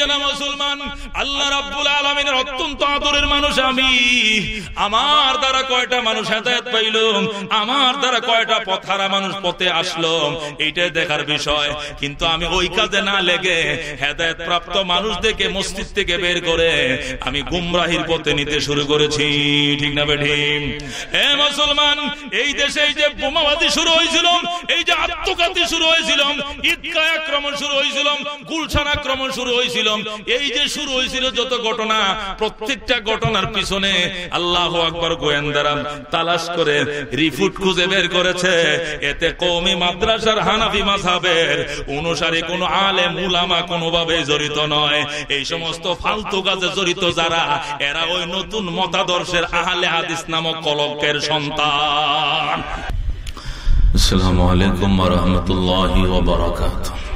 জানা মুসলমান, আল্লাহ রাব্বুল আলামিনের অত্যন্ত আদরের মানুষ আমি। আমার দ্বারা কয়টা মানুষ হেদায়েত পাইল? আমার দ্বারা কয়টা পথারা মানুষ পথে আসলো? এইটাই দেখার বিষয়। কিন্তু আমি ওই কাজে না লেগে হেদায়েত প্রাপ্ত মানুষ দেখে মসজিদ থেকে বের করে আমি গুমরাহির পথে নিতে শুরু করেছি। ঠিক না বেঠিক এ মুসলমান, এই দেশে এই যে বোমাবাদী শুরু হয়েছিল, এই যে আত্মঘাতী শুরু হয়েছিল, ঈদগাহ আক্রমণ শুরু হয়েছিল, গুলশান আক্রমণ শুরু হয়েছিল বলছিলাম, এই যে শুরু হয়েছিল যত ঘটনা, প্রত্যেকটা ঘটনার পিছনে আল্লাহ আকবর গোয়েন্দারাম তালাশ করে রিফুট খুঁজে বের করেছে। এতে কমি মাদ্রাসার হানাফি মাসাবের অনুসারে কোন আলে মুলামা কোনোভাবে জড়িত নয়। এই সমস্ত ফালতু কাজে জড়িত যারা, এরা ওই নতুন মতাদর্শের আহলে হাদিস নামক কলকের সন্তান। আসসালামু আলাইকুম ওয়া রাহমাতুল্লাহি ওয়া বারাকাতুহু।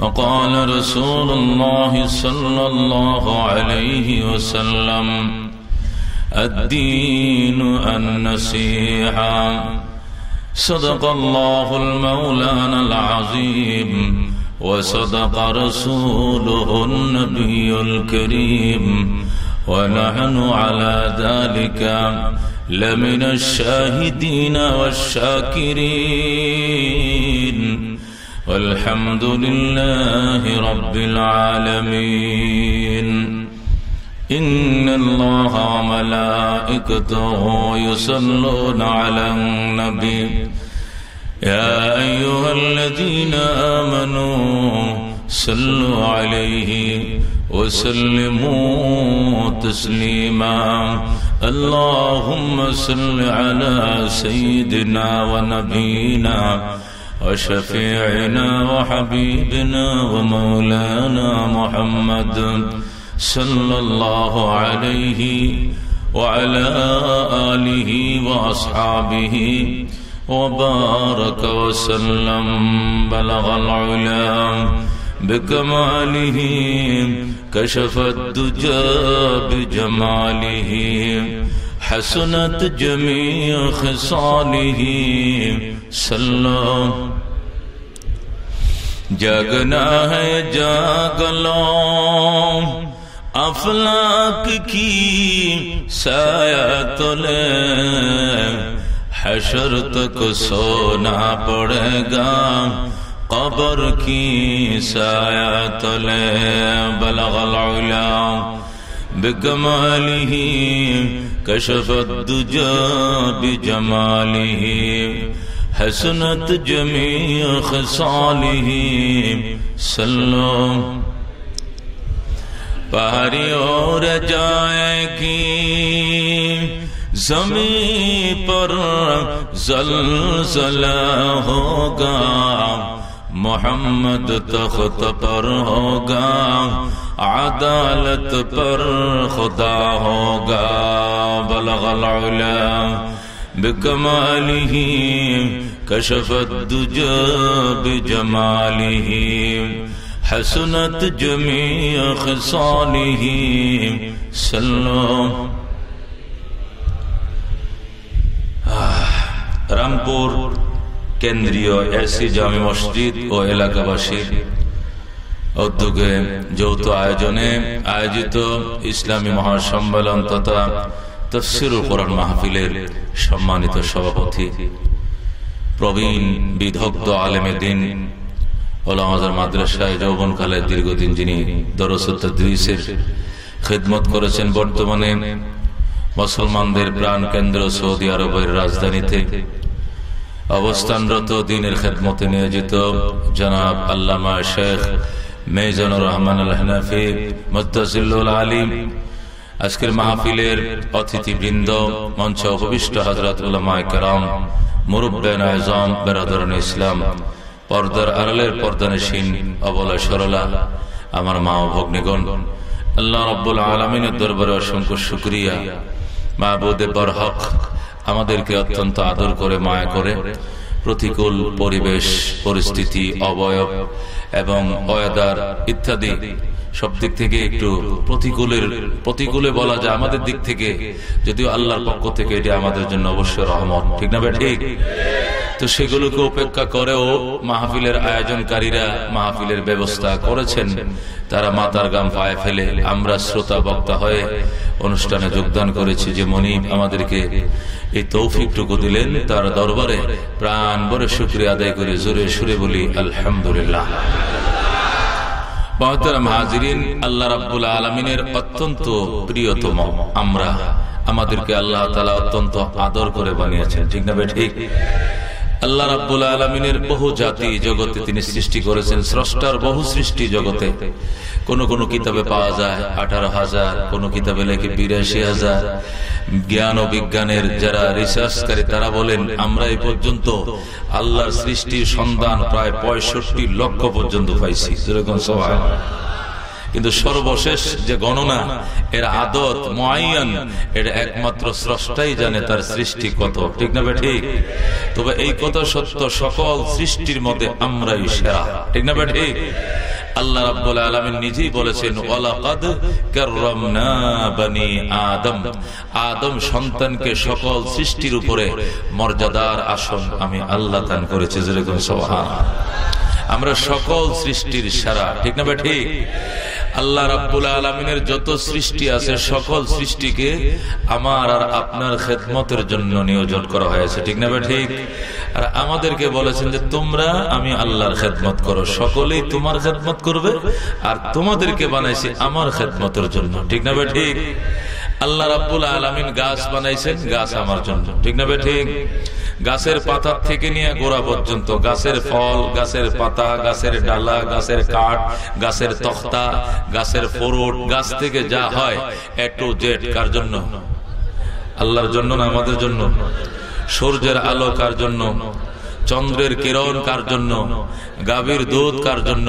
وقال رسول الله صلى الله عليه وسلم الدين النصيحة صدق الله المولانا العظيم وصدق رسوله النبي الكريم. ونحن على ذلك لمن الشاهدين والشاكرين. والحمد لله رب العالمين. إن الله وملائكته يصلون على النبي. يا أيها الذين آمنوا صلوا عليه وسلموا تسليما. اللهم صل على سيدنا ونبينا وشفيعنا وحبيبنا ومولانا محمد صلى الله عليه وعلى آله وأصحابه وبارك وسلم. بلغ العلا بكماله كشف الدجى بجماله. حسنت جميع خصاله صلى جگنا ہے جاگ لو افلاک کی سایہ تلے حشر تک سونا پڑے گا، قبر کی سایہ تلے بلغ العلا۔ بکمالی كشف دجا بجمالی حسنت جمیع خصالی سلو پہاری اور جائے کی زمین پر زلزلہ ہوگا، محمد تخت پر ہوگا عدالت پر خدا ہوگا، بلغ العلا بکماله کشف الدجا بجماله حسنت جميع خصاله سلام رمپور رامپور ایسی এসি জামি او علاقہ এলাকাবাসীর উদ্যোগে যৌথ আয়োজনে আয়োজিত ইসলামী মহাসম্মেলন তথা তফসিরুল কোরআন মাহফিলের সম্মানিত সভাপতি, প্রবীণ বিধগ্ধ আলেমে দিন ওলামাজার মাদ্রাসায় যৌবনকালের দীর্ঘদিন যিনি দরসের খেদমত করেছেন, বর্তমানে মুসলমানদের প্রাণ কেন্দ্র সৌদি আরবের রাজধানীতে অবস্থানরত দিনের খেদমতে নিয়োজিত জনাব আল্লামা শেখ মেজানুর রহমান আল হানাফি মুতাজিল্লুল আলিম আজকের মাহফিলের অতিথিবৃন্দ মঞ্চ উপবিষ্ট হজরত উলামায়াম মুরব্বেন আজম বেরাদরন ইসলাম পর্দার আড়ালের পর্দানসীন অবলা সরলা, আমার মা ও ভগ্নিগণ, আল্লাহ রব্বুল আলমিনের দরবারে অসংখ্য শুক্রিয়া। মাহবুদে বরহক আমাদেরকে অত্যন্ত আদর করে, মায়া করে প্রতিকূল পরিবেশ পরিস্থিতি অবয়ব এবং অয়দার ইত্যাদি। সব দিক থেকে একটু প্রতিকূলের প্রতিকূলে বলা যায় আমাদের দিক থেকে, যদিও আল্লাহর পক্ষ থেকে এটি আমাদের জন্য অবশ্যই রহমত। ঠিক না ঠিক? তো সেগুলোকে উপেক্ষা করেও মাহফিলের আয়োজনকারীরা মাহফিলের ব্যবস্থা করেছেন। তারা মাতার গাম পায়ে ফেলে আমরা শ্রোতা, বক্তা হয়ে অনুষ্ঠানে যোগদান করেছি যে মনি আমাদেরকে এই তৌফিকটুকু দিলেন। তার দরবারে প্রাণ বরে শুক্রিয়া আদায় করে জোরে সুরে বলি, আলহামদুলিল্লাহ। হাজিরিন, আল্লাহ রাবুল আলমিনের অত্যন্ত প্রিয়তম আমরা। আমাদেরকে আল্লাহ তালা অত্যন্ত আদর করে বানিয়েছেন, ঠিক না ঠিক। আল্লাহ রাব্বুল আলমিনের বহু জাতি জগতে তিনি সৃষ্টি করেছেন, স্রষ্টার বহু সৃষ্টি জগতে। কোন কোন কিতাবে পাওয়া যায়, আঠারো হাজার, কোন কিতাবে লেখে বিরাশি হাজার। জ্ঞান ও বিজ্ঞানের যারা রিসার্চকারী তারা বলেন, আমরা এই পর্যন্ত আল্লাহর সৃষ্টির সন্ধান প্রায় পঁয়ষট্টি লক্ষ পর্যন্ত পাইছি। যেরকম সবাই কিন্তু সর্বশেষ যে গণনা, এর আদত মাইয়ান এটা একমাত্র স্রষ্টাই জানে তার সৃষ্টি কত। ঠিক না ঠিক তবে এই কথা সত্য, সকল সৃষ্টির মধ্যে আমরাই সেরা। ঠিক না ঠিক আল্লাহ রাব্বুল আলামিন নিজেই বলেছেন, ওয়ালাকাদ কাররামনা আদম। আদম সন্তানকে সকল সৃষ্টির উপরে মর্যাদার আসন আমি আল্লাহ দান করেছি যেরকম সুবহানাল্লাহ। আমরা সকল সৃষ্টির সারা, ঠিক না ঠিক আল্লাহ রাব্বুল আলমিনের যত সৃষ্টি আছে, সকল সৃষ্টিকে আমার আর আপনার খেদমতের জন্য নিয়োজন করা হয়েছে। ঠিক না ঠিক? আর আমাদেরকে বলেছেন যে, তোমরা আমি আল্লাহর খেদমত করো। সকলেই তোমার খেদমত করবে, আর তোমাদেরকে বানাইছি আমার খেদমতের জন্য। ঠিক না ঠিক? আল্লাহ রাব্বুল আলমিন গাছ বানাইছেন, গাছ আমার জন্য। ঠিক না ঠিক? গাছের পাতা থেকে নিয়ে গোড়া পর্যন্ত, গাছের ফল, গাছের পাতা, গাছের ডালা, গাছের কাঠ, গাছের তখতা গাছের ফোরট, গাছ থেকে যা হয় এটো জেট কার জন্য? আল্লাহর জন্য না আমাদের জন্য? সূর্যের আলো কার জন্য? চন্দ্রের কিরণ কার জন্য? গাভীর দুধ কার জন্য?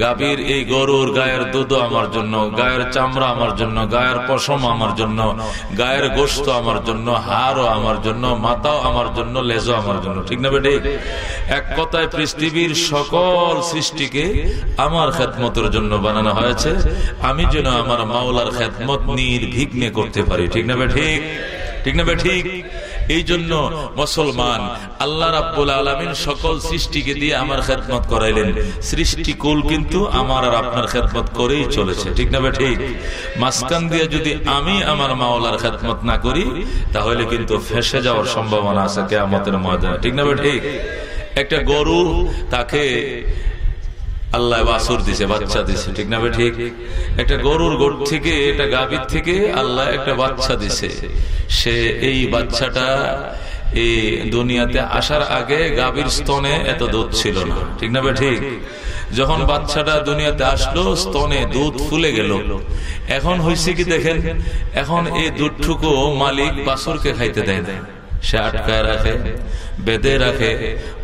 গাভীর এই গরুর গায়ের দুধ আমার জন্য, গায়ের চামড়া আমার জন্য, গায়ের পশম আমার জন্য, গায়ের গোস্ত আমার জন্য, হাড়ও আমার জন্য, মাথাও আমার জন্য, লেজও আমার জন্য। ঠিক না বেটে? এক কথায় পৃথিবীর সকল সৃষ্টিকে আমার খেদমতের জন্য বানানো হয়েছে। আমি যেন আমার মাওলার খেদমত নির্বিঘ্নে করতে পারি। ঠিক না বে ঠিক? ঠিক না বে ঠিক? এই জন্য মুসলমান, আল্লাহ রাব্বুল আলমিন সকল সৃষ্টিকে দিয়ে আমার খেদমত করাইলেন। সৃষ্টি কুল কিন্তু আমার আর আপনার খেদমত করেই চলেছে। ঠিক না ঠিক। মাঝখান দিয়ে যদি আমি আমার মাওলার খেদমত না করি, তাহলে কিন্তু ফেসে যাওয়ার সম্ভাবনা আছে কেয়ামতের ময়দানে। ঠিক না ঠিক। একটা গরু তাকে আল্লাহ বাসুর দিছে, বাচ্চা দিছে, ঠিক না ঠিক? একটা গরুর গোট থেকে, একটা গাভীর থেকে আল্লাহ একটা বাচ্চা দিছে। সে এই বাচ্চাটা এই দুনিয়াতে আসার আগে গাভীর স্তনে এত দুধ ছিল না, ঠিক না ঠিক? যখন বাচ্চাটা দুনিয়াতে আসলো, স্তনে দুধ ফুলে গেল। এখন হয়েছে কি দেখেন, এখন এই দুধটুকু মালিক বাসুরকে খাইতে দেয় দেয় সে আটকায় রাখে, বেঁধে রাখে,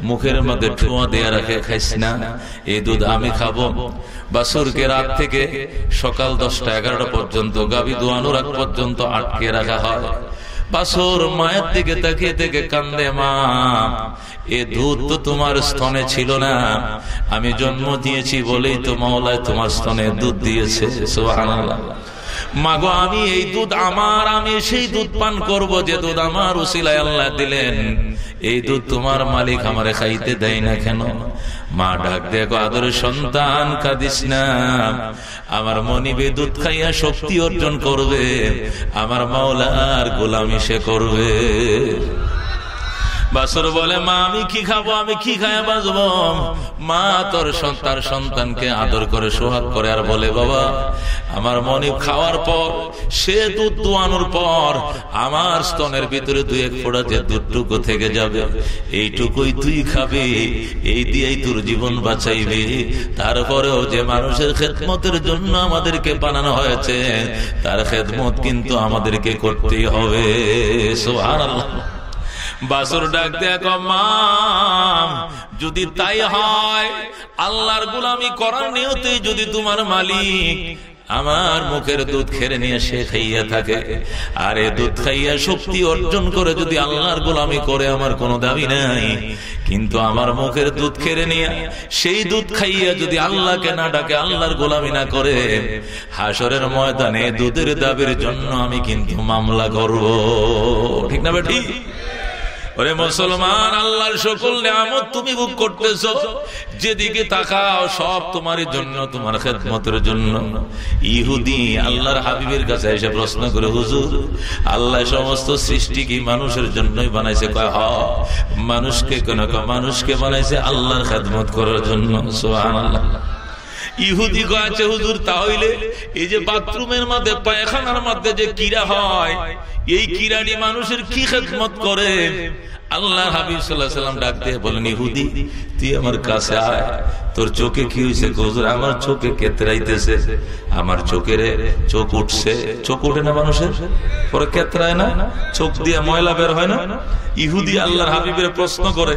মুখের মধ্যে ঠুয়া দিয়ে রাখে, খাইস না এই দুধ আমি খাব। বাসুরকে রাত থেকে সকাল দশটা এগারোটা পর্যন্ত, গাবি দোয়ানোর আগ পর্যন্ত আটকে রাখা হয়। বাসুর মায়ের দিকে তাকিয়ে থেকে কান্দে, মা, এ দুধ তো তোমার স্তনে ছিল না। আমি জন্ম দিয়েছি বলেই তো মাওলায় তোমার স্তনে দুধ দিয়েছে, সুবহানাল্লাহ। মাগো, আমি এই দুধ আমার, আমি সেই দুধ পান করব যে দুধ আমার উসিলায় আল্লাহ দিলেন। এই দুধ তোমার মালিক আমার খাইতে দেয় না কেন? মা ডাক দেখো আদর সন্তান, কাঁদিস না। আমার মনিবে দুধ খাইয়া শক্তি অর্জন করবে। আমার মাওলার গোলামি সে করবে। বাসর বলে, মা, আমি কি খাব? আমি কি খায় বাজব মা তোর তার সন্তানকে আদর করে, সোহাগ করে আর বলে, বাবা, আমার মনে খাওয়ার পর, সে দুধ দোয়ানোর পর, আমার স্তনের ভিতরে দুই এক ফোড়া যে দুধটুকু থেকে যাবে, এইটুকুই তুই খাবি, এই দিয়েই তোর জীবন বাঁচাইবে। তারপরেও যে মানুষের খেদমতের জন্য আমাদেরকে বানানো হয়েছে, তার খেদমত কিন্তু আমাদেরকে করতেই হবে। সোহান আল্লাহ বাসুর ডাক দেখো মাম। যদি তাই হয় আল্লাহর গুলামি করার নিয়তে যদি তোমার মালিক আমার মুখের দুধ খেরে নিয়ে সে খাইয়া থাকে। আর এ দুধ খাইয়া শক্তি অর্জন করে যদি আল্লাহর গোলামি করে আমার কোনো দাবি নাই। কিন্তু আমার মুখের দুধ খেরে নিয়ে সেই দুধ খাইয়া যদি আল্লাহকে না ডাকে আল্লাহর গোলামি না করে হাসরের ময়দানে দুধের দাবির জন্য আমি কিন্তু মামলা করব। ঠিক না বেটি ওরে মুসলমান, আল্লাহর সকল নিয়ামত তুমি বুক করতেছ। যেদিকে তাকাও, সব তোমার জন্য, তোমার খেদমতের জন্য। ইহুদি, আল্লাহর হাবিবের কাছে এসে প্রশ্ন করে, হুজুর, আল্লাহ সমস্ত সৃষ্টি কি মানুষের জন্যই বানাইছে? কয়, হ, মানুষকে কেন মানুষকে বানাইছে আল্লাহর খেদমত করার জন্য। সোহান আল্লাহ ইহুদি গাছে হুজুর, তাহলে এই যে বাথরুমের মধ্যে, পায়খানার মধ্যে যে কিরা হয় এই কিরানি মানুষের কি খেদমত করে? আল্লাহ হাবিব সাল্লাম ডাক দিয়ে বলেন, ইহুদি, তুই আমার কাছে আয়। তোর চোখে কি হয়েছে হুজুর, আমার চোখে কেতরাইতেছে আমার চোখের চোখ উঠছে। চোখ উঠে না মানুষের? পরে কেতরায় না? চোখ দিয়ে ময়লা বের হয় না? ইহুদি আল্লাহর হাবিবের প্রশ্ন করে,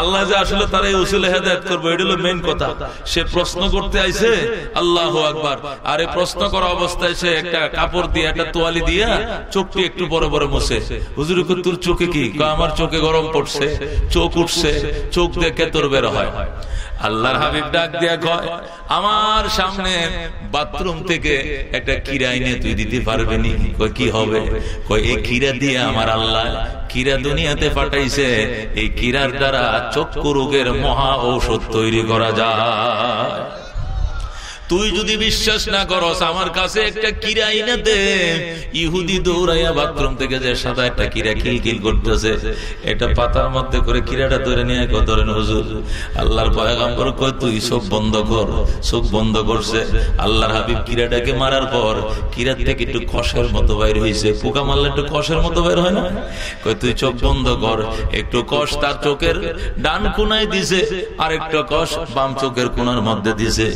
আল্লাহ যে আসলে তারা এই হেদায়ত করব, এটা হলো মেন কথা। সে প্রশ্ন করতে আইছে, আল্লাহ আকবার। আরে প্রশ্ন করা অবস্থায় সে একটা কাপড় দিয়ে, একটা তোয়ালি দিয়া, চোখটি একটু বড় বড় মুছে। হুজুর তোর চোখে কি? আমার চোখে গরম পড়ছে, চোখ উঠছে, চোখ দেখে তোর বের হয়। আল্লাহর হাবিব ডাক দিয়া কয়, আমার সামনে বাথরুম থেকে একটা কিরা এনে তুই দিতে পারবে নি? কি হবে? এই কিরা দিয়ে আমার আল্লাহ কিরা দুনিয়াতে পাঠাইছে। এই কিরার দ্বারা চক্ষু রোগের মহা ঔষধ তৈরি করা যায়। তুই যদি বিশ্বাস না করস, আমার কাছে একটা কিরা এনে দে। ইহুদি দৌড়াইয়া বাথরুম থেকে যে সাদা একটা কিরা কিল কিল করতেছে, এটা পাতার মধ্যে করে কিরাটা ধরে নিয়ে ধরেন হুজুর। আল্লাহর পয়গাম্বর কয়, তুই চোখ বন্ধ কর, চোখ বন্ধ করছে। আল্লাহর হাবিব কিরাটাকে মারার পর কিরার থেকে একটু কষের মতো বাইর হয়েছে পোকা মারলে একটু কষের মতো বাইর হয় না? কয়, তুই চোখ বন্ধ কর, একটু কষ তার চোখের ডান কোনায় দিছে আর একটু কষ বাম চোখের কোনার মধ্যে দিছে।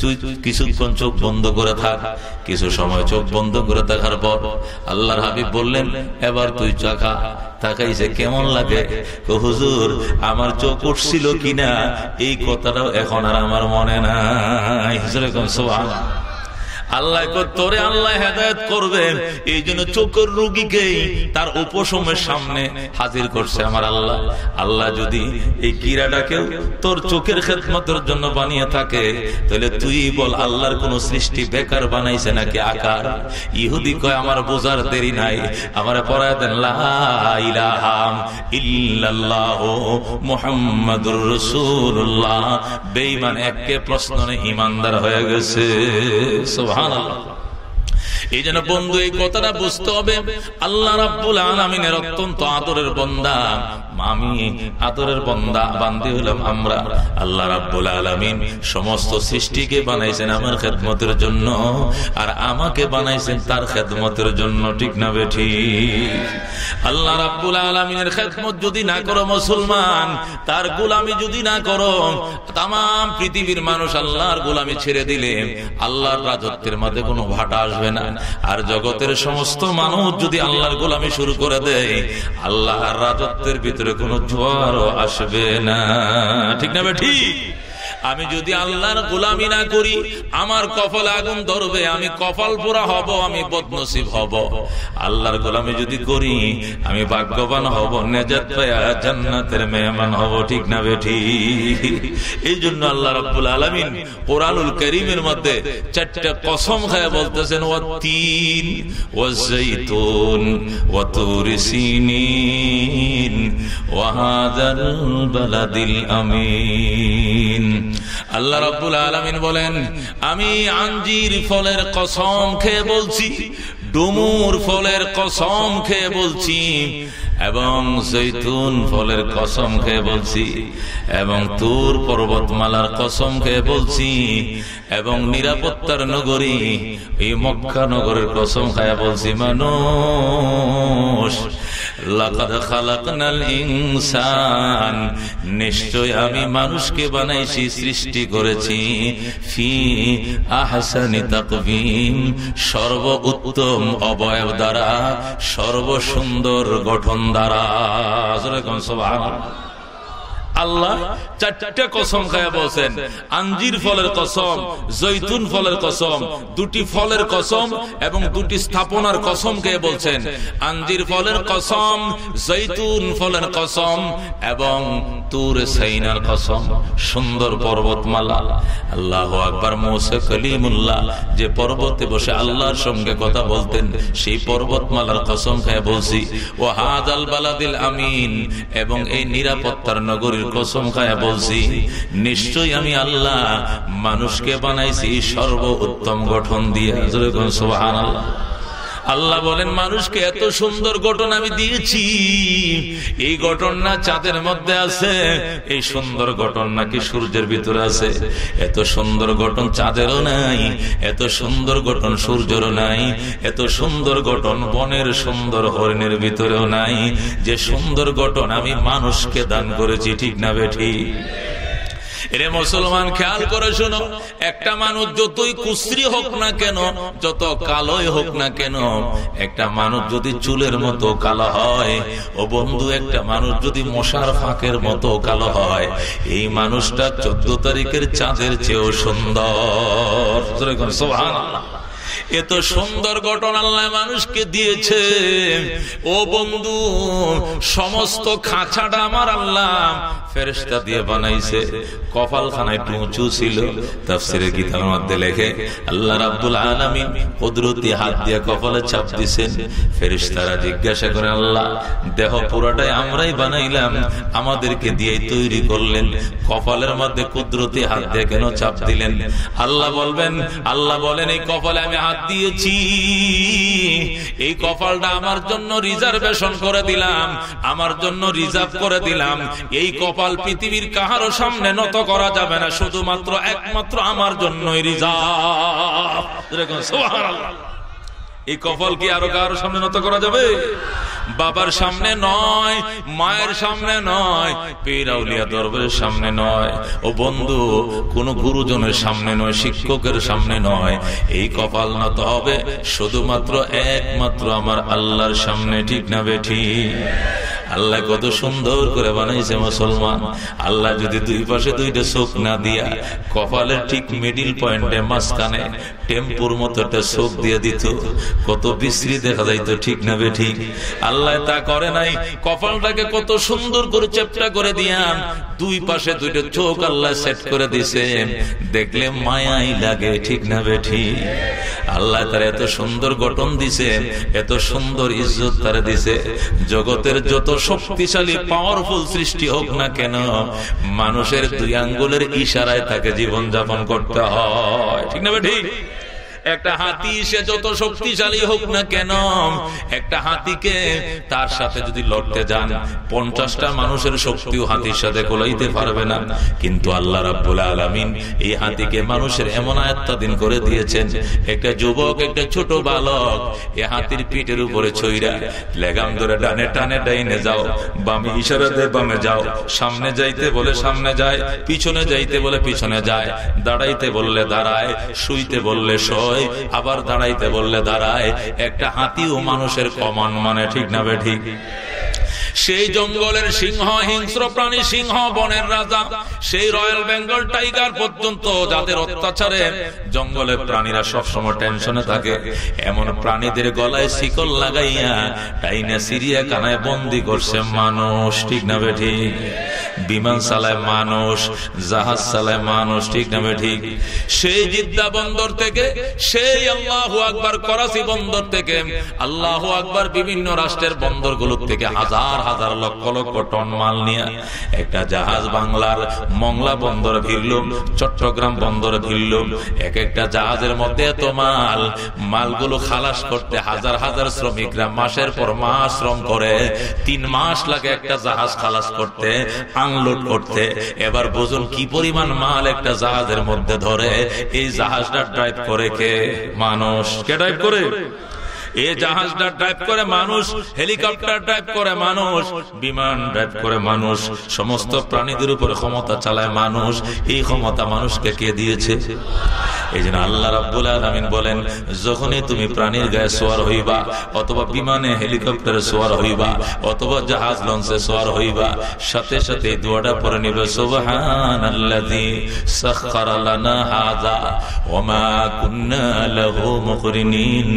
তুই কিছুক্ষণ চোখ বন্ধ করে থাক। কিছু সময় চোখ বন্ধ করে থাকার পর আল্লাহর হাবিব বললেন এবার তুই চাকা। তাকাইছে কেমন লাগে? হুজুর আমার চোখ উঠছিল কিনা? এই কথাটাও এখন আর আমার মনে নাই। সোহান আল্লাহ তোরে আল্লাহ হেদায়ত করবেন। এই জন্য চোখের রুগীকেই তার উপশমের সামনে হাজির করছে আমার আল্লাহ। আল্লাহ যদি এই কিরাটাকেও তোর চোখের খেদমতের জন্য বানিয়ে থাকে, তাহলে তুই বল, আল্লাহর কোন সৃষ্টি বেকার বানাইছে নাকি আকার? ইহুদি কয়, আমার বোঝার দেরি নাই। আমার পড়ায় দেন মোহাম্মদুর রসুল্লাহ বেইমান একে প্রশ্ন ইমানদার হয়ে গেছে। সোভা এই জন্য বন্ধু এই কথাটা বুঝতে হবে। আল্লাহ রাব্বুল আলমিনের অত্যন্ত আদরের বন্দা। আমি আদরের বন্দা, বান্দি হলাম আমরা। আল্লাহ রাব্বুল আলামিন সমস্ত সৃষ্টিকে বানাইছেন আমার খেদমতের জন্য, আর আমাকে বানাইছেন তার খেদমতের জন্য, ঠিক না বেঠি আল্লাহ রাব্বুল আলমিনের খেদমত যদি না করো মুসলমান, তার গোলামি যদি না করো তাম পৃথিবীর মানুষ আল্লাহর গোলামি ছেড়ে দিলে আল্লাহর রাজত্বের মধ্যে কোনো ভাটা আসবে না। আর জগতের সমস্ত মানুষ যদি আল্লাহর গোলামি শুরু করে দেয়, আল্লাহর রাজত্বের ভিতরে কোনো জোয়ারও আসবে না। ঠিক না ঠিক। আমি যদি আল্লাহর গোলামি না করি আমার কপালে আগুন ধরবে আমি কপাল পোড়া হব আমি বদনসিব হব। আল্লাহর গোলামি যদি করি আমি ভাগ্যবান হব নেজাত জান্নাতের মেহমান হব ঠিক না বেঠি এই জন্য আল্লাহ রাব্বুল আলামিন কোরআনুল করিমের মধ্যে চারটা কসম খায় বলতেছেন ও তিন ও জৈতুন ও তুরি সিনিন ওয়াহাদাল বালাদিল আমিন আল্লাহ রাবুল আলমিন বলেন, আমি আঞ্জির ফলের কসম খেয়ে বলছি, ডুমুর ফলের কসম খেয়ে বলছি এবং জৈতুন ফলের কসম খেয়ে বলছি, এবং তুর পর্বতমালার কসম খেয়ে বলছি, এবং নিরাপত্তার নগরী এই মক্কা নগরের কসম খায়া বলছি, মানুষ ইনসান, নিশ্চয় আমি মানুষকে বানাইছি, সৃষ্টি করেছি, ফি আহসানি তাকবিম, সর্ব উত্তম অবয়ব দ্বারা সর্বসুন্দর গঠন দ্বারা আল্লাহ চারটা কসম খায়া বলছেন। আঞ্জির ফলের কসম, জৈতুন ফলের কসম, দুটি ফলের কসম এবং দুটি স্থাপনার কসম কে বলছেন। আঞ্জির ফলের কসম, জৈতুন ফলের কসম এবং তুর সাইনার কসম। সুন্দর পর্বতমালা। আল্লাহ আকবর, মোসে কলিমুল্লাহ। যে পর্বতে বসে আল্লাহর সঙ্গে কথা বলতেন, সেই পর্বতমালার কসম খায় বলছি ও হাদ আল বালাদিল আমিন এবং এই নিরাপত্তার নগরীর কসম খায় বলছি নিশ্চয় আমি আল্লাহ মানুষকে বানাইছি সর্ব উত্তম গঠন দিয়ে। সোহান আল্লাহ আল্লাহ বলেন, মানুষকে এত সুন্দর গঠন আমি দিয়েছি। এই গঠন না চাঁদের মধ্যে আছে। এই সুন্দর গঠন নাকি সূর্যের ভিতরে আছে। এত সুন্দর গঠন চাঁদেরও নাই। এত সুন্দর গঠন সূর্যেরও নাই। এত সুন্দর গঠন বনের সুন্দর হরিণের ভিতরেও নাই। যে সুন্দর গঠন আমি মানুষকে দান করেছি, ঠিক না বেঠি এরে মুসলমান, খেয়াল করে শোনো, একটা মানুষ যতই কুশ্রি হোক না কেন, যত কালোই হোক না কেন, একটা মানুষ যদি চুলের মতো কালো হয়, ও বন্ধু, একটা মানুষ যদি মশার ফাঁকের মতো কালো হয়, এই মানুষটা চোদ্দ তারিখের চাঁদের চেয়েও সুন্দর। সোহান এত সুন্দর ঘটনা আল্লাহ মানুষকে দিয়েছে। ও বন্ধু, সমস্ত খাঁচাটা আমার আল্লাহ ফেরেস্তা দিয়ে বানাইছে। কপাল খানায় একটু উঁচু ছিল, তাফসিরের গীতার মধ্যে লেখে, আল্লাহ রাব্বুল আলামিন কুদরতি হাত দিয়ে কপালে চাপ দিছেন। ফেরেশতারা জিজ্ঞাসা করে, আল্লাহ, দেহ পুরাটাই আমরাই বানাইলাম, আমাদেরকে দিয়ে তৈরি করলেন। কপালের মধ্যে কুদরতি হাত দিয়ে কেন চাপ দিলেন? আল্লাহ বলবেন, আল্লাহ বলেন, এই কপালে আমি হাত দিয়েছি। এই কপালটা আমার জন্য রিজার্ভেশন করে দিলাম, আমার জন্য রিজার্ভ করে দিলাম। এই কপাল পৃথিবীর কাহারও সামনে নত করা যাবে না, শুধুমাত্র একমাত্র আমার জন্যই রিজার্ভ। এই কপাল কি আরও কারও সামনে নত করা যাবে? বাবার সামনে নয়, মায়ের সামনে নয় পেরাউলিয়া দরবারের সামনে নয়। ও বন্ধু, কোন গুরুজনের সামনে নয়, শিক্ষকের সামনে নয়। এই কপাল নত হবে, শুধুমাত্র একমাত্র আমার আল্লাহর সামনে, ঠিক না বেঠি আল্লাহ কত সুন্দর করে বানাইছে মুসলমান। আল্লাহ যদি দুই পাশে দুইটা চোখ না দিয়া কপালের ঠিক মিডিল পয়েন্টে মাঝখানে টেম্পুর মতো একটা চোখ দিয়ে দিত, কত বিশ্রী দেখা যাইতো, ঠিক না বে ঠিক? আল্লাহ তা করে নাই। কপালটাকে কত সুন্দর করে চেপটা করে দিয়াম দুই পাশে দুইটা চোখ আল্লাহ সেট করে দিছে। দেখলে মায়াই লাগে, ঠিক না বে ঠিক? আল্লাহ তার এত সুন্দর গঠন দিছে, এত সুন্দর ইজ্জত তারা দিছে। জগতের যত শক্তিশালী পাওয়ারফুল সৃষ্টি হোক না কেন, মানুষের দুই আঙ্গুলের ইশারায় তাকে জীবন যাপন করতে হয়। ঠিক না ঠিক? একটা হাতি সে যত শক্তিশালী হোক না কেন একটা হাতিকে তার সাথে যদি লড়তে যান পঞ্চাশটা মানুষের শক্তিও হাতির সাথে কোলাইতে পারবে না। কিন্তু আল্লাহ রাব্বুল আলামিন এই হাতিকে মানুষের এমন আয়াত্তাদিন করে দিয়েছেন একটা যুবক একটা ছোট বালক এই হাতির পিঠের উপরে ছইরা লেগাম ধরে ডানে টানে ডাইনে যাও বামে ইশারা দিয়ে বামে যাও সামনে যাইতে বলে সামনে যায় পিছনে যাইতে বলে পিছনে যায় দাঁড়াইতে বললে দাঁড়ায় শুইতে বললে শোয় আবার দাঁড়াইতে বললে দাঁড়ায় একটা হাতিও মানুষের কমান মানে ঠিক না বে ঠিক সেই জঙ্গলের সিংহ, হিংস্র প্রাণী, সিংহ, বনের রাজা, সেই রয়্যাল বেঙ্গল টাইগার পর্যন্ত যাদের অত্যাচারে জঙ্গলের প্রাণীরা সবসময় টেনশনে থাকে। এমন প্রাণীদের গলায় শিকল লাগাইয়া টাইনে সিরিয়া কানায় বন্দি করছে মানুষ, ঠিক না ঠিক? বিমান চালায় মানুষ, জাহাজ চালায় মানুষ, ঠিক না ঠিক? সেই জিদ্দা বন্দর থেকে, সেই আল্লাহ আকবার করাচি বন্দর থেকে, আল্লাহ আকবার বিভিন্ন রাষ্ট্রের বন্দরগুলো থেকে হাজার হাজার লক্ষ লক্ষ টন মাল নিয়ে একটা জাহাজ বাংলার মংলা বন্দরে ভিড়ল চট্টগ্রাম বন্দরে ভিড়ল এক একটা জাহাজের মধ্যে এত মাল, মালগুলো খালাস করতে হাজার হাজার শ্রমিকরা মাসের পর মাস শ্রম করে। তিন মাস লাগে একটা জাহাজ খালাস করতে, আনলোড করতে। এবার বুঝুন কি পরিমাণ মাল একটা জাহাজের মধ্যে ধরে। এই জাহাজটা ড্রাইভ করে কে? মানুষ। কে ড্রাইভ করে? এ জাহাজটা ড্রাইভ করে মানুষ হেলিকপ্টার ড্রাইভ করে মানুষ, বিমান ড্রাইভ করে মানুষ, সমস্ত প্রাণীদের উপরে ক্ষমতা চালায় মানুষ। এই ক্ষমতা মানুষকে কে দিয়েছে? এই জন্য আল্লাহ রাব্বুল আলামিন বলেন, যখনই তুমি প্রাণীর গায়ে সোয়ার হইবা, অথবা বিমানে হেলিকপ্টারে সোয়ার হইবা, অথবা জাহাজ লঞ্চে সোয়ার হইবা, সাথে সাথে দোয়াটা পরে নিবে লানা হাযা, ওয়া মা কুন্না লাহু মুকরিনিন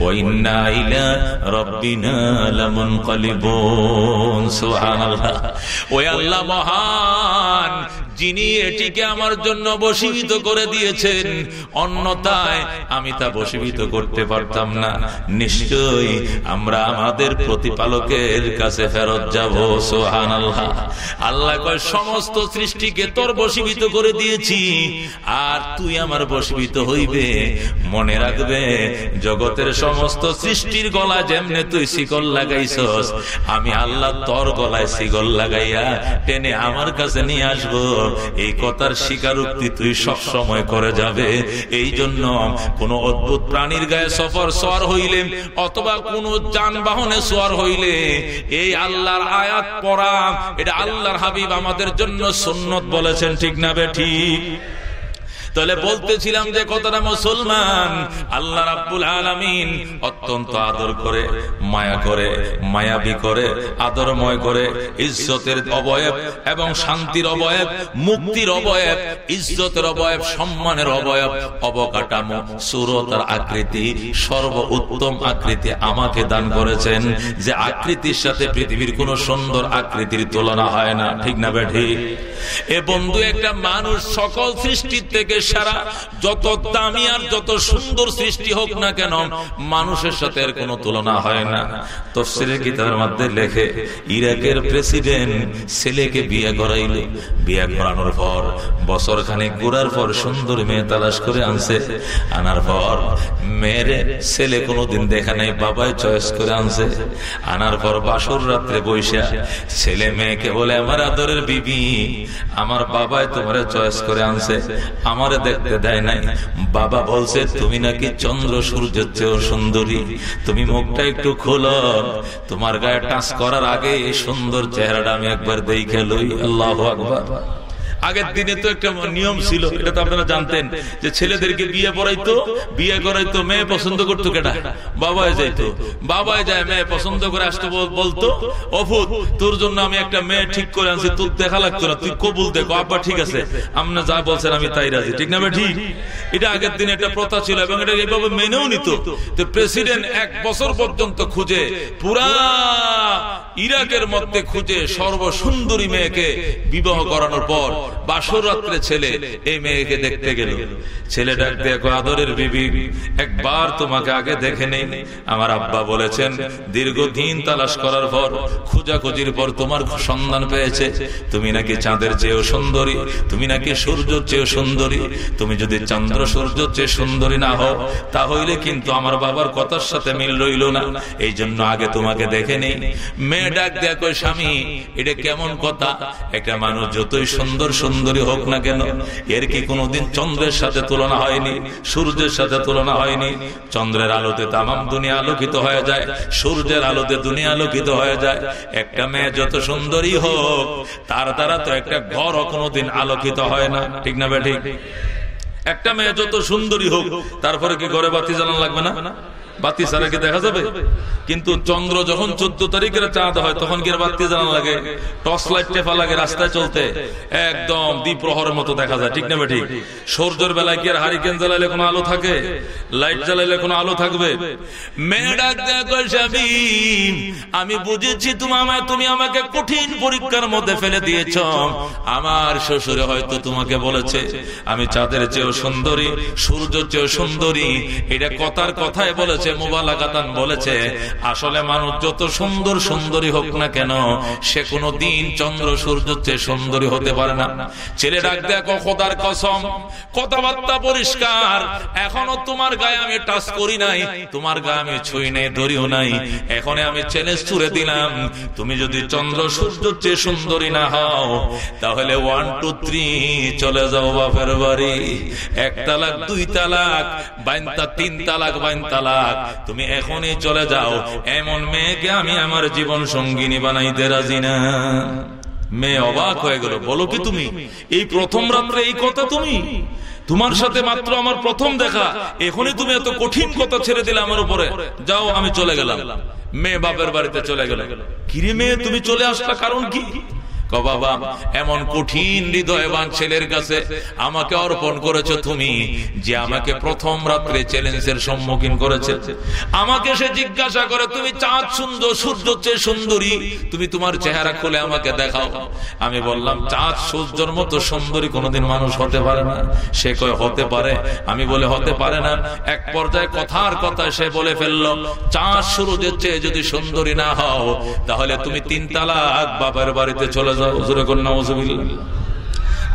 ওয়া মহান, যিনি এটিকে আমার জন্য বশীভূত করে দিয়েছেন অন্যতায় আমি তা বশীভূত করতে পারতাম না। নিশ্চয়ই আমরা আমাদের প্রতিপালকের কাছে ফেরত যাব সোহান আল্লাহ আল্লাহ কয়, সমস্ত সৃষ্টিকে তোর বশীভূত করে দিয়েছি, আর তুই আমার বশীভূত হইবে। মনে রাখবে, জগতের সমস্ত সৃষ্টির গলা যেমনে তুই শিকল লাগাইছস, আমি আল্লাহ তোর গলায় শিকল লাগাইয়া টেনে আমার কাছে নিয়ে আসব। এই কথার স্বীকারোক্তি তুই সব সময় করে যাবে। এই জন্য কোন অদ্ভুত প্রাণীর গায়ে সফর সর হইলে অথবা কোন যানবাহনে সোয়ার হইলে এই আল্লাহর আয়াত পড়া, এটা আল্লাহর হাবিব আমাদের জন্য সুন্নত বলেছেন, ঠিক না বে ঠিক? তাহলে বলতেছিলাম যে কতটা মুসলমান। আল্লাহ রাব্বুল আলামিন অত্যন্ত আদর করে মায়া করে মায়াবী করে আদরময় করে ইজ্জতের অবয়ব এবং শান্তির অবয়ব মুক্তির অবয়ব ইজ্জতের অবয়ব সম্মানের অবয়ব অবকাঠামো সুরতার আকৃতি সর্ব উত্তম আকৃতি আমাকে দান করেছেন যে আকৃতির সাথে পৃথিবীর কোন সুন্দর আকৃতির তুলনা হয় না। ঠিক না বেঠি এ বন্ধু একটা মানুষ সকল সৃষ্টির থেকে সারা যত দামি আর যত সুন্দর সৃষ্টি হোক না কেন, মানুষের সাথে এর কোনো তুলনা হয় না। তো তফসিলের কিতাবের মধ্যে লেখে, ইরাকের প্রেসিডেন্ট ছেলেকে বিয়ে করাইল। বিয়ে করানোর পর বছর খানিক ঘুরার পর সুন্দর মেয়ে তালাশ করে আনছে। আনার পর মেয়ের ছেলে কোনোদিন দেখা নাই, বাবাই চয়েস করে আনছে। আনার পর বাসর রাত্রে বৈশা, ছেলে মেয়েকে বলে, আমার আদরের বিবি, আমার বাবাই তোমার চয়েস করে আনছে। আমারে দেখতে দেয় নাই। বাবা বলছে, তুমি নাকি চন্দ্র সূর্য চেয়েও সুন্দরী। তুমি মুখটা একটু খোল। তোমার গায়ে টাচ করার আগে এই সুন্দর চেহারাটা আমি একবার দেখে লই। আল্লাহ আকবার। আগের দিনে তো একটা নিয়ম ছিল, এটা তো আপনারা জানতেন, যে ছেলেদেরকে বিয়ে পড়াইতো, বিয়ে করাইতো, মেয়ে পছন্দ করতো কেটা বাবায় যাইতো। বাবায় যায়, মেয়ে পছন্দ করে আসতো বলতো অফুত তোর জন্য আমি একটা মেয়ে ঠিক করে আনছি, তোর দেখা লাগতো না, তুই কবুল দেখো, আব্বা ঠিক আছে আপনি যা বলছেন আমি তাই রাজি। ঠিক না ঠিক? এটা আগের দিনে একটা প্রথা ছিল এবং এটা এইভাবে মেনেও নিত। তো প্রেসিডেন্ট এক বছর পর্যন্ত খুঁজে পুরা ইরাকের মধ্যে খুঁজে সর্বসুন্দরী মেয়েকে বিবাহ করানোর পর বাসর রাত্রে ছেলে এই মেয়েকে দেখতে গেল। ছেলে দেখো আদরের বিবি, একবার তোমাকে আগে দেখে নেই। আমার আব্বা বলেছেন, দীর্ঘদিন তালাশ করার পর খোঁজাখুঁজির পর তোমার সন্ধান পেয়েছে। তুমি নাকি চাঁদের চেয়েও সুন্দরী, তুমি নাকি সূর্যের চেয়েও সুন্দরী। তুমি যদি চন্দ্র সূর্যের চেয়ে সুন্দরী না হও, তাহলে কিন্তু আমার বাবার কথার সাথে মিল রইল না। এই জন্য আগে তোমাকে দেখে নেই। মেয়ে ডাক দেখো স্বামী, এটা কেমন কথা? একটা মানুষ যতই সুন্দর সুন্দরী হোক না কেন, এর কি কোনোদিন চন্দ্রের সাথে তুলনা হয়নি, সূর্যের সাথে তুলনা হয়নি? চন্দ্রের আলোতে তামাম দুনিয়া আলোকিত হয়ে যায়, সূর্যের আলোতে দুনিয়া আলোকিত হয়ে যায়। একটা মেয়ে যত সুন্দরী হোক, তার দ্বারা তো একটা ঘর কোনোদিন আলোকিত হয় না। ঠিক না বেঠিক একটা মেয়ে যত সুন্দরী হোক, তারপরে কি ঘরে বাতি জ্বালানো লাগবে না? বাতি দেখা যাবে। কিন্তু চন্দ্র যখন চোদ্দ তারিখের চাঁদ হয়, তখন কি বাতি জ্বালানো লাগে? টর্চ লাইট লাগে রাস্তায় চলতে। একদম মতো দেখা যায়, ঠিক না বেলায় কি জ্বালাইলে কোনো আলো থাকে? লাইট জ্বালাইলে কোনো আলো থাকবে? আমি বুঝেছি তুমি আমায়, তুমি আমাকে কঠিন পরীক্ষার মধ্যে ফেলে দিয়েছ। আমার শ্বশুরে হয়তো তোমাকে বলেছে, আমি চাঁদের চেয়েও সুন্দরী সূর্য চেয়েও সুন্দরী, এটা কথার কথায় বলেছে মোবালাকাতান বলেছে, আসলে মানুষ যত সুন্দর সুন্দরী হোক না কেন, সে কোনো দিন চন্দ্র সূর্য চেয়ে সুন্দরী হতে পারে না। ছেলে ডাক দেখো, খোদার কসম, কথাবার্তা পরিষ্কার, এখনও তোমার গায়ে আমি টাচ করি নাই, তোমার গায়ে আমি ছুঁই নেই, ধরিও নাই, এখন আমি চ্যালেঞ্জ ছুড়ে দিলাম, তুমি যদি চন্দ্র সূর্য চেয়ে সুন্দরী না হও, তাহলে ওয়ান টু থ্রি চলে যাও বাপের বাড়ি। এক তালাক, দুই তালাক, বাইনতা, তিন তালাক বাইন তালাক তুমি এখনই চলে যাও। এমন মেয়েকে আমি আমার জীবন সঙ্গিনী বানাইতে রাজি না। মেয়ে অবাক হয়ে গেল, বলো কি তুমি? এই প্রথম রাত্রে এই কথা তুমি? তোমার সাথে মাত্র আমার প্রথম দেখা। এখনই তুমি এত কঠিন কথা ছেড়ে দিলে আমার উপরে। যাও, আমি চলে গেলাম। মেয়ে বাপের বাড়িতে চলে গেল। কিরে মেয়ে, তুমি চলে আসলা কারণ কি? বাবা, এমন কঠিন হৃদয়বান ছেলের কাছে আমাকে অর্পণ করেছ তুমি, যে আমাকে প্রথম রাত্রে চ্যালেঞ্জের সম্মুখীন করেছে। আমাকে সে জিজ্ঞাসা করে, তুমি চাঁদ সুন্দর, সূর্য চেয়ে সুন্দরী, তুমি তোমার চেহারা খুলে আমাকে দেখাও। আমি বললাম, চাঁদ সূর্যর মতো সুন্দরী কোনোদিন মানুষ হতে পারে না। সে কয়, হতে পারে। আমি বলে, হতে পারে না। এক পর্যায়ে কথার কথা সে বলে ফেলল, চাঁদ সূর্যের চেয়ে যদি সুন্দরী না হও, তাহলে তুমি তিন বাবার বাড়িতে চলে যাও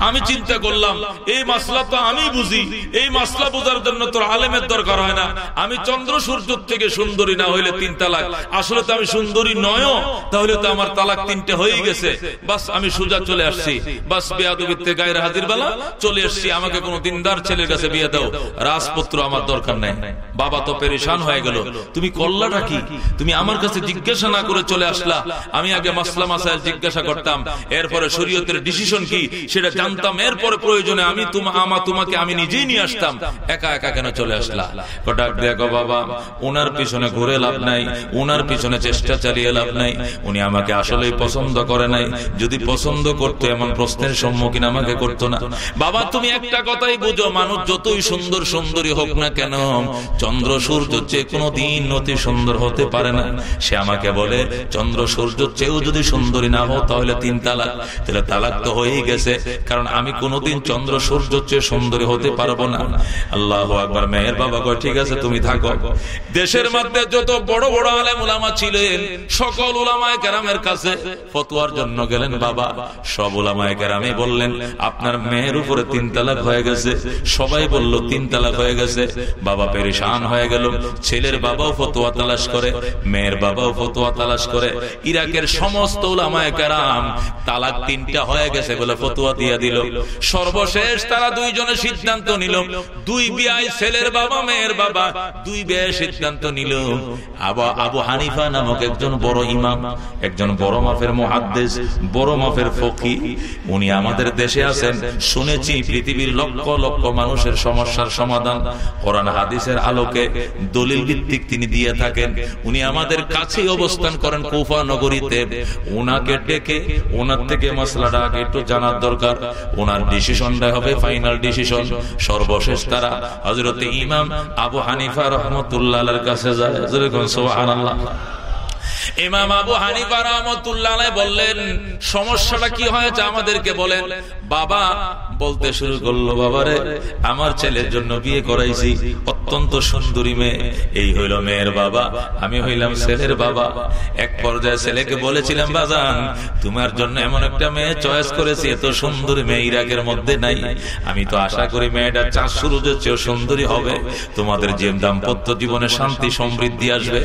আমি চিন্তা করলাম, এই মাসলা তো আমি বুঝি, এই মাসলা বোঝার জন্য তোর আলেমের দরকার হয় না। আমি চন্দ্র সূর্য থেকে সুন্দরী না হইলে তিন তালাক। আসলে তো আমি সুন্দরী নয় তাহলে তো আমার তালাক তিনটে হয়ে গেছে। বাস, আমি সোজা চলে আসছি। বাস, বেয়াদবিতে গায়ের হাজির বেলা, চলে আসছি আমাকে কোনো দিনদার ছেলের কাছে বিয়ে দাও। রাজপুত্র আমার দরকার নেই। বাবা তো পেরেশান হয়ে গেল। তুমি করলাটা কি? তুমি আমার কাছে জিজ্ঞাসা না করে চলে আসলা। আমি আগে মাসলা মাসাইল জিজ্ঞাসা করতাম। এরপরে শরীয়তের ডিসিশন কি? সেটা জানতাম, এরপরে প্রয়োজনে আমি আমা তোমাকে আমি নিজেই নিয়ে আসতাম। একা একা কেন চলে আসলা? কটাক দেখো বাবা ওনার পিছনে ঘুরে লাভ নাই ওনার পিছনে চেষ্টা চালিয়ে লাভ নাই। উনি আমাকে আসলেই পছন্দ করে নাই। যদি পছন্দ করতো, এমন প্রশ্নের সম্মুখীন আমাকে করতো না। বাবা, তুমি একটা কথাই বুঝো, মানুষ যতই সুন্দর সুন্দরী হোক না কেন, চন্দ্র সূর্য চেয়ে কোনো দিন অতি সুন্দর হতে পারে না। সে আমাকে বলে, চন্দ্র সূর্য চেয়েও যদি সুন্দরী না হো তাহলে তিন তালাক। তাহলে তালাক তো হয়েই গেছে। কারণ আমি কোনোদিন চন্দ্র সূর্য চেয়ে সুন্দরী হতে পারব না। আল্লাহ একবার মেয়ের বাবা কয় ঠিক আছে তুমি থাকো। দেশের মধ্যে যত বড় বড় আলেম উলামা ছিলেন সকল উলামায় কেরামের কাছে ফতুয়ার জন্য গেলেন বাবা। সব উলামায় কেরামে বললেন আপনার মেয়ের উপরে তিন তালাক হয়ে গেছে। সবাই বলল তিন তালাক হয়ে গেছে। বাবা পেরেশান হয়ে গেল। ছেলের বাবাও ফতুয়া তালাশ করে মেয়ের বাবাও ফতুয়া তালাশ করে। ইরাকের সমস্ত উলামায় কেরাম তালাক তিনটা হয়ে গেছে বলে ফতুয়া দিয়ে দিল। সর্বশেষ তারা দুইজনে সিদ্ধান্ত নিল, দুই বিয়াই ছেলের বাবা, মেয়ের বাবা, দুই বিয়ে সিদ্ধান্ত নিল। আবু আবু হানিফা নামক একজন বড় ইমাম, একজন বড় মাফের মহাদ্দেশ বড় মাফের ফকি উনি আমাদের দেশে আছেন, শুনেছি পৃথিবীর লক্ষ লক্ষ মানুষের সমস্যার সমাধান। কোরআন হাদিসের আলোকে দলিল ভিত্তিক তিনি দিয়ে থাকেন। উনি আমাদের কাছেই অবস্থান করেন কুফা নগরীতে। ওনাকে ডেকে ওনার থেকে মশলাটা আগে একটু জানার দরকার। ওনার ডিসিশনটা হবে ফাইনাল ডিসিশন সর্বশেষ তারা হজরত ইমাম আবু হানিফা রহমতুল্লাহ কাছে যায়। ইমাম আবু হানিফা রহমতুল্লাহ বললেন, সমস্যাটা কি হয়েছে আমাদেরকে বলেন? বাবা, বলতে শুরু করল বাবারে আমার ছেলের জন্য বিয়ে করাইছি, অত্যন্ত সুন্দরী মেয়ে, এই হইল মেয়ের বাবা, আমি হইলাম ছেলের বাবা। এক পর্যায়ে ছেলেকে বলেছিলাম, বাজান, তোমার জন্য এমন একটা মেয়ে চয়েস করেছি, এত সুন্দরী মেয়ে ইরাকের মধ্যে নাই। আমি তো আশা করি মেয়েটা চাষ সূর্যের চেয়েও সুন্দরী হবে। তোমাদের যে দাম্পত্য জীবনে শান্তি সমৃদ্ধি আসবে,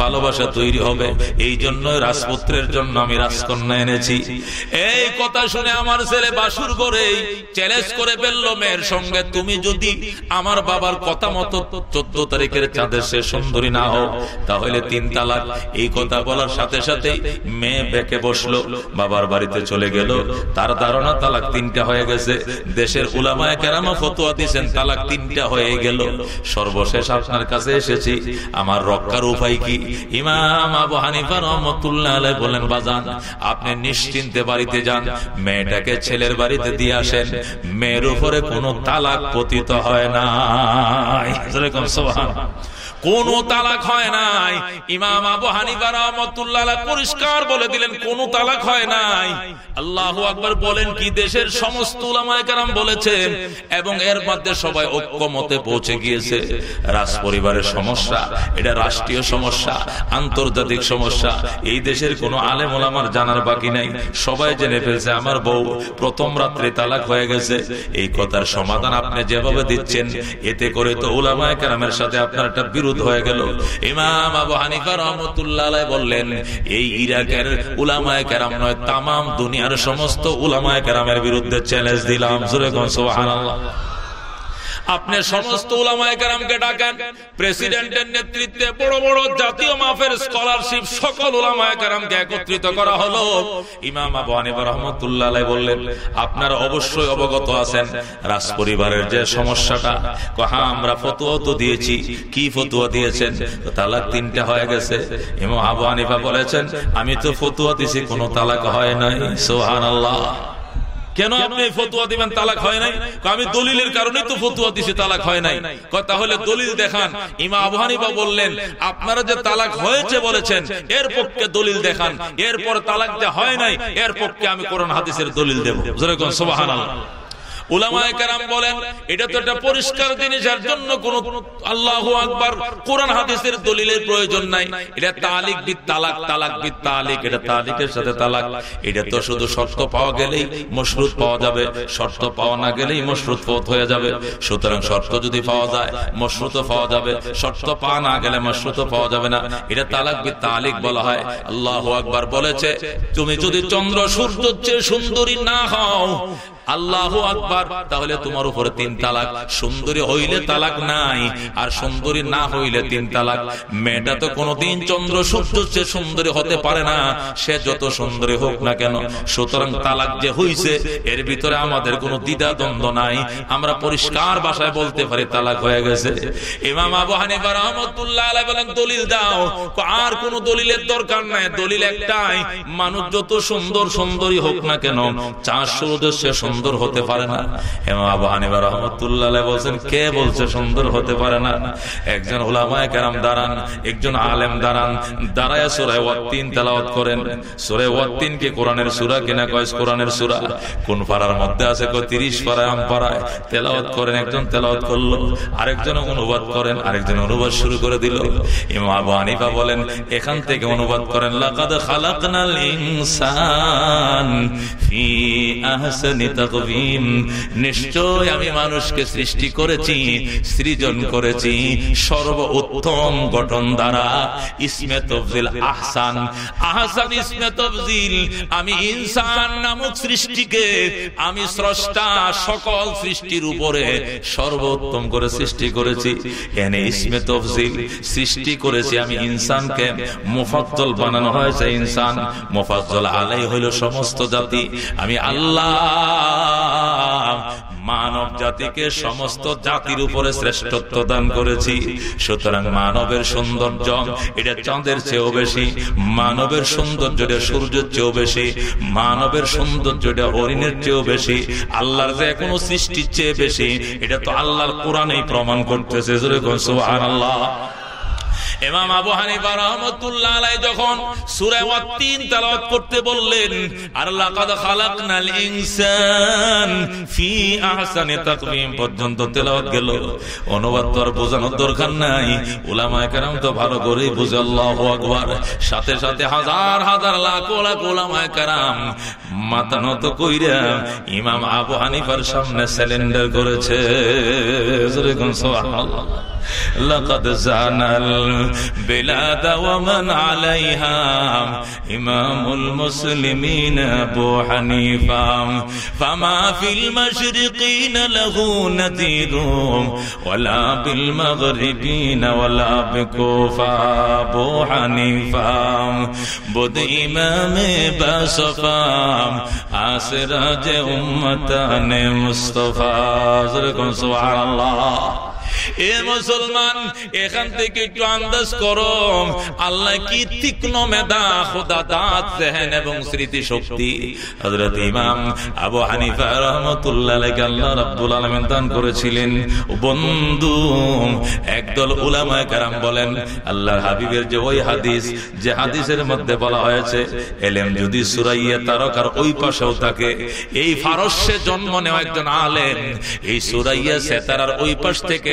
ভালোবাসা তৈরি হবে এই জন্য রাজপুত্রের জন্য আমি রাজকন্যা এনেছি। এই কথা শুনে আমার ছেলে বাসুর করে চ্যালেঞ্জ করে ফেলল মেয়ের সঙ্গে, তুমি যদি আমার বাবার কথা মতো চোদ্দ তারিখের চাঁদের সে সুন্দরী না হও, তাহলে তিন তালাক। এই কথা বলার সাথে সাথে মেয়ে বেঁকে বসল, বাবার বাড়িতে চলে গেল। তার ধারণা, তালাক তিনটা হয়ে গেছে। দেশের উলামায় কেরামা ফতুয়া দিচ্ছেন তালাক তিনটা হয়ে গেল। সর্বশেষ আপনার কাছে এসেছি। আমার রক্ষার উপায় কি? ইমাম আবু হানিফা রহমতুল্লাহ আলাই বলেন বাজান, আপনি নিশ্চিন্তে বাড়িতে যান। মেয়েটাকে ছেলের বাড়িতে দিয়ে আসেন। মেয়ের উপরে কোনো তালাক পতিত হয় না কোন তালাক হয় নাই। ইমাম আবু হানিফা রহমতুল্লাহ পরিষ্কার বলে দিলেন, কোন তালাক হয় নাই। আল্লাহ আকবর বলেন কি, দেশের সমস্ত উলামায়ে কেরাম বলেছেন, এবং এর মধ্যে সবাই ঐক্যমতে পৌঁছে গিয়েছে। রাজ পরিবারের সমস্যা, এটা রাষ্ট্রীয় সমস্যা, আন্তর্জাতিক সমস্যা, এই দেশের কোন আলেম ওলামার জানার বাকি নাই। সবাই জেনে ফেলছে, আমার বউ প্রথম রাত্রে তালাক হয়ে গেছে। এই কথার সমাধান আপনি যেভাবে দিচ্ছেন, এতে করে তো উলামায়ে কেরামের সাথে আপনার একটা বিরোধ হয়ে গেল। ইমাম আবু হানিফা রহমতুল্লাহ বললেন, এই ইরাকের উলামায় কেরাম নয় তাম দুনিয়ার সমস্ত উলামায় কেরামের বিরুদ্ধে চ্যালেঞ্জ দিলাম। সুরে সুবহানাল্লাহ। আপনি সমস্ত উলামায়ামকে ডাকেন, প্রেসিডেন্টের নেতৃত্বে বড় বড় জাতীয় মাফের স্কলারশিপ সকল উলামায়ামকে একত্রিত করা হলো। ইমাম আবু হানিফা রহমতুল্লাহ বললেন, আপনারা অবশ্যই অবগত আছেন রাজ পরিবারের যে সমস্যাটা। হ্যাঁ আমরা ফতুয়া তো দিয়েছি। কি ফতুয়া দিয়েছেন? তালাক তিনটা হয়ে গেছে। ইমাম আবু হানিফা বলেছেন, আমি তো ফতুয়া দিছি, কোনো তালাক হয় নাই। সোহান আল্লাহ কেন আপনি ফতুয়া দিবেন, তালাক হয় নাই? আমি দলিলের কারণে তো ফতুয়া দিছি, তালাক হয় নাই। তাহলে দলিল দেখান। ইমা আবহানিবা বললেন, আপনারা যে তালাক হয়েছে বলেছেন, এর পক্ষে দলিল দেখান। এরপর তালাক যে হয় নাই, এর পক্ষে আমি কোরআন, হাদিসের দলিল দেব। যেরকম সোবাহান উলামায়ে কেরাম বলেন এটা তো একটা পরিষ্কার জিনিস এর জন্য কোন আল্লাহ আকবার কোরআন হাদিসের দলিলের প্রয়োজন নাই। এটা তালিক বিদ তালাক তালাক বিদ তালিক এটা তালিকের সাথে তালাক। এটা তো শুধু শর্ত পাওয়া গেলেই মশরুত পাওয়া যাবে শর্ত পাওয়া না গেলেই মশরুত পথ হয়ে যাবে। সুতরাং শর্ত যদি পাওয়া যায় মশরুত পাওয়া যাবে শর্ত পাওয়া না গেলে মশরুত পাওয়া যাবে না। এটা তালাক বিদ তালিক বলা হয়। আল্লাহ আকবার বলেছে তুমি যদি চন্দ্র সূর্য চেয়ে সুন্দরী না হও আল্লাহ আকবার, তাহলে তোমার উপরে তিন তালাক। সুন্দরী হইলে তালাক নাই, আর সুন্দরী না হইলে তিন তালাক। মেয়েটা তো কোনোদিন চন্দ্র সূর্য চেয়ে সুন্দরী হতে পারে না, সে যত সুন্দরী হোক না কেন। সুতরাং তালাক যে হইছে, এর ভিতরে আমাদের কোনো দ্বিধা দ্বন্দ্ব নাই। আমরা পরিষ্কার ভাষায় বলতে পারি, তালাক হয়ে গেছে। ইমাম আবু হানিফা রহমতুল্লাহ বলেন, দলিল দাও। আর কোন দলিলের দরকার নাই। দলিল একটাই, মানুষ যত সুন্দর সুন্দরী হোক না কেন চার সে সুন্দর সুন্দর হতে পারে না। হেমা আবু হানিবা রহমতুল্লাহ বলছেন, কে বলছে সুন্দর হতে পারে না? একজন ওলামায় কেরাম দাঁড়ান, একজন আলেম দাঁড়ান, দাঁড়ায় সুরায় ওয়াত্তিন তেলাওয়াত করেন। সুরায় ওয়াত্তিন কে কোরআনের সুরা কিনা কয়েস কোরআনের সুরা? কোন পাড়ার মধ্যে আছে কো তিরিশ পাড়ায়, আম পাড়ায়? তেলাওয়াত করেন, একজন তেলাওয়াত করল, আরেকজন অনুবাদ করেন, আরেকজন অনুবাদ শুরু করে দিল। ইমাম আবু হানিফা বলেন, এখান থেকে অনুবাদ করেন, লাকাদ খালাকনাল ইনসান ফি আহসানি নিশ্চয় আমি মানুষকে সৃষ্টি করেছি, সৃজন করেছি সর্ব উত্তম গঠন দ্বারা। আহসান। আহসান আমি ইনসান নামক সৃষ্টিকে, আমি স্রষ্টা সকল সৃষ্টির উপরে সর্বোত্তম করে সৃষ্টি করেছি। এনে ইসমে তফজিল সৃষ্টি করেছি আমি ইনসানকে। মুফাজ্জল বানানো হয়েছে ইনসান। মুফাজ্জল আলাই হইল সমস্ত জাতি। আমি আল্লাহ মানব জাতিকে সমস্ত জাতির উপরে শ্রেষ্ঠত্ব দান করেছি। সুতরাং মানবের সৌন্দর্য, এটা চাঁদের চেয়েও বেশি, মানবের সৌন্দর্য এটা সূর্যের চেয়েও বেশি, মানবের সৌন্দর্য এটা হরিণের চেয়েও বেশি, আল্লাহর যে কোনো সৃষ্টির চেয়ে বেশি, এটা তো আল্লাহর কোরআনেই প্রমাণ করতেছে। আল্লাহ ইমাম আবু হানিফা রাহমাতুল্লাহ আলাইহি যখন সূরা ওয়াত-তিন তেলাওয়াত করতে বললেন, আর লাকাদ খালাকনাল ইনসান ফি আহসানি তাকওয়িম পর্যন্ত তেলাওয়াত গেল। অনুবাদ তো আর বোঝানোর দরকার নাই। উলামায়ে কেরাম তো ভালো বুঝে, আল্লাহু আকবার। সাথে সাথে হাজার হাজার লাখ লাখ উলামায়ে কেরাম মাথা নত কইরা ইমাম আবু হানিফার সামনে সিলিন্ডার করেছে। সুবহানাল্লাহ لقد زان البلاد ومن عليها إمام المسلمين أبو حنيفة. فما في المشرقين له نذير ولا بالمغربين ولا بكوفة. أبو حنيفة بود إمام بصفا آسراج أمتان مصطفى. سبحان الله. এ মুসলমান, এখান থেকে একটু আন্দাজ করো। আল্লাহ কি তীক্ষ্ণ মেধা, খোদা দাঁত এবং স্মৃতি শক্তি হযরত ইমাম আবু হানিফা রাহমাতুল্লাহ আল্লাহ দান করেছিলেন। বন্ধু, একদল উলামায়ে কেরাম বলেন হাবিবের যে ওই হাদিস, যে হাদিসের মধ্যে বলা হয়েছে, এলেম যদি সুরাইয়া তারকার ওই পাশেও থাকে, এই ফারস্যে জন্ম নেওয়া একজন আলেম, এই সুরাইয়া সেতারার ওই পাশ থেকে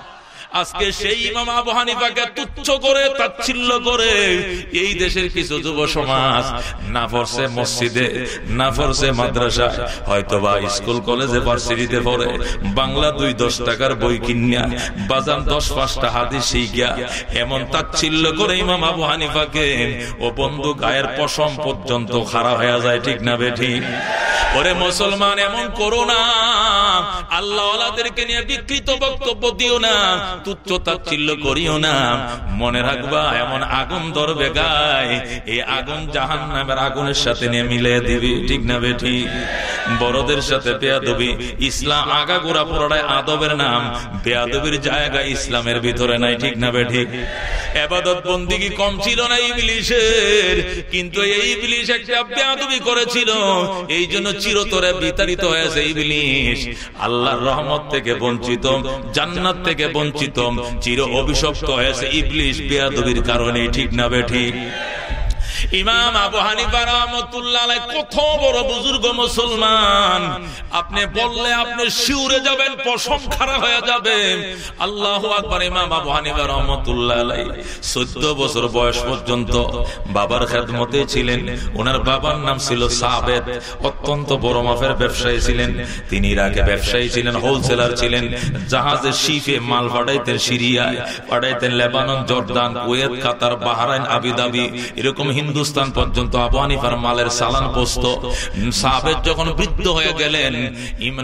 আজকে সেই ইমাম আবু হানিফাকে তুচ্ছ করে তাচ্ছিল্য করে। এই দেশের কিছু যুব সমাজ না পড়ছে মসজিদে না পড়ছে মাদ্রাসা হয়তো বা স্কুল কলেজে ভার্সিটিতে পড়ে বাংলা দুই দশ টাকার বই কিনিয়া বাজান দশ পাঁচটা হাতে শিখিয়া এমন তাচ্ছিল্য করে ইমাম আবু হানিফাকে ও বন্ধু গায়ের পশম পর্যন্ত খারাপ হয়ে যায় ঠিক না বেঠি। ওরে মুসলমান এমন করো না। আল্লাহ নিয়ে বিকৃত বক্তব্য দিও না করিও না। মনে রাখবা, এমন আগুন ধরবে গায়। এই আগুন জাহান নামের আগুনের সাথে নিয়ে মিলে দিবি, ঠিক না বেঠি? বড়দের সাথে বেয়াদবি, ইসলাম আগা গোড়া পড়ায় আদবের নাম। বেয়াদবির জায়গা ইসলামের ভিতরে নাই, ঠিক না বেঠি? এবাদত বন্দিগি কম ছিল না ইবলিশের? কিন্তু এই ইবলিশ একটা করেছিল। এই জন্য চিরতরে বিতাড়িত হয়েছে ইবলিশ। আল্লাহর রহমত থেকে বঞ্চিত, জান্নাত থেকে বঞ্চিত চির অভিশপ্ত হয়েছে ইবলিশ বেয়াদবির কারণে ঠিক না বেঠিক ইমাম আবু হানিফা রহমতুল্লাহ কত বড় বুজুর্গ মুসলমান। আপনি বললে আপনি শিউরে যাবেন, পশম খারাপ হয়ে যাবে। আল্লাহ আকবার ইমাম আবু হানিফা রহমতুল্লাহ চোদ্দ বছর বয়স পর্যন্ত বাবার খেদমতে ছিলেন। ওনার বাবার নাম ছিল সাবেদ। অত্যন্ত বড় মাফের ব্যবসায়ী ছিলেন। তিনি ইরাকে ব্যবসায়ী ছিলেন, হোলসেলার ছিলেন। জাহাজের শিফে মাল পাঠাইতেন সিরিয়ায়, পাঠাইতেন Lebanon, Jordan, Kuwait, Qatar, Bahrain Abu Dhabi এরকম হিন্দুস্তান পর্যন্ত আবু হানিফার মালের সালান পোস্ত। সাবেদ যখন বৃদ্ধ হয়ে গেলেন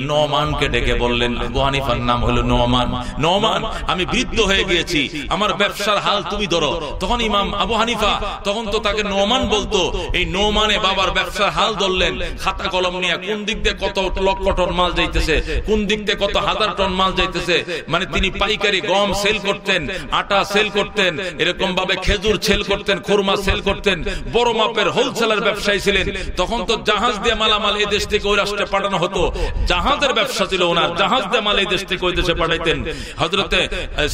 নোমানকে ডেকে বললেন আবু হানিফার নাম হলো নোমান। নোমান, আমি বৃদ্ধ হয়ে গিয়েছি, আমার ব্যবসার হাল তুমি ধরো। তখন ইমাম আবু হানিফা তখন তো তাকে নোমান বলতো, এই নোমানে বাবার ব্যবসার হাল ধরলেন, খাতা কলম নিয়ে কোন দিক দিয়ে কত লক্ষ টন মাল যাইতেছে, কোন দিক দিয়ে কত হাজার টন মাল যাইতেছে মানে তিনি পাইকারি গম সেল করতেন, আটা সেল করতেন এরকম ভাবে খেজুর সেল করতেন, খুরমা সেল করতেন বড় মাপের হোলসেলার ব্যবসায়ী ছিলেন। তখন তো জাহাজ দিয়ে মালামাল এই দেশ থেকে ওই রাষ্ট্রে পাঠানো হতো। জাহাজের ব্যবসা ছিল ওনার। জাহাজ দিয়ে মাল এই দেশ থেকে ওই দেশে পাঠাইতেন। হজরতে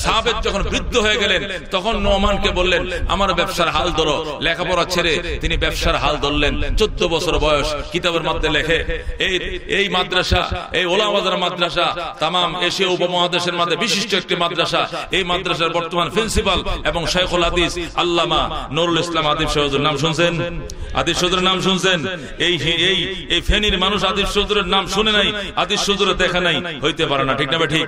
সাবেদ যখন বৃদ্ধ হয়ে গেলেন, তখন নোমানকে বললেন, আমার ব্যবসার হাল ধরো, লেখাপড়া ছেড়ে তিনি ব্যবসার হাল ধরলেন। চোদ্দ বছর বয়স, কিতাবের মধ্যে লেখে, এই এই মাদ্রাসা, এই ওলামাজার মাদ্রাসা তাম এশিয়া উপমহাদেশের মধ্যে বিশিষ্ট একটি মাদ্রাসা। এই মাদ্রাসার বর্তমান প্রিন্সিপাল এবং শেখুল হাদিস আল্লামা নুরুল ইসলাম আদিব সহজুর নাম শুনছেন? আদিস সদুরের নাম শুনছেন? এই এই এই ফেনীর মানুষ আদিস সদুরের নাম শুনে নাই, আদিস সদুরের দেখা নাই। হইতে পারে না, ঠিক না ঠিক?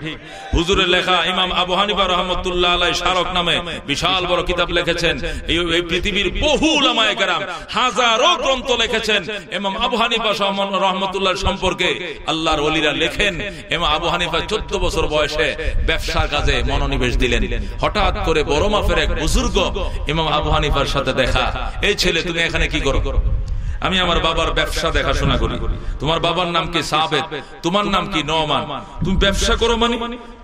হুজুরের লেখা ইমাম আবু হানিফা রহমতুল্লাহ আলাই শারক নামে বিশাল বড় কিতাব লিখেছেন। এই পৃথিবীর বহু উলামায়ে কেরাম হাজারো গ্রন্থ লিখেছেন। ইমাম আবু হানিফা রহমতুল্লাহ সম্পর্কে আল্লাহর ওলিরা লেখেন। ইমাম আবু হানিফা 14 বছর বয়সে ব্যবসার কাজে মনোনিবেশ দিলেন। হঠাৎ করে বড় মাপের এক বুজুর্গ ইমাম আবু হানিফার সাথে দেখা। এই ছেলে, তুমি এখানে কি করো? আমি আমার বাবার ব্যবসা দেখাশোনা করি। তোমার বাবার নাম কি সাবেদ তোমার নাম কি নমান তুমি ব্যবসা করো মানে?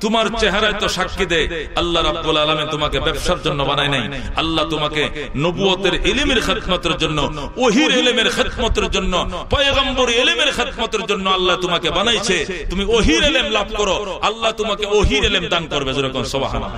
তোমার চেহারায় তো সাক্ষী দেয় আল্লাহ রাব্বুল আলামিন তোমাকে ব্যবসার জন্য বানায় নাই। আল্লাহ তোমাকে নবুয়তের ইলমের খেদমতের জন্য, ওহির ইলমের খেদমতের জন্য, পয়গম্বর ইলমের খেদমতের জন্য আল্লাহ তোমাকে বানাইছে। তুমি ওহির ইলম লাভ করো। আল্লাহ তোমাকে ওহির ইলম দান করবে, যেরকম আলাই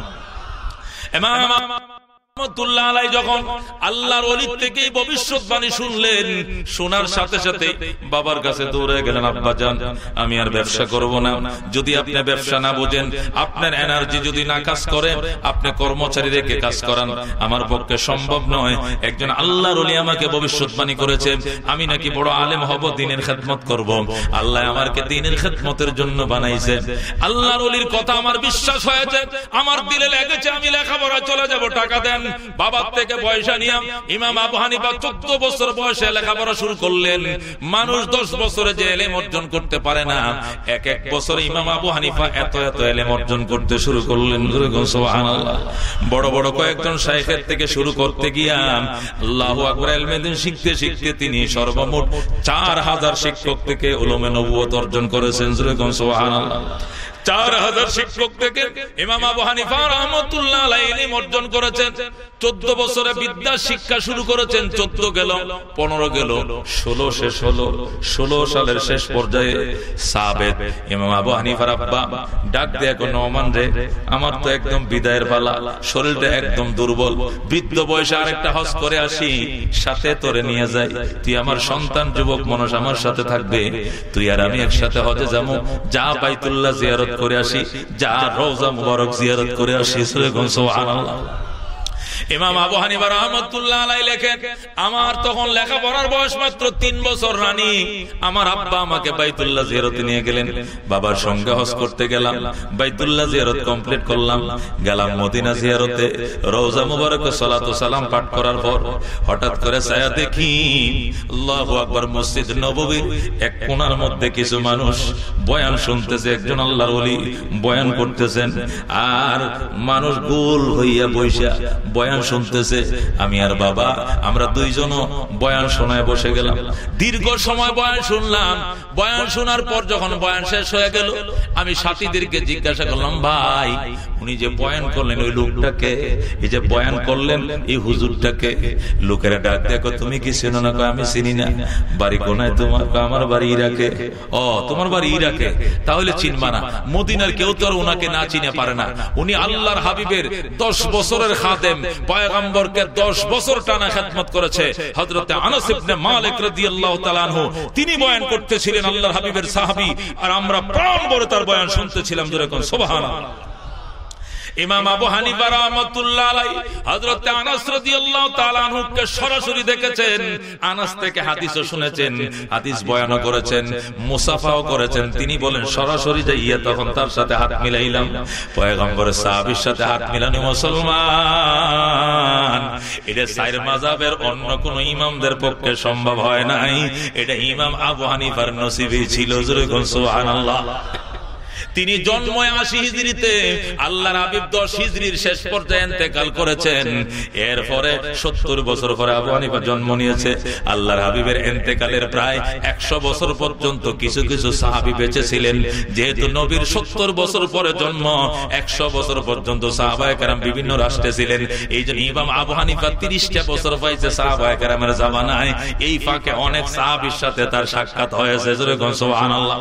আমি আর ব্যবসা করব না। যদি আপনি ব্যবসা না বোঝেন, আপনার এনার্জি যদি না কাজ করে, আপনি কর্মচারী রেখে কাজ করান। আমার পক্ষে সম্ভব নয়। একজন আল্লাহর অলি আমাকে ভবিষ্যৎবাণী করেছে, আমি নাকি বড় আলেম হব, দিনের খেদমত করব। আল্লাহ আমাকে দিনের খেদমতের জন্য বানাইছে। আল্লাহর অলির কথা আমার বিশ্বাস হয়েছে, আমার দিলে লেগেছে, আমি লেখাপড়া চলে যাব, টাকা দেন। বাবার থেকে পয়সা নিয়ে ইমাম আবু হানিফা চোদ্দ বছর বয়সে লেখাপড়া শুরু করলেন। মানুষ দশ বছরে যে এলেম অর্জন করতে পারে না। এক এক বছর ইমাম আবু হানিফা এত এত এলেম অর্জন করতে শুরু করলেন। বড় বড় কয়েকজন শাইখের থেকে শুরু করতে গিয়া তিনি সর্বমোট চার হাজার শিক্ষক থেকে অর্জন করেছেন। চার হাজার শিক্ষক থেকে ইমাম আবু হানিফা রহমতুল্লাহ অর্জন করেছেন। চোদ্দ বছরে বিদ্যা শিক্ষা শুরু করেছেন, চোদ্দ গেল, পনেরো গেল, ষোলো শেষ হলো, ষোলো সালের শেষ পর্যায়ে সাবেদ, ইমাম আবু হানিফার আব্বা, ডাক দেয়া নমান রে, আমার তো একদম বিদায়ের পালা, শরীরটা একদম দুর্বল, বৃদ্ধ বয়সে আরেকটা হজ করে আসি, সাথে তোরে নিয়ে যাই, তুই আমার সন্তান, যুবক মানুষ আমার সাথে থাকবে, তুই আর আমি একসাথে হজে যাব, যা বাইতুল্লাহ জিয়ারত করে আসি যা রোজা মুবারক জিয়ারত করে আসি সুবহানাল্লাহ। ইমাম আবু হানিফা রহমতুল্লাহ আলাই লেখেন, আমার তখন লেখাপড়ার বয়স মাত্র তিন বছর রানী। আমার আব্বা আমাকে বাইতুল্লাহ জিয়ারতে নিয়ে গেলেন। বাবার সঙ্গে হজ করতে গেলাম, বাইতুল্লাহ জিয়ারত কমপ্লিট করলাম। গেলাম মদিনা জিয়ারতে। রোজা মুবারক সালাতু সালাম পাঠ করার পর হঠাৎ করে ছায়া দেখি, আল্লাহু আকবার মসজিদ নববীর। এক কোণার মধ্যে কিছু মানুষ বয়ান শুনতেছে, একজন আল্লাহর ওলি বয়ান করতেছেন। আর মানুষ গোল হইয়া বৈশা বয়ান শুনতেছে, আমি আর বাবা, আমরা দুইজনও বয়ান শোনায় বসে গেলাম। দীর্ঘ সময় বয়ান শুনলাম। বয়ান শোনার পর যখন বয়ান শেষ হয়ে গেল, আমি সাথীদেরকে জিজ্ঞাসা করলাম, ভাই, উনি যে বয়ান করলেন ওই লোকটাকে, এই যে বয়ান করলেন এই হুজুরটাকে, লোকেরা ডাক, দেখো, তুমি কি চিনো না? আমি চিনি না। বাড়ি কোনায় তোমার? আমার বাড়ি ইরাকে। ও, তোমার বাড়ি ইরাকে? তাহলে চিনবা না। মদিনার কেউ তো আর ওনাকে না চিনে পারে না। উনি আল্লাহর হাবিবের দশ বছরের খাদেম। পয়গম্বরকে দশ বছর টানা খেদমত করেছে। হজরতে আনাস ইবনে মালিক রাদিয়াল্লাহু তাআলা তিনি বয়ান করতেছিলেন, আল্লাহর হাবিবের সাহাবী। আর আমরা প্রাণ ভরে তার বয়ান শুনতেছিলাম যেরকম, সুবহানাল্লাহ। ইমাম আবু হানিফা রাহমাতুল্লাহ আলাইহি হযরত আনাস রাদিয়াল্লাহু তাআলা আনহুকে সরাসরি দেখেছেন। আনাস থেকে হাদিসও শুনেছেন, হাদিস বয়ানও করেছেন, মুসাফাও করেছেন। তিনি বলেন, সরাসরি যাইয়া তখন তার সাথে হাত মিলাইলাম। পয়গম্বরের সাহাবীর সাথে হাত মিলানি মুসলমান। এটা সাইর মাযহাবের অন্য কোন ইমামদের পক্ষে সম্ভব হয় নাই। এটা ইমাম আবু হানিফার নসিবে ছিল। জোরে সুবহানাল্লাহ। তিনি জন্ম আশি হিজড়িতে, আল্লাহর আবিব দশ হিজড়ির শেষ পর্যায়ে এতেকাল করেছেন। এরপরে সত্তর বছর পরে আবু হানিফা জন্ম নিয়েছে। আল্লাহর হাবিবের এতেকালের প্রায় একশো বছর পর্যন্ত কিছু কিছু সাহাবি বেঁচে ছিলেন। যেহেতু নবীর সত্তর বছর পরে জন্ম, একশো বছর পর্যন্ত সাহাবায় কারাম বিভিন্ন রাষ্ট্রে ছিলেন। এই জন্য ইমাম আবু হানিফা তিরিশটা বছর পাইছে সাহাবায় কারামের জামানায়। এই ফাঁকে অনেক সাহাবির সাথে তার সাক্ষাৎ হয়েছে। সুবহানাল্লাহ।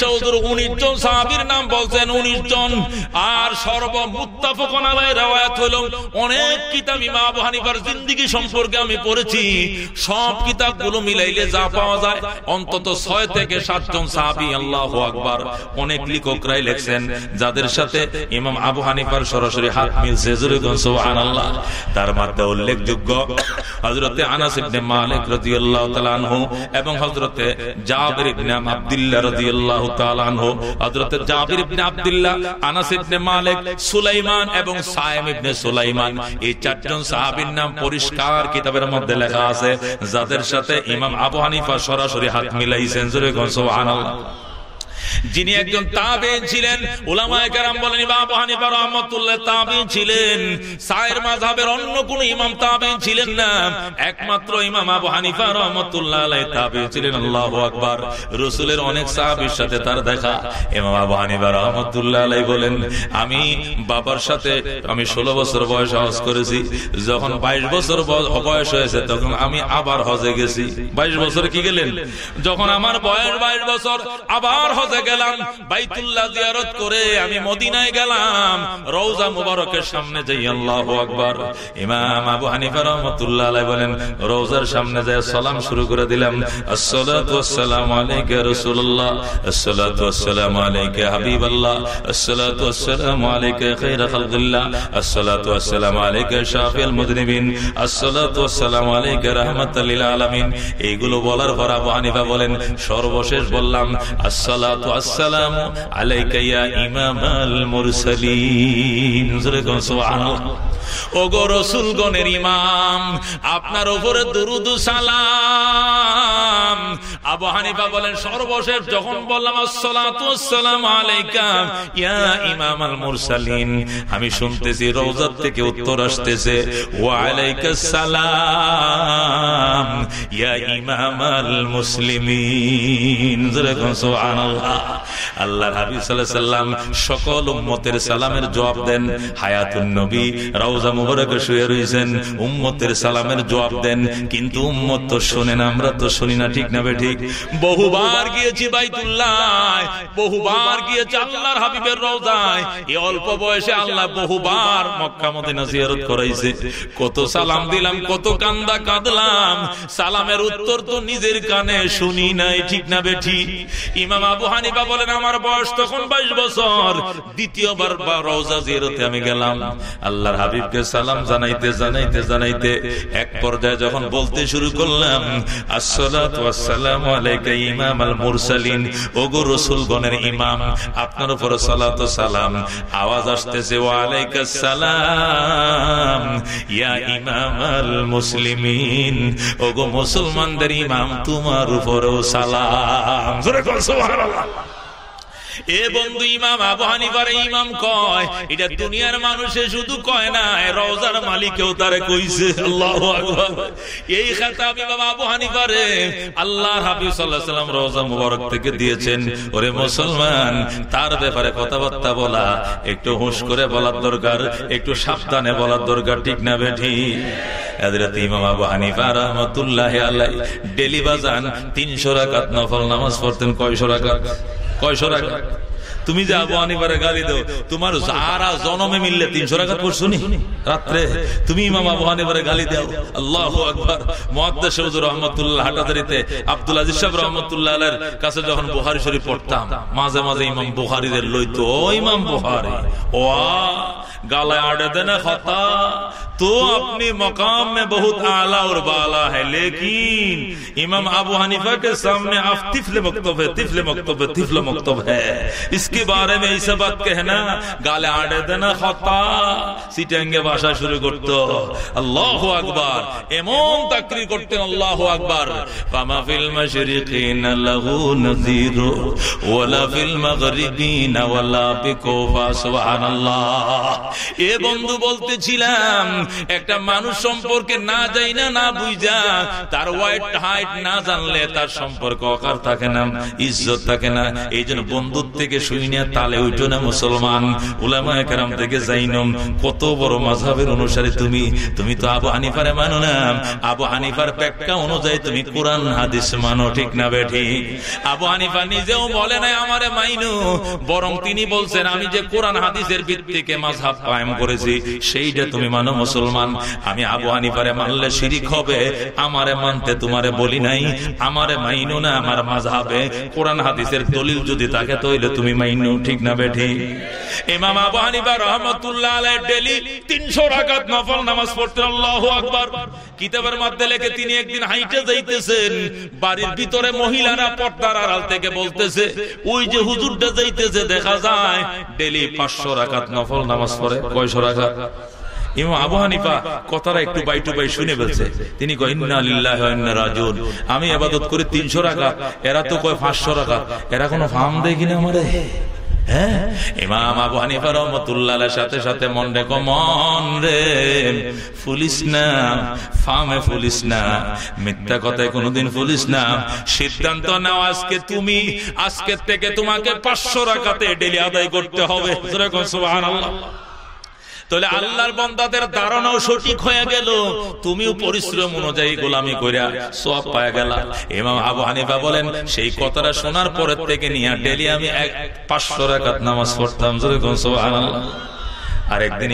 সৌদুর উনিশ জন সাহাবির নাম বলছেন উনিশ জন আর হলো অনেক জিন্দিগি সম্পর্কে আমি পড়েছি। সব মিলাইলে যা পাওয়া যায়, অন্তত ছয় থেকে সাহাবি, আল্লাহ আকবার। অনেক লেখকরাই লেখছেন, যাদের সাথে ইমাম আবু হানিফার সরাসরি হাত মিলছে। তার মধ্যে উল্লেখযোগ্য হজরতে আনাস মালিক রাদিয়াল্লাহু এবং হজরতে জাবির ইবনে আব্দুল্লাহ রাদিয়াল্লাহু তাআলা আনহু, হযরত জাবির ইবনে আব্দুল্লাহ, আনাস ইবনে মালিক, সুলাইমান এবং সায়েম ইবনে সুলাইমান, এই চারজন সাহাবীর নাম পরিষ্কার কিতাবের মধ্যে লেখা আছে, যাদের সাথে ইমাম আবু হানিফা সরাসরি হাত মিলাইছেন। জোরে সুবহানাল্লাহ। যিনি একজন তাবে ছিলেন ওলামায়ে কেরাম বলেন, ইমাম হানিফা রহমাতুল্লাহ তাবে ছিলেন। সায়ের মাযহাবের অন্য কোন ইমাম তাবে ছিলেন না। একমাত্র ইমাম আবু হানিফা রহমাতুল্লাহ তাবে ছিলেন, আল্লাহু আকবার। রাসূলের অনেক সাহাবীর সাথে তার দেখা। ইমাম আবু হানিফা রহমাতুল্লাহ আলাইহি বলেন, আমি বাবার সাথে, আমি 16 বছর বয়স হজ করেছি। যখন 22 বছর বয়স হয়েছে, তখন আমি আবার হজে গেছি। 22 বছর কি গেলেন? যখন আমার বয়স 22 বছর, আবার হজে গেলাম, বাইতুল্লাহ জিয়ারত করে আমি মদিনায় গেলাম। মুবারকের সামনে যাই আল্লাহু ইমাম আবু হানিফা রাহমাতুল্লাহ আলাইহি বলেন সামনে যায় সালাম শুরু করে দিলাম, আসসালাতু আলাইকা রাসূলুল্লাহ, আসসালাতু আলাইকা হাবিবাল্লাহ, আসসালাতু আলাইকা খালকিল্লাহ, আসসালাতু আলাইকা মুযনিবিন আসসালাতু আলাইকা রাহমাতাল লিল আলামিন এইগুলো বলার পর আবু হানিফা বলেন, সর্বশেষ বললাম, আসসালাতু আপনার উপরে দুরুদ সালাম। আবু হানিফা বলেন, সর্বশেষ যখন বললাম আসসালামু আলাইকা ইয়া ইমাম আল মুরসালিন, আমি শুনতেছি রওজাত থেকে উত্তর আসতেছে, ওয়া সালাম ইয়া ইমাম আল মুসলিমিন সুবহানাল্লাহ। আল্লাহর হাবিব সাল্লাম সকল উম্মতের সালামের জবাব দেন। হায়াতুন নবী, রওজা মুবারকে শুয়ে রয়েছেন উম্মতের সালামের জবাব দেন। কিন্তু উম্মত তো শোনে না, আমরা তো শুনি না, ঠিক না ঠিক? বহুবার গিয়েছি বাইতুল্লাহ, বহুবার গিয়েছি আল্লাহর হাবিবের রওজায়। এই অল্প বয়সে আল্লাহ বহুবার মক্কা মদিনা জিয়ারত করাইছে। কত সালাম দিলাম, কত কান্দা কাঁদলাম। সালামের উত্তর তো নিজের কানে শুনি নাই, ঠিক না বে ঠিক? ইমাম আবু হানিফা বলেন, আমার বয়স তখন বাইশ বছর। দ্বিতীয়বার বা রওজা জিয়ারতে আমি গেলাম। আল্লাহর হাবিবকে সালাম জানাইতে জানাইতে জানাইতে এক পর্যায়ে যখন বলতে শুরু করলাম আলাইকা ইমাম আল মুরসালিন ইমাম, আপনার উপর সালাত সালাম। আওয়াজ আসতেছে ওয়া আলাইকাস সালাম, ইয়া ইমাম আল মুসলিমিন। ওগো মুসলমানদের ইমাম, তোমার উপরও সালাম। সুবহানাল্লাহ। এ বন্ধু ইমাম আবু হানিফার ইমাম কয়, এটা দুনিয়ার মানুষে শুধু কয় না রওজার মালিকেও তারে কইছে, আল্লাহু আকবার। এই খেতাব ইমাম আবু হানিফারে আল্লাহর হাবিব সাল্লাল্লাহু সাল্লাম রওজা মুবারক থেকে দিয়েছেন, ওরে মুসলমান, তার ব্যাপারে কথাবার্তা বলা, একটু হুঁশ করে বলার দরকার, একটু সাবধানে বলার দরকার, ঠিক না বেঠি? ডেলি বাজান 300 রাকাত নফল নামাজ পড়তেন, কয়শো রাকাত? কয়শো রাখা তুমি যে আবু আনিবারে গালি দাও, তোমার যারা জনমে মিললে তিনশো টাকা পড়ছো নি রাত্রে তুমি ইমাম আবু আনিবারে গালি দাও। আল্লাহ আকবর। মহাদ্দেশ রহমতুল্লাহ হাটাতারিতে আব্দুল আজিজ সাহেব রহমতুল্লাহ কাছে যখন বুহারি শরীফ পড়তাম, মাঝে মাঝে ইমাম বুহারিদের লইত, ও ইমাম বুহারি ও গালায় আড়ে দেন খতা, তো আপনি মকাম মে বহুত আলা ওর বালা হ্যাঁ লেকিন ইমাম আবু হানিফা কে সামনে আপ তিফলে মক্তব হ্যাঁ তিফলে মক্তব হ্যাঁ তিফলে মক্তব হ্যাঁ इसके बारे में ऐसा बात कहना गाले आड़े देना खता সিটাঙ্গে ভাষা শুরু করত আল্লাহ আকবার এমন তাকরির করতেন আল্লাহ আকবার ফামা ফিল মাশরিকিন লাহু নযীর ওয়ালা ফিল মাগরিবিন ওয়ালা বিকুফা সুবহানাল্লাহ এ বন্ধু বলতেছিলাম একটা মানুষ সম্পর্কে না যাই না না বুঝা তার হোয়াইট হাইট না জানলে তার সম্পর্ক অকার থাকে না ইজ্জত থাকে না এই জন্য বন্ধুর থেকে শুই কত বড় তুমি। তুমি তো আবু তুমি তিনি বলছেন, আমি যে কোরআন, হাদিসের ভিত্তিকে মাঝহাব কায়েম করেছি, সেইটা তুমি মানো মুসলমান। আমি আবু হানিফারে মানলে শিরিক হবে। আমারে মানতে তোমারে বলি নাই। আমারে মাইনু না আমার মাঝহাবে। কোরআন, হাদিসের দলিল যদি থাকে তাহলে তুমি ঠিক না বেঠি। ইমাম আবু হানিফা আলাইহি ডেলি 300 রাকাত নফল নামাজ পড়তেন আল্লাহু আকবার। কিতাবের মধ্যে লেখে, তিনি একদিন হাইটে যাইতেছেন, বাড়ির ভিতরে মহিলারা পর্দার আড়াল থেকে বলতেছে, ওই যে হুজুরটা যাইতেছে, দেখা যায় ডেলি 500 রাকাত নফল নামাজ পড়ে। কয়শো রাকাত? ইমাম আবু হানিফা কথাটা একটু বাই টু বাই শুনে ফেলছে। তিনি আমি ইবাদত করি 300 রাকাত। এরা তো কয় 500 রাকাত। এরা কোনো ফার্ম দেয় কিনা আমারে? হ্যাঁ? ইমাম আবু হানিফা রহমতুল্লাহ সাথে সাথে মন রেখো মন রে ফুলিস না ফার্মে ফুলিস না মিথ্যা কথায় কোনোদিন ফুলিস না। সিদ্ধান্ত নাও আজকে তুমি। আজকের থেকে তোমাকে পাঁচশো রাখাতে ডেলি আদায় করতে হবে। সুবহানাল্লাহ। তাহলে আল্লাহর বন্দাদের ধারণাও সঠিক হয়ে গেল। তুমিও পরিশ্রম অনুযায়ী গোলামি করিয়া সব পায় গেল। ইমাম আবু হানিফা বলেন সেই কথাটা শোনার পরের থেকে নিয়ে ডেলি আমি এক পাঁচশো রেখাত নামাজ পড়তাম।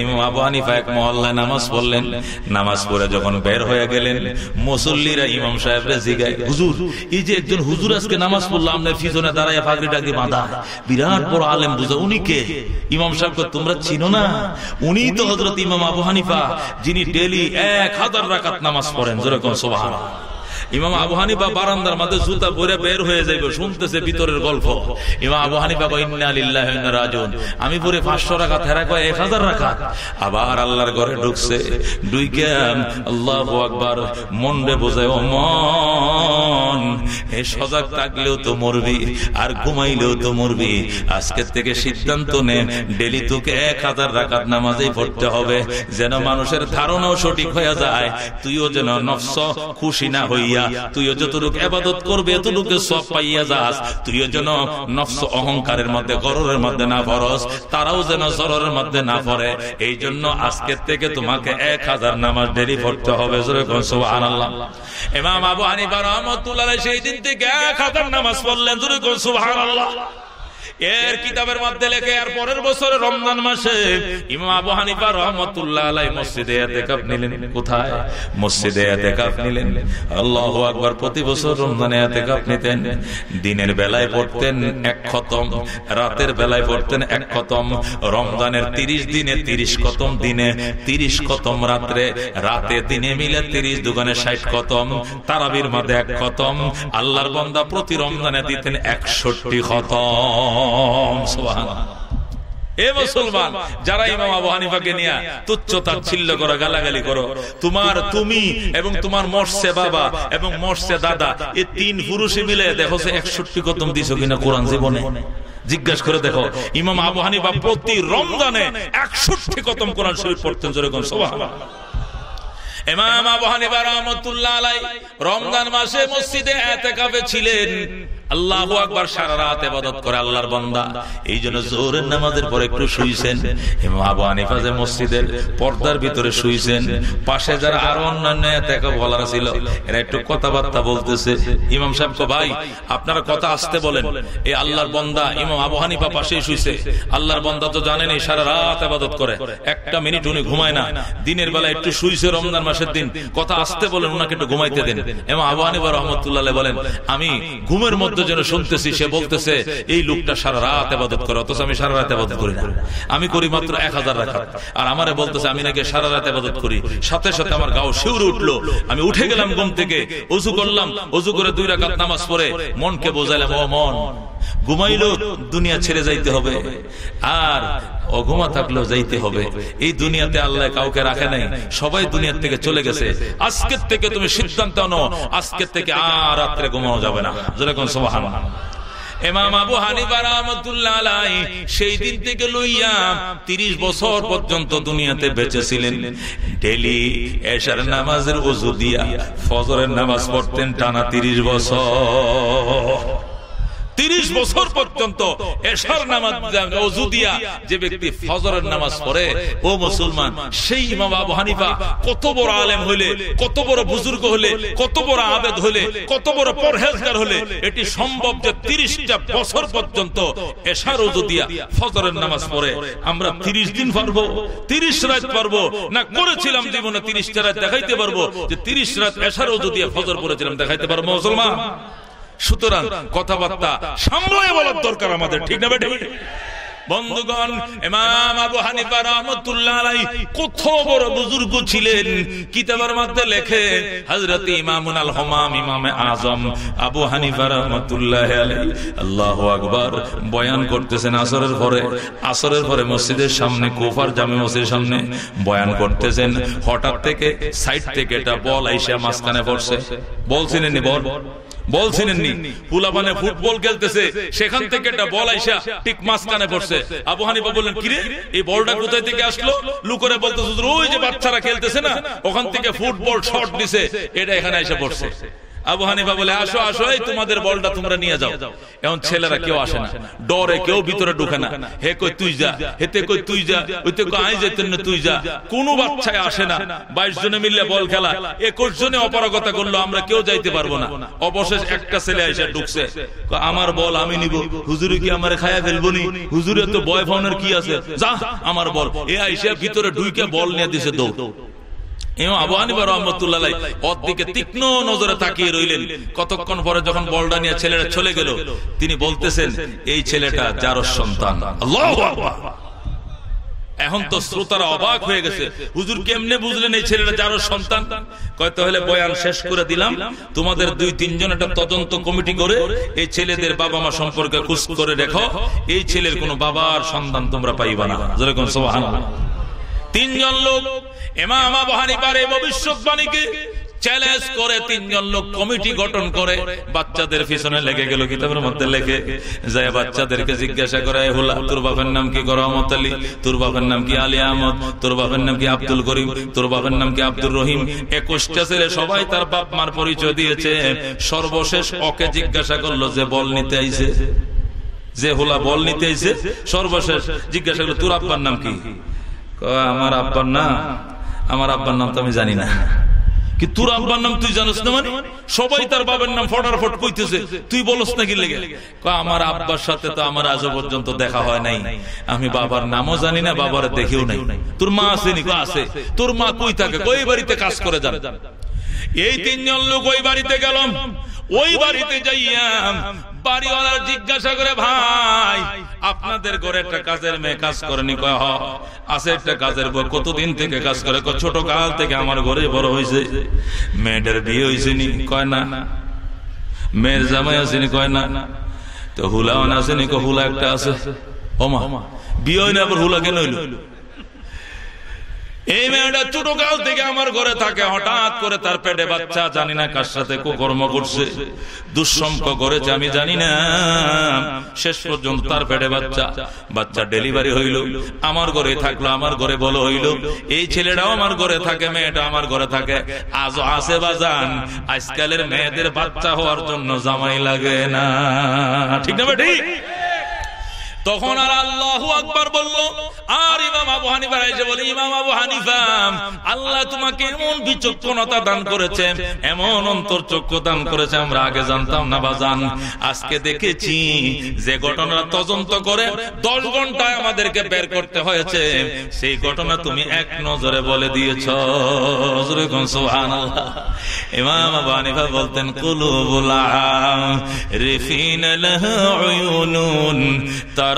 ইমাম আবু হানিফা এক মহল্লায় নামাজ পড়লেন। নামাজ পড়ে যখন বের হয়ে গেলেন, মুসল্লিরা ইমাম জিগায়, হুজুর, এই যে একজন হুজুর আজকে নামাজ পড়ল, আপনার পিছনে দাঁড়ায় বাঁধা। বিরাট বড় আলেম, বুঝা উনি কে? ইমাম সাহেবকে তোমরা চিনো না? উনি তো হজরত ইমাম আবু হানিফা, যিনি ডেলি এক হাজার রাকাত নামাজ পড়েন। যেরকম সোভান ইমাম আবু হানিফা বারান্দার মধ্যে জুতা পরে বের হয়ে যাইবে, শুনতেছে ভিতরের গল্প। ইমাম আবু হানিফা রাজুন আমি পরে পাঁচশো টাকা থেরা কয়, এক হাজার রাখা আবার আল্লাহর ঘরে ঢুকছে আল্লাহ আকবার। বোঝায় ও মন এ সজাগ থাকলেও তো মরবি, আর ঘুমাইলেও তো মরবি। আজকের থেকে সিদ্ধান্ত নে, ডেলি তোকে এক হাজার রাখার নামাজেই পড়তে হবে। যেন মানুষের ধারণাও সঠিক হয়ে যায়, তুইও যেন নফস খুশি না হইয়া অহংকারের মধ্যে, গররের মধ্যে না ভরস তারাও যেন সরের মধ্যে না পড়ে। এই জন্য আজকের থেকে তোমাকে এক হাজার নামাজ দেরি পড়তে হবে আনাল্লাহ এমাম আবু হানিফা সেই দিন থেকে এক হাজার নামাজ পড়লেন সুবহান আল্লাহ এর কিতাবের মধ্যে লেখে, আর পরের বছর রমজান মাসে ইমাম আবু হানিফা রহমতুল্লাহ আলাই মসজিদে এতেকাফ নিলেন। কোথায়? মসজিদে এতেকাফ নিলেন। আল্লাহ আকবার, প্রতি বছর রমজানে এতেকাফ নিতেন। দিনের বেলায় পড়তেন এক খতম, রাতের বেলায় পড়তেন এক খতম। রমজানের তিরিশ দিনে তিরিশ খতম দিনে তিরিশ খতম রাত্রে, রাতে দিনে মিলে তিরিশ দোকানে ষাট খতম। তারাবির মধ্যে এক খতম। আল্লাহর বন্দা প্রতি রমজানে দিতেন একষট্টি খতম। এ মুসলমান যারা ইমাম আবু হানিফাকে নিয়ে তুচ্ছ তাচ্ছিল্য করো গালাগালি করো তোমার তুমি এবং তোমার মর্ষে বাবা এবং মর্ষে দাদা এই তিন পুরুষে মিলে দেখো সে একষট্টি কতম দিছ কিনা কোরআন জীবনে। জিজ্ঞাসা করে দেখো ইমাম আবু হানিফা প্রতি রমজানে একষট্টি কতম কোরআন শরীফ পড়তেন যেরকম সবাই ইমাম আবু হানিফা রহমতুল্লাহ আলাই রমজান মাসে মসজিদে এতেকাফে ছিলেন। আল্লাহ সারা রাত এবাদত করে আল্লাহর বন্দা। এই জন্য নামাজের একটু আবু হানিফা যে মসজিদের পর্দার ভিতরে পাশে যারা আরও অন্যান্য বলার ছিল, এরা একটু কথাবার্তা বলতেছে। ইমাম ভাই, আপনারা কথা আসতে বলেন। এই আল্লাহর বন্দা, ইমাম আবু হানিফা পাশে শুইছে। আল্লাহর বন্দা তো জানেন এই সারা রাত আবাদত করে। একটা মিনিট উনি ঘুমায় না। দিনের বেলা একটু শুইছে রমজান মাসের দিন। কথা আসতে বলেন ওনাকে একটু ঘুমাইতে দেন। এবং আবু হানিফা রহমতুল্লাহ বলেন, আমি ঘুমের মধ্যে মধ্যে যেন শুনতেছি, সে বলতেছে, এই লোকটা সারা রাত আবাদত করে, অথচ আমি সারা রাত আবাদত করি না। আমি করি মাত্র এক হাজার রাখা আর আমারে বলতেছে, আমি নাকি সারা রাত আবাদত করি। সাথে সাথে আমার গাও শিউরে উঠল। আমি উঠে গেলাম ঘুম থেকে, উজু করলাম, উজু করে দুই রাখাত নামাজ পড়ে মনকে বোঝাইলাম, ও মন ঘুমাইলেও দুনিয়া ছেড়ে যাইতে হবে। আর অঘুমা থাকলেও যাইতে হবে। এই দুনিয়াতে আল্লাহ কাউকে রাখে নাই। সবাই দুনিয়ার থেকে চলে গেছে। আজকের থেকে তুমি সিদ্ধান্ত আনো আজকের থেকে আর রাত্রে ঘুমানো যাবে না। যেরকম সোহান এমাম আবু হানিফা রহমতুল্লাহ সেই দিন থেকে লইয়া তিরিশ বছর পর্যন্ত দুনিয়াতে বেঁচেছিলেন। ডেলি এশার নামাজের ওজু দিয়া ফজরের নামাজ পড়তেন টানা তিরিশ বছর। তিরিশ বছর পর্যন্ত এশার নামাজ অজু দিয়া যে ব্যক্তি ফজরের নামাজ পড়ে ও মুসলমান সেই ইমাম আবু হানিফা কত বড় আলেম হইলে কত বড় বুজুর্গ হলে কত বড় আবেদ হলে কত বড় পরহেজগার হলে এটি সম্ভব যে তিরিশটা বছর পর্যন্ত এশার অজু দিয়া ফজরের নামাজ পড়ে। আমরা তিরিশ দিন পারব তিরিশ রাত পারব না করেছিলাম জীবনে তিরিশটা রাত দেখাইতে পারব যে তিরিশ রাত এশার অজু দিয়া ফজর পড়েছিলাম দেখাইতে পারব মুসলমান সুতরাং কথাবার্তা সামলায় বলার দরকার আমাদের ঠিক না বেটে বন্ধুগণ ইমাম আবু হানিফা রাহমাতুল্লাহ আলাই কত বড় বুজুর্গ ছিলেন। কিতাবের মধ্যে লেখে হযরত ইমামুন আল হুমাম ইমামে আজম আবু হানিফা রাহমাতুল্লাহ আলাই আল্লাহু আকবার বয়ান করতেছেন আসরের পরে আসরের পরে মসজিদের সামনে কুফার জামে মসজিদের সামনে বয়ান করতেছেন। হঠাৎ থেকে সাইড থেকে এটা বল আইসা মাঝখানে পড়ছে বলছিলেন নি বল? বলছিলেন ছিনেননি পুলাবানে ফুটবল খেলতেছে। সেখান থেকে একটা বল আইসা ঠিক মাঝখানে পড়ছে। আবু হানিফা বললেন কিরে এই বলটা কোথায় থেকে আসলো? লুকরে বলতেছে ওই যে বাচ্চারা খেলতেছে না? ওখান থেকে ফুটবল শট দিছে এটা এখানে আইসা পড়ছে। আবু হানিফা বলে আসো আসো এই তোমাদের বলটা তোমরা নিয়ে যাও। এখন ছেলেরা কেউ আসে না। ডরে কেউ ভিতরে ঢুকে না। হে কই তুই যা হেতে কই তুই যা ওইতে কই আই যেতেন না তুই যা। কোন বাচ্চায় আসে না। বাইশ জনে মিললে বল খেলা। একুশ জনে অপারগতা করল আমরা কেউ যাইতে পারব না। অবশেষ একটা ছেলে এসে ঢুকছে। আমার বল আমি নিব। হুজুরে কি আমার খায়া ফেলব নি? হুজুরে তো বয় ফাউনের কি আছে? যা আমার বল। এ আইসা ভিতরে ঢুকে বল নিয়ে দিছে দৌড় আবু হানিফা রহমতুল্লাহ ওর দিকে তীক্ষ্ণ নজরে তাকিয়ে রইলেন। কতক্ষণ পরে যখন বলটা নিয়ে ছেলেটা চলে গেল তিনি বলতেছেন এই ছেলেটা যার সন্তান। এখন তো শ্রোতারা অবাক হয়ে গেছে। হুজুর কেমনে বুঝলেন এই ছেলেটা যার সন্তান? কয় তাহলে বয়ান শেষ করে দিলাম। তোমাদের দুই তিনজন একটা তদন্ত কমিটি করে এই ছেলেদের বাবা মা সম্পর্কে খুশ করে রেখো। এই ছেলের কোনো বাবার সন্তান তোমরা পাইবা না। যেরকম সুবহানাল্লাহ। তিনজন লোক এমাম আবু হানিফার এই ভবিষ্যৎবাণীকে চ্যালেঞ্জ করে তিনজন লোক কমিটি গঠন করে, বাচ্চাদের পিছনে লেগে গেল কিতাবের মধ্যে লেগে যায় বাচ্চাদেরকে জিজ্ঞাসা করে, "এ হুলা, তোর বাপের নাম কি রহমত আলী তোর বাপের নাম কি আলী আহমদ? তোর বাপের নাম কি আব্দুল করিম? তোর বাবার নাম কি আব্দুর রহিম? একুশটা ছেলে সবাই তার বাপ মার পরিচয় দিয়েছে। সর্বশেষ ওকে জিজ্ঞাসা করল, যে বল নিতে আইছে? যে হোলা, বল নিতে আইছে? সর্বশেষ জিজ্ঞাসা করল, তোর আব্বার নাম কি? আমার আব্বার নাম? আমার আব্বার নাম তো আমি জানি না। তোর আব্বার নাম তুই জানিস না মানে? সবাই তার বাবার নাম ফটার ফট কইতেছে। তুই বলস নাকি লেগে? আমার আব্বার সাথে তো আমার আজও পর্যন্ত দেখা হয় নাই। আমি বাবার নামও জানি না বাবার দেখেও নাই। তোর মা কয়, আছে। তোর মা কই থাকে? কই বাড়িতে কাজ করে যান। এই তিনজন লোক ওই বাড়িতে গেলাম। ওই বাড়িতে যাইয়া বাড়িওয়ালার জিজ্ঞাসা করে, ভাই, আপনাদের ঘরে একটা কাজের মেয়ে কাজ করেনি, কয় আছে একটা কাজের বউ, কতদিন থেকে কাজ করে? ছোট কাল থেকে আমার ঘরে বড় হয়েছে মেয়েটার বিয়ে হয়েছে নি কয়, না। মেয়ের জামাই আসেনি কয়, না। তো হুলাওয়ান আসেনি হুলা একটা আছে। ওমা, বিয়ে হয় না আবার হুলা কেন হইল? এই মেয়েটা ছোট কাল থেকে আমার ঘরে থাকে, হঠাৎ করে তার পেটে বাচ্চা, জানি না কার সাথে কর্ম করছে। দুঃসম্প করেছে, আমি জানি না। শেষ পর্যন্ত তার পেটে বাচ্চা বাচ্চা ডেলিভারি হইল। আমার ঘরে থাকল, আমার ঘরে বলো হইল, এই ছেলেটাও আমার ঘরে থাকে, মেয়েটা আমার ঘরে থাকে। আজ আসে বাজান আজকালের মেয়েদের বাচ্চা হওয়ার জন্য জামাই লাগে না। ঠিক না ঠিক? তখন আর আল্লাহ আকবার বলল, আর ইমাম আবু হানিফা এসে বলে, ইমাম আবু হানিফা, আল্লাহ তোমাকে এমন বিচক্ষণতা দান করেছে, এমন অন্তর চক্ষু দান করেছে, আমরা আগে জানতাম না বাজান, আজকে দেখেছি যে ঘটনা তদন্ত করে দশ ঘন্টায় আমাদেরকে বের করতে হয়েছে, সেই ঘটনা তুমি এক নজরে বলে দিয়েছ। ইমাম আবু হানিফা বলতেন, কুলুবুল রিফিন লাহা উয়ুনুন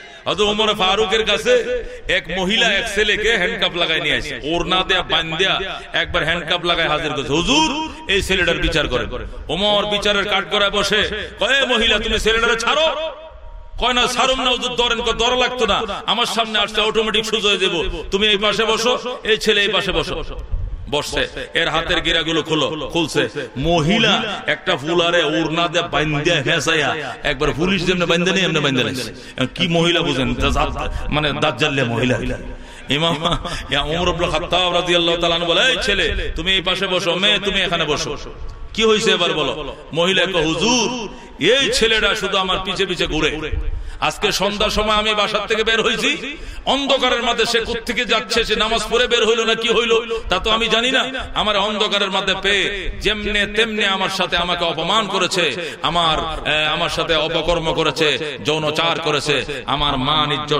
হয়তো ওমর ফারুকের কাছে এক মহিলা এক ছেলেকে হ্যান্ডকাপ লাগাই নিয়ে আসে। ওর না দেয়া একবার হ্যান্ডকাপ লাগাই হাজির করছে। হুজুর এই ছেলেটার বিচার করে। ওমর বিচারের কাঠ করায় বসে। কয়ে মহিলা তুমি ছেলেটারে ছাড়ো? কয় না সারুম না দর লাগতো না। আমার সামনে আসছে অটোমেটিক সুযোগ যাব। তুমি এই পাশে বসো এই ছেলে এই পাশে বসো। বসছে। এর হাতের গিরা গুলো খুলো খুলছে। মহিলা একটা ফুলারে ওড়না দিয়ে বান্দিয়া হেসাইয়া একবার পুলিশ যেমনি বান্ধে নেই এমনি বান্ধে নেই। কি মহিলা বুঝেন? মানে দাজ্জাল্লে মহিলা। ইমাম ওমর ইবনে খাত্তাব রাদিয়াল্লাহু তাআলা বলে এই ছেলে তুমি এই পাশে বসো মেয়ে তুমি এখানে বসো। কি হয়েছে এবার বলো? মহিলা হুজুর এই ছেলেটা শুধু আমার পিছে পিছে ঘুরে। আজকে সন্ধ্যার সময় আমি বাসার থেকে বের হয়েছি। অন্ধকারের মধ্যে সে থেকে যাচ্ছে? সে নামাজ পড়ে বের হইল না কি হইল? তা তো আমি জানি না। আমার অন্ধকারের মধ্যে পেয়ে যেমনে তেমনে আমার সাথে আমাকে অপমান করেছে আমার আমার সাথে অপকর্ম করেছে যৌনচার করেছে আমার মা নিজ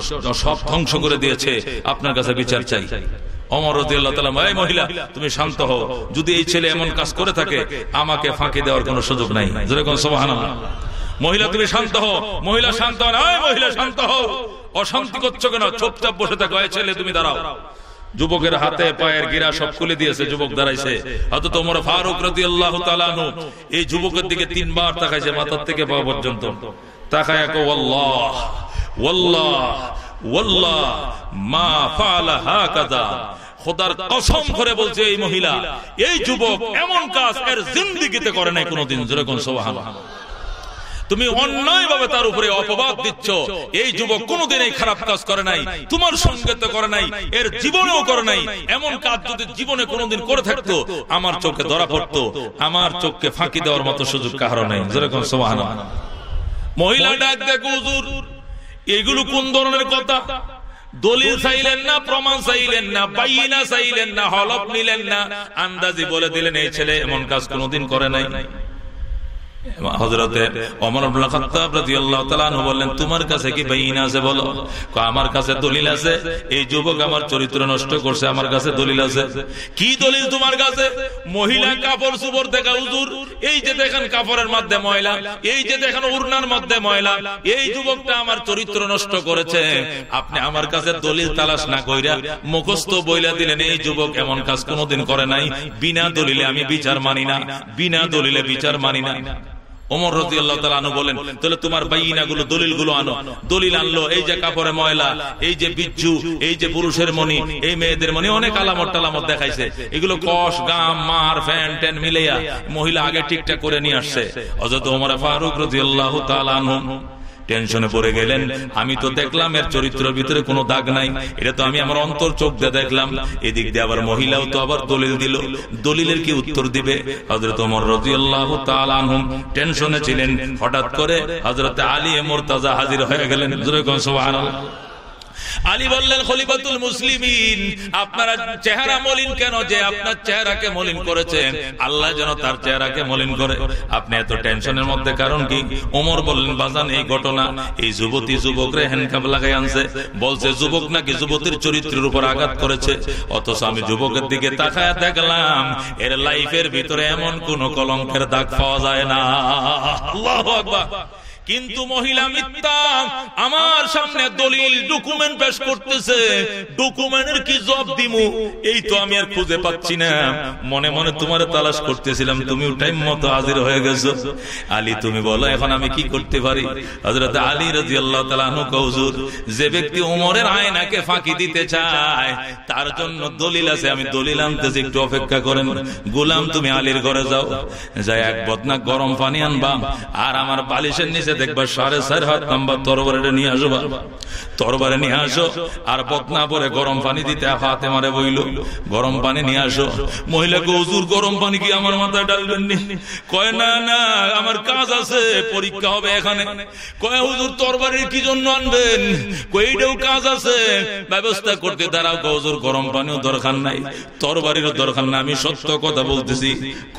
সব ধ্বংস করে দিয়েছে। আপনার কাছে বিচার চাই। অমর মহিলা তুমি শান্ত হও। যদি এই ছেলে এমন কাজ করে থাকে আমাকে ফাঁকি দেওয়ার কোন সুযোগ নাই। যেরকম সোহান মহিলা, তুমি শান্ত হও। মহিলা শান্ত হয় মহিলা শান্ত হও। অশান্তি করছ কেন? চুপচাপ বসে থাকো। ছেলে, তুমি দাঁড়াও। যুবকের হাতে, পায়ের গিরা সব খুলে দিয়েছে, যুবক দাঁড়াইছে। হয়তো তোমার ফারুক রতি আল্লাহ তালানু এই যুবকের দিকে তিনবার তাকাইছে, মাথার থেকে পাওয়া পর্যন্ত। তাকায় ওয়াল্লাহ ওয়াল্লাহ ওয়াল্লাহ, মা ফালা হাকাদা খোদার কসম করে বলছে, এই মহিলা, এই যুবক এমন কাজ এর জিন্দিগিতে করে নাই কোনোদিন। যেরকম সোহান তুমি অন্যায় ভাবে তার উপরে অপবাদ দিচ্ছ। এই যুবক কোনোদিন এই খারাপ কাজ করে নাই, তোমার সঙ্গে তো করে নাই, এর জীবনেও করে নাই। এমন কাজ যদি জীবনে কোনোদিন করে থাকতো, আমার চোখে ধরা পড়তো, আমার চোখকে ফাঁকি দেওয়ার মতো সুযোগ কাহারও নাই। যেরকম সোহান মহিলা ডাক দেখ এগুলো কোন ধরনের কথা? দলিল চাইলেন না, প্রমাণ চাইলেন না বাইনা চাইলেন না, হলফ নিলেন না, আন্দাজি বলে দিলেন, এই ছেলে এমন কাজ কোনোদিন করে নাই। এই যুবকটা আমার চরিত্র নষ্ট করেছে। আপনি আমার কাছে দলিল তালাশ না কইরা মুখস্থ বইলা দিলেন, এই যুবক এমন কাজ কোনোদিন করে নাই। বিনা দলিলে আমি বিচার মানি না, বিনা দলিলে বিচার মানি না। ওমর রতি আল্লাহ বলেন, তাহলে তোমার বাইনা গুলো দলিলগুলো আনো। দলিল আনলো, এই যে কাপড়ে ময়লা, এই যে বিচ্ছু এই যে পুরুষের মনি এই মেয়েদের মনি অনেক আলামত টালামত দেখাইছে। এগুলো কস গাম, মার, ফ্যান, ট্যান মিলেয়া মহিলা আগে ঠিকঠাক করে নিয়ে আসছে। অযথ ওমর ফারুক রতি আল্লাহ আনু টেনশনে পড়ে গেলেন, আমি তো দেখলাম এর চরিত্রের ভিতরে কোনো দাগ নাই। এটা তো আমি আমার অন্তর চোখ দিয়ে দেখলাম। এদিক দিয়ে আবার মহিলাও তো আবার দলিল দিল। দলিলের কি উত্তর দিবে? হজরত ওমর রাজি তাআলা আনহুম টেনশনে ছিলেন। হঠাৎ করে হযরত আলী মুরতাজা হাজির হয়ে গেলেন। সুবহানাল্লাহ। আলী বললেন, খলিফাতুল মুসলিমিন, আপনারা চেহারা মলিন কেন যে আপনার চেহারাকে মলিন করেছেন? আল্লাহ যেন তার চেহারাকে মলিন করে। আপনি এত টেনশনের মধ্যে, কারণ কি? ওমর বললেন, বাজান, এই ঘটনা, এই যুবতী যুবকরে হ্যান্ডকাপ লাগাই আনছে। বলছে, যুবক নাকি যুবতীর চরিত্রের উপর আঘাত করেছে। অথচ আমি যুবকের দিকে তাকায় দেখলাম, এর লাইফের ভিতরে এমন কোন কলঙ্কের দাগ পাওয়া যায় না। আল্লাহ আকবার। কিন্তু মহিলা মিথ্যা, আমার সামনে দলিল ডকুমেন্ট পেশ করতেছে। ডকুমেন্টের কি জব দিমু? এই তো আমি আর খুঁজে পাচ্ছি না। মনে মনে তোমার তালাশ করতেছিলাম, তুমি টাইম মতো হাজির হয়ে গেছো। আলী, তুমি বলো, এখন আমি কি করতে পারি? হজরত আলী রাজি আল্লাহ কৌজুর যে ব্যক্তি উমরের আয়নাকে ফাঁকি দিতে চায়, তার জন্য দলিল আছে, আমি দলিল আনতেছি, একটু অপেক্ষা করেন। গোলাম, তুমি আলীর ঘরে যাও। যাই এক বদনা গরম পানি আনবা। আর আমার বালিশের নিচে দেখবা সাড়ে চার হাত লম্বা তরবারে নিয়ে আসো তরবারে নিয়ে আসো, আর বদনা পরে গরম পানি দিতে হাতে মারে বইল, গরম পানি নিয়ে আসো। মহিলাকে উজুর গরম পানি কি আমার মাথায় ডালবেন কয়, না না, আমার কাজ আছে, পরীক্ষা হবে এখানে। কয়, হুজুর, তরবারির কি জন্য আনবেন? কইটাও কাজ আছে, ব্যবস্থা করতে দাঁড়াও। হুজুর, গরম পানিও দরকার নাই, তরবারিরও দরকার নাই, আমি সত্য কথা বলতেছি।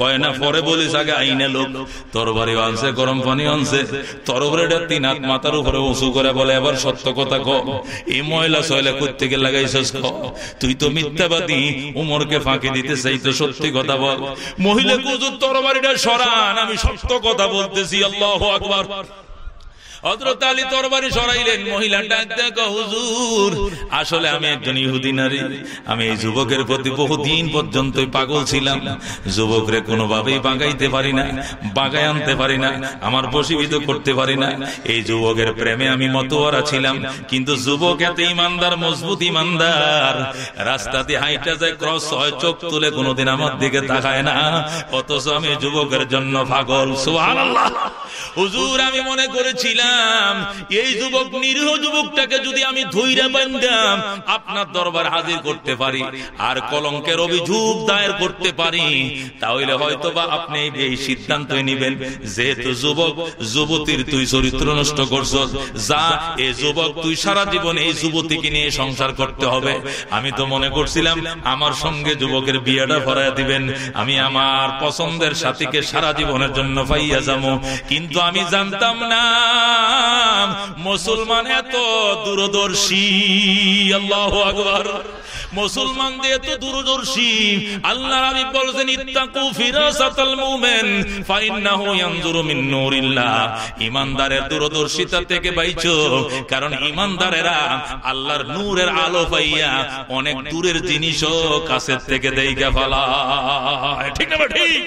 কয়, না, পরে বলিস আগে আইনে লোক, তরবারিও আনছে, গরম পানি আনছে। তরবারিটা তিন হাত মাথার উপরে উঁচু করে বলে এবার সত্য কথা ক এই ময়লা সয়লা করতে গিয়ে লাগাইছিস তুই তো মিথ্যাবাদী উমরকে ফাঁকি দিতে চাই তো সত্যি কথা বল। মহিলা কুজুর তরবারিটা সরান আমি সত্য কথা বলতেছি আল্লাহ আকবার। হজরত আলী তরবারি সরাইলেন, মহিলা হুজুর, আসলে আমি একজন ইহুদি নারী। আমি এই যুবকের প্রতি বহুদিন পর্যন্ত পাগল ছিলাম। যুবকরে কোনোভাবেই বাগাইতে পারি না বাগাই আনতে পারি না, আমার বসীভূত করতে পারি না। এই যুবকের প্রেমে আমি মতোয়ারা ছিলাম, কিন্তু যুবক এত ইমানদার, মজবুত ইমানদার। রাস্তাতে হাইটা যায় ক্রস হয়, চোখ তুলে কোনোদিন আমার দিকে তাকায় না। অথচ আমি যুবকের জন্য পাগল, সুবহানাল্লাহ। হুজুর, আমি মনে করেছিলাম চাইলাম এই যুবক, নিরীহ যুবকটাকে যদি আমি ধৈর্য বান্ধাম, আপনার দরবার হাজির করতে পারি, আর কলঙ্কের অভিযোগ দায়ের করতে পারি, তাহলে হয়তো বা আপনি এই সিদ্ধান্ত নিবেন, যেহেতু যুবক, যুবতীর তুই চরিত্র নষ্ট করছ, যা এ যুবক, তুই সারা জীবন এই যুবতীকে নিয়ে সংসার করতে হবে। আমি তো মনে করছিলাম, আমার সঙ্গে যুবকের বিয়েটা ভরাইয়া দিবেন, আমি আমার পছন্দের সাথীকে সারা জীবনের জন্য পাইয়া যাব, কিন্তু আমি জানতাম না। মুসলমান এত দূরদর্শী, আল্লাহ আকবর। এত দূরদর্শী। আল্লাহ আমি বলছেন ফিরাসাতাল ফাইন্নাহু ইয়ানজুরু মিন নূরিল্লাহ। দূরদর্শিতা থেকে কারণ আল্লাহর নূরের আলো পাইয়া অনেক দূরের জিনিসও কাছের থেকে দেইগা ফেলায়। ঠিক না ঠিক?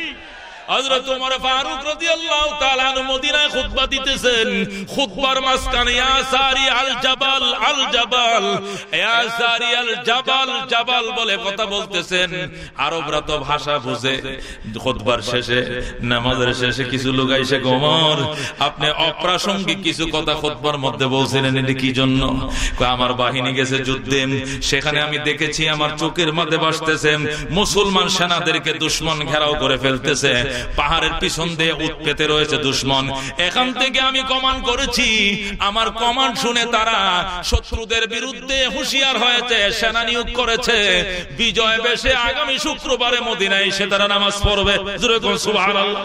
নামাজের শেষে কিছু লোক এসে ওমর আপনি অপ্রাসঙ্গিক কিছু কথা খুতবার মধ্যে বলছিলেন, এটা কি জন্য? আমার বাহিনী গেছে যুদ্ধে সেখানে আমি দেখেছি আমার চোখের মধ্যে বাসতেছে মুসলমান সেনাদেরকে দুশ্মন ঘেরাও করে ফেলতেছে। পাহাড়ের পিছন দিয়ে উৎপেতে রয়েছে দুশ্মন। এখান থেকে আমি কমান করেছি। আমার কমান শুনে তারা শত্রুদের বিরুদ্ধে হুঁশিয়ার হয়েছে, সেনা নিয়োগ করেছে। বিজয় বেশে আগামী শুক্রবারে মদিনায় সে তারা নামাজ পড়বে। সুবহানাল্লাহ।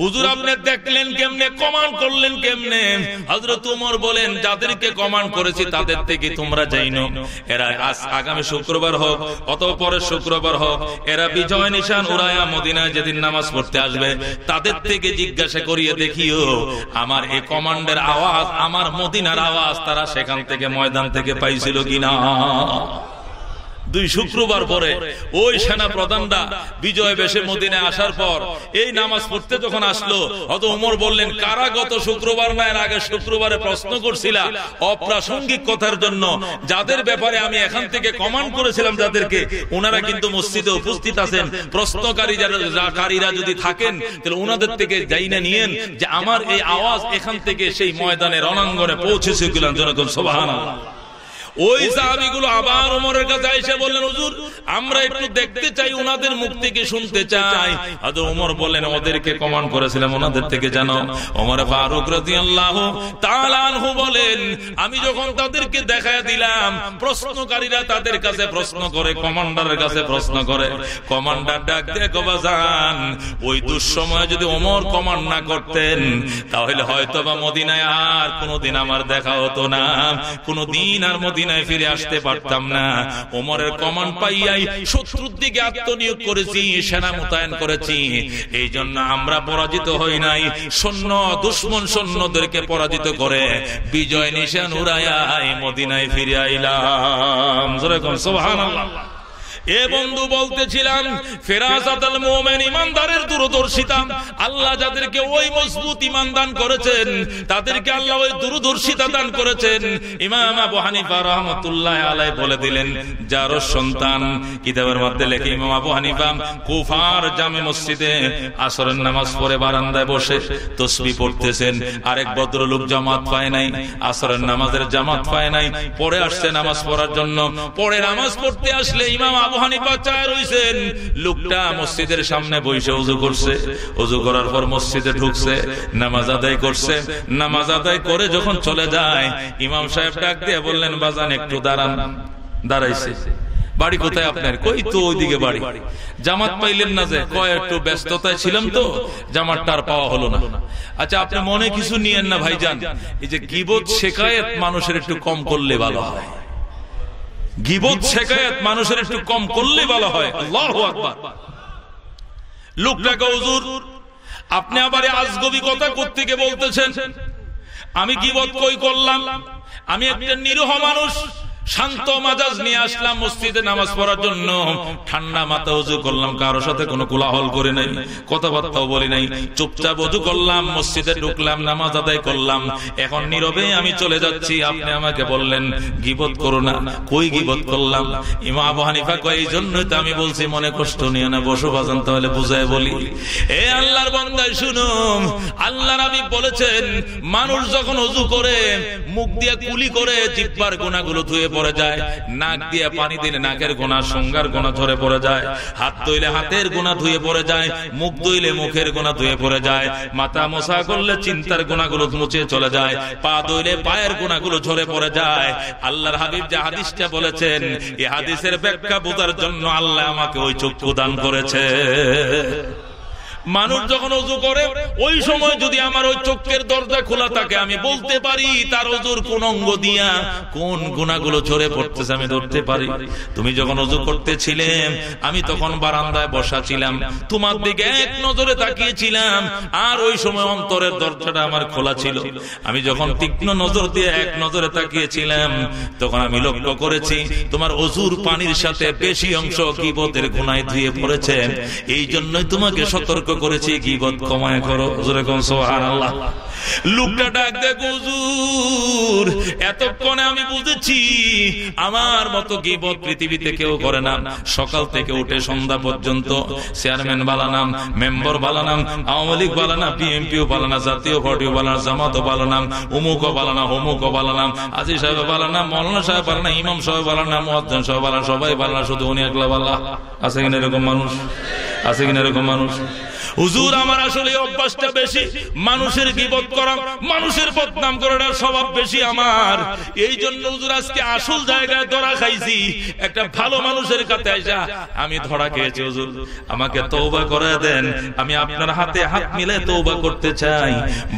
হুজুর, আপনি দেখলেন কেমনে, কমান্ড করলেন কেমনে? হযরত উমর বলেন, যাদেরকে কমান্ড করেছি, তাদের থেকে তোমরা যাইনো এরা আজ আগামী শুক্রবার হোক অত পরের শুক্রবার হোক, এরা বিজয় নিশান উড়ায়া মদিনায় যেদিন নামাজ পড়তে আসবে, তাদের থেকে জিজ্ঞাসা করিয়ে দেখিও, আমার এই কমান্ডের আওয়াজ, আমার মদিনার আওয়াজ তারা সেখান থেকে ময়দান থেকে পাইছিল কিনা? দুই শুক্রবার পরে ওই সেনা প্রধানরা বিজয় বেশে মদিনে আসার পর এই নামাজ পড়তে যখন আসলো হত উমর বললেন কারা গত শুক্রবার না এর আগে শুক্রবারে প্রশ্ন করছিলা? অপ্রাসঙ্গিক কথার জন্য যাদের ব্যাপারে আমি এখান থেকে কমান্ড করেছিলাম যাদেরকে ওনারা কিন্তু মসজিদে উপস্থিত আছেন প্রশ্নকারী যারা কারীরা যদি থাকেন তাহলে ওনাদের থেকে যাই না নিয়েন যে আমার এই আওয়াজ এখান থেকে সেই ময়দানের রণাঙ্গনে পৌঁছেছে কিলাম জনগণ সোবাহান ওই সাহাবিগুলো আবার ওমরের কাছে এসে বললেন, হুজুর, আমরা একটু দেখতে চাই ওনাদের মুখ থেকে শুনতে চাই। হয়তো ওমর বললেন, ওদেরকে কমান্ড করেছিলাম ওনাদের থেকে জানো ওমর ফারুক রাদিয়াল্লাহু তাআলা আনহু বলেন, আমি যখন তাদেরকে দেখায় দিলাম, প্রশ্নকারীরা তাদের কাছে প্রশ্ন করে, কমান্ডারের কাছে প্রশ্ন করে। কমান্ডার ডাক দিয়ে কবাজান ওই দুঃসময়ে যদি ওমর কমান্ড না করতেন, তাহলে হয়তো বা মদিনায় আর কোনোদিন আমার দেখা হতো না। কোনোদিন আর মদিনা মদিনায় ফিরে আসতে পারতাম না। ওমরের কমান্ড পাইয়াই শত্রুর দিকে আত্মনিয়োগ করেছি, সেনা মোতায়েন করেছি। এই জন্য আমরা পরাজিত হই নাই। সৈন্য, দুশ্মন সৈন্যদেরকে পরাজিত করে বিজয় নিশান উড়ায় মদিনায় ফিরে আইলাম। সোহান এ বন্ধু বলতেছিলাম, ফেরাজাতাল মুমিন ইমানদারের দূরদর্শিতা। আল্লাহ যাদেরকে ওই মজবুত ইমান দান করেছেন, তাদেরকে আল্লাহ ওই দূরদর্শিতা দান করেছেন। ইমাম আবু হানিফা রাহমাতুল্লাহ আলাই বলে দিলেন, যার সন্তান কিতাবের মধ্যে লেখে ইমাম আবু হানিফা, কুফার জামে মসজিদে আসরের নামাজ পড়ে বারান্দায় বসে তসবি পড়তেছেন। আরেক ভদ্রলোক জামাত পায় নাই, আসরের নামাজের জামাত পায় নাই পরে আসছে নামাজ পড়ার জন্য। পরে নামাজ পড়তে আসলে ইমাম আবু রইছেন লোকটা মসজিদের সামনে বসে করছে। করার পর মসজিদে ঢুকছে, নামাজ আদায় করছে। নামাজ আদায় করে যখন চলে যায়, ইমাম সাহেব ডাক দিয়ে বললেন, বাজান, একটু দাঁড়ান। দাঁড়াইছে। বাড়ি কোথায় আপনার? কই তো ওইদিকে বাড়ি। জামাত পাইলেন না যে, কয়, একটু ব্যস্ততায় ছিলাম তো, জামাতটা আর পাওয়া হলো না। আচ্ছা আপনি মনে কিছু নিয়েন না ভাইজান। এই যে গিবত শেখায়ত মানুষের একটু কম করলে ভালো হয়। গিবত শেখায়ত মানুষের একটু কম করলে ভালো হয়। আল্লাহ আকবার। লোকটাকে, হুজুর, আপনি আবার আজগবি কথা করতে গিয়ে বলতেছেন। আমি গিবত কই করলাম? আমি একটা নিরীহ মানুষ। শান্ত মাজাজ নিয়ে আসলাম, মসজিদে নামাজ পড়ার জন্য। ঠান্ডা মাথা উজু করলাম কারোর সাথে কোনো কোলাহল করে নাই, কথাবার্তাও বলি নাই। চুপচাপ উজু করলাম, মসজিদে ঢুকলাম, নামাজ আদায় করলাম। এখন নীরবে আমি চলে যাচ্ছি, আপনি আমাকে বললেন, গিবত করো না। কই গিবত করলাম? ইমা আবু হানিফা কয়, এই জন্যই তো আমি বলছি, মনে কষ্ট নিয়ে না, বসো বাজান, তাহলে বুঝায় বলি। এ আল্লাহর বন্দায় শুনুন আল্লাহর নবী বলেছেন, মানুষ যখন অজু করে, মুখ দিয়ে কুলি করে, জিব্বার গোনাগুলো ধুয়ে পড়ে যায়, নাক দিয়ে পানি দিলে নাকের গোনা সংজ্ঞার গোনা ধরে পড়ে যায়, হাত ধুইলে হাতের গোনা ধুয়ে পড়ে যায়, মুখ ধুইলে মুখের গোনা ধুয়ে পড়ে যায়, মাথা মশা করলে চিন্তার গোনাগুলো মুছে চলে যায়, পা ধুইলে পায়ের গোনাগুলো ঝরে পড়ে যায়। আল্লাহর হাবিব যে হাদিসটা বলেছেন এই হাদিসের ব্যাখ্যা বোঝার জন্য আল্লাহ আমাকে ওই চক্ষু দান করেছে। মানুষ যখন অজু করে, ওই সময় যদি আমার ওই চোখের দরজা খোলা থাকে, আমি বলতে পারি, তার অজুর কোন অঙ্গ দিয়া কোন গুণাগুলো ঝরে পড়তেছে আমি ধরতে পারি। তুমি যখন অজু করতেছিলে, আমি তখন বারান্দায় বসা ছিলাম তোমার দিকে এক নজরে তাকিয়েছিলাম, আর ওই সময় অন্তরের দরজাটা আমার খোলা ছিল। আমি যখন তীক্ষ্ণ নজর দিয়ে এক নজরে তাকিয়েছিলাম, তখন আমি লক্ষ্য করেছি, তোমার অজুর পানির সাথে বেশি অংশ কিবতের গুণায় ধুয়ে পড়েছে। এই জন্যই তোমাকে সতর্ক করেছি গিবত কমায় করো। যেরকম সোহান আল্লাহ লোকটা ডাক এতক্ষণে আমি বুঝেছি আমার মতো পৃথিবীতে কেউ করে না সকাল থেকে উঠে সন্ধ্যা পর্যন্ত চেয়ারম্যান আওয়ামী লীগ জাতীয় পার্টিও আজি সাহেব মৌলানা সাহেব ইমাম সাহেব বালানা সাহেব সবাই বালানা শুধু উনি একলা বাল্লা আছে কিনা এরকম মানুষ আছে কিনা এরকম মানুষ হুজুর আমার আসলে অভ্যাসটা বেশি মানুষের গিবত করা মানুষের বদনাম করার স্বভাব বেশি আমার। এই জন্য আজকে আসল জায়গায় ধরা খাইছি। একটা ভালো মানুষের কাছে আইসা, আমি ধরা খেয়েছি হুজুর, আমাকে তৌবা করে দেন। আমি আপনার হাতে হাত মিলে তৌবা করতে চাই।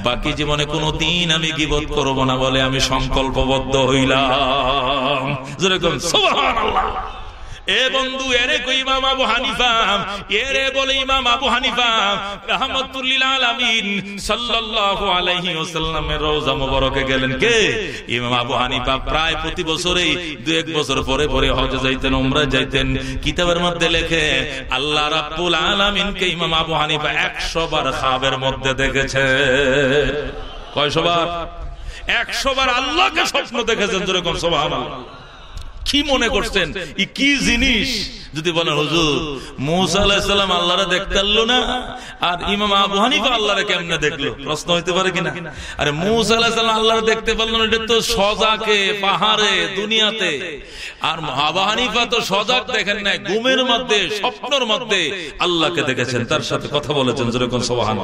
বাকি জীবনে কোনো দিন আমি গিবত করব না বলে আমি সংকল্পবদ্ধ হইলাম। যেরকম সুবহানাল্লাহ। এ বন্ধু, এরে কই ইমাম আবু হানিফা, এরে বলে ইমাম আবু হানিফা, রাহমাতুল্লিল আলামিন সাল্লাল্লাহু আলাইহি ওয়াসাল্লামের রওজা মুবারকে গেলেন কে? ইমাম আবু হানিফা প্রায় প্রতি বছরেই দু এক বছর পরে পরে যাইতেন, উমরা যাইতেন। কিতাবের মধ্যে লেখে, আল্লাহ রাব্বুল আলামিনকে ইমাম আবু হানিফা 100 বার খাবের মধ্যে দেখেছে। কয়শো বার? 100 বার আল্লাহকে স্বপ্ন দেখেছেন, যেরকম সুবহানাল্লাহ। কি মনে করছেন? কি জিনিস? যদি বলেন হুজুর মৌসা আলাহিসাল্লাম আল্লাহরা দেখতে পারল না আর ইমাম আবু হানিফা আল্লাহরা কেমনে দেখল? প্রশ্ন হইতে পারে কিনা? আরে মৌসা আলাহিসাল্লাম আল্লাহরা দেখতে পারল না এটা তো সজাকে পাহাড়ে দুনিয়াতে। আর আবু হানিফা তো সজাগ দেখেন নাই ঘুমের মধ্যে স্বপ্নের মধ্যে আল্লাহকে দেখেছেন তার সাথে কথা বলেছেন যেরকম সোহান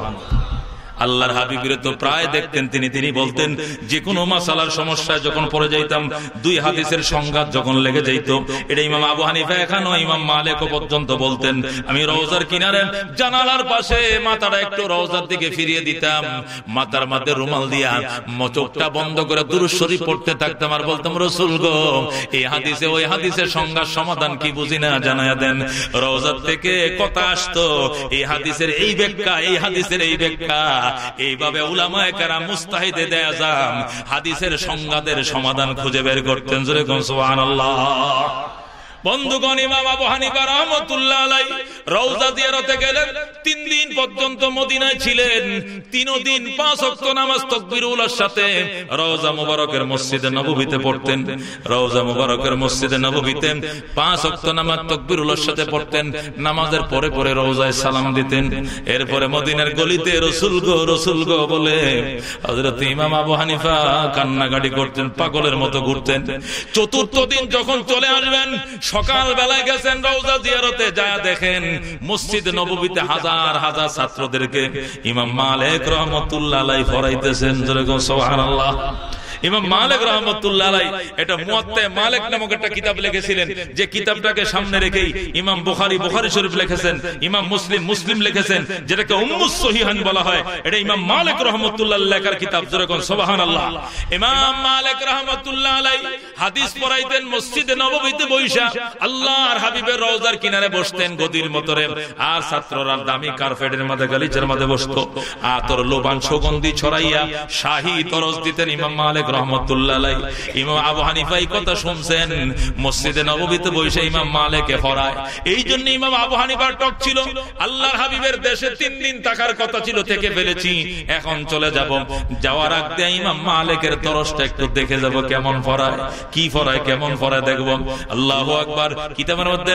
আল্লাহর হাবিবের তো প্রায় দেখতেন তিনি তিনি বলতেন যে কোনো মাসালার সমস্যায় যখন পড়ে যাইতাম, দুই হাদিসের সংঘাত যখন লেগে যাইত, এটা ইমাম আবু হানিফা এখানো ইমাম মালেক পর্যন্ত বলতেন, আমি রওজার কিনারে জানালার পাশে মাথাটা একটু রওজার দিকে ফিরিয়ে দিতাম, মাথার মধ্যে রুমাল দিয়া চোখটা বন্ধ করে দুরু শরীফ পড়তে থাকতাম আর বলতাম, রসুল গো এই হাদিসে ওই হাদিসের সংজ্ঞার সমাধান কি বুঝি না জানাইয়া দেন? রওজার থেকে কথা আসতো, এই হাদিসের এই ব্যাখ্যা, এই হাদিসের এই ব্যাখ্যা। এইভাবে উলামায় কারা মুস্তাহিদে দেয়া যান। হাদিসের সংঘাতের সমাধান খুঁজে বের করতেন। যেরকম সুবহানাল্লাহ। বন্ধুগণ, ইমাম আবু হানিফা রহমতুল্লাহ আলাই রওজা গেলেন। তিন দিন পর্যন্ত মদিনায় ছিলেন। তিন দিন পাঁচ নামাজ সাথে রওজা মুবারকের মসজিদে পড়তেন। রওজা মুবারকের মসজিদে পাঁচ নামাজ সাথে পড়তেন। নামাজের পরে পরে রওজায় সালাম দিতেন। এরপরে মদিনার গলিতে রসুল গো রসুল গো বলে ইমাম আবু হানিফা কান্নাকাটি করতেন, পাগলের মতো ঘুরতেন। চতুর্থ দিন যখন চলে আসবেন সকাল বেলায় গেছেন রওজা জিয়ারতে যা দেখেন মসজিদ নববীতে হাজার হাজার ছাত্রদেরকে ইমাম মালিক রহমতুল্লাহ ফরাইতেছেন। সুবহানাল্লাহ। ইমাম মালিক রহমতুল্লাহ এটা মুয়াত্তে মালিক নামক একটা কিতাব লিখেছিলেন যে কিতাবটাকে সামনে রেখেই ইমাম বুখারী বুখারী শরীফ লিখেছেন ইমাম মুসলিম মুসলিম লিখেছেন যেটাকে উম্মুস সহিহান বলা হয়। এটা ইমাম মালিক রহমতুল্লাহ লেখার কিতাব যেরকম সুবহানাল্লাহ। ইমাম মালিক রহমতুল্লাহ আলাই হাদিস পড়াইতেন মসজিদে নববীতে বৈশা আল্লাহর হাবিবের রওজার কিনারে বসতেন গদির মতরে। আর ছাত্ররা দামি কার্পেটের মধ্যে গালিচার মধ্যে বসতো। আর তোর লোবান সুগন্ধি ছড়াইয়া শাহী তরজ দিতেন ইমাম মালিক রহমতুল্লাহ দিন এখন চলে যাব। যাওয়ার আগে ইমাম তরসটা একটু দেখে যাব কেমন ফরায়। কি ফরায়, কেমন ফরায় দেখব। আল্লাহ কিতাবের মধ্যে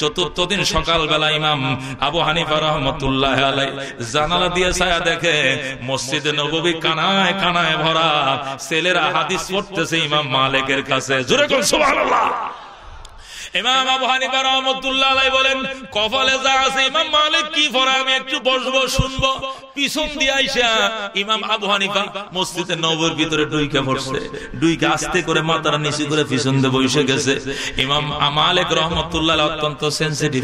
চতুর্থ দিন সকালবেলা ইমাম আবু হানিফা রহমতুল্লাহ জানালা দিয়ে ছায়া দেখে, মসজিদে নবী কানায় কানায় ভরা। ছেলেরা হাদিস পড়তেছে ইমাম মালিকের কাছে। জোরে কোন সুবহানাল্লাহ। ইমাম আবু হানিফা রহমতুল্লাহ বলেন যা আছে ইমাম মালিক কি পড়া আমি একটু বসবো, শুনব। পিছন দিয়ে আইসা ইমাম আবু হানিফা ভিতরে পড়ছে। আস্তে করে মাথার নিচে করে পিছন দিয়ে বসে গেছে। ইমাম অত্যন্ত সেন্সিটিভ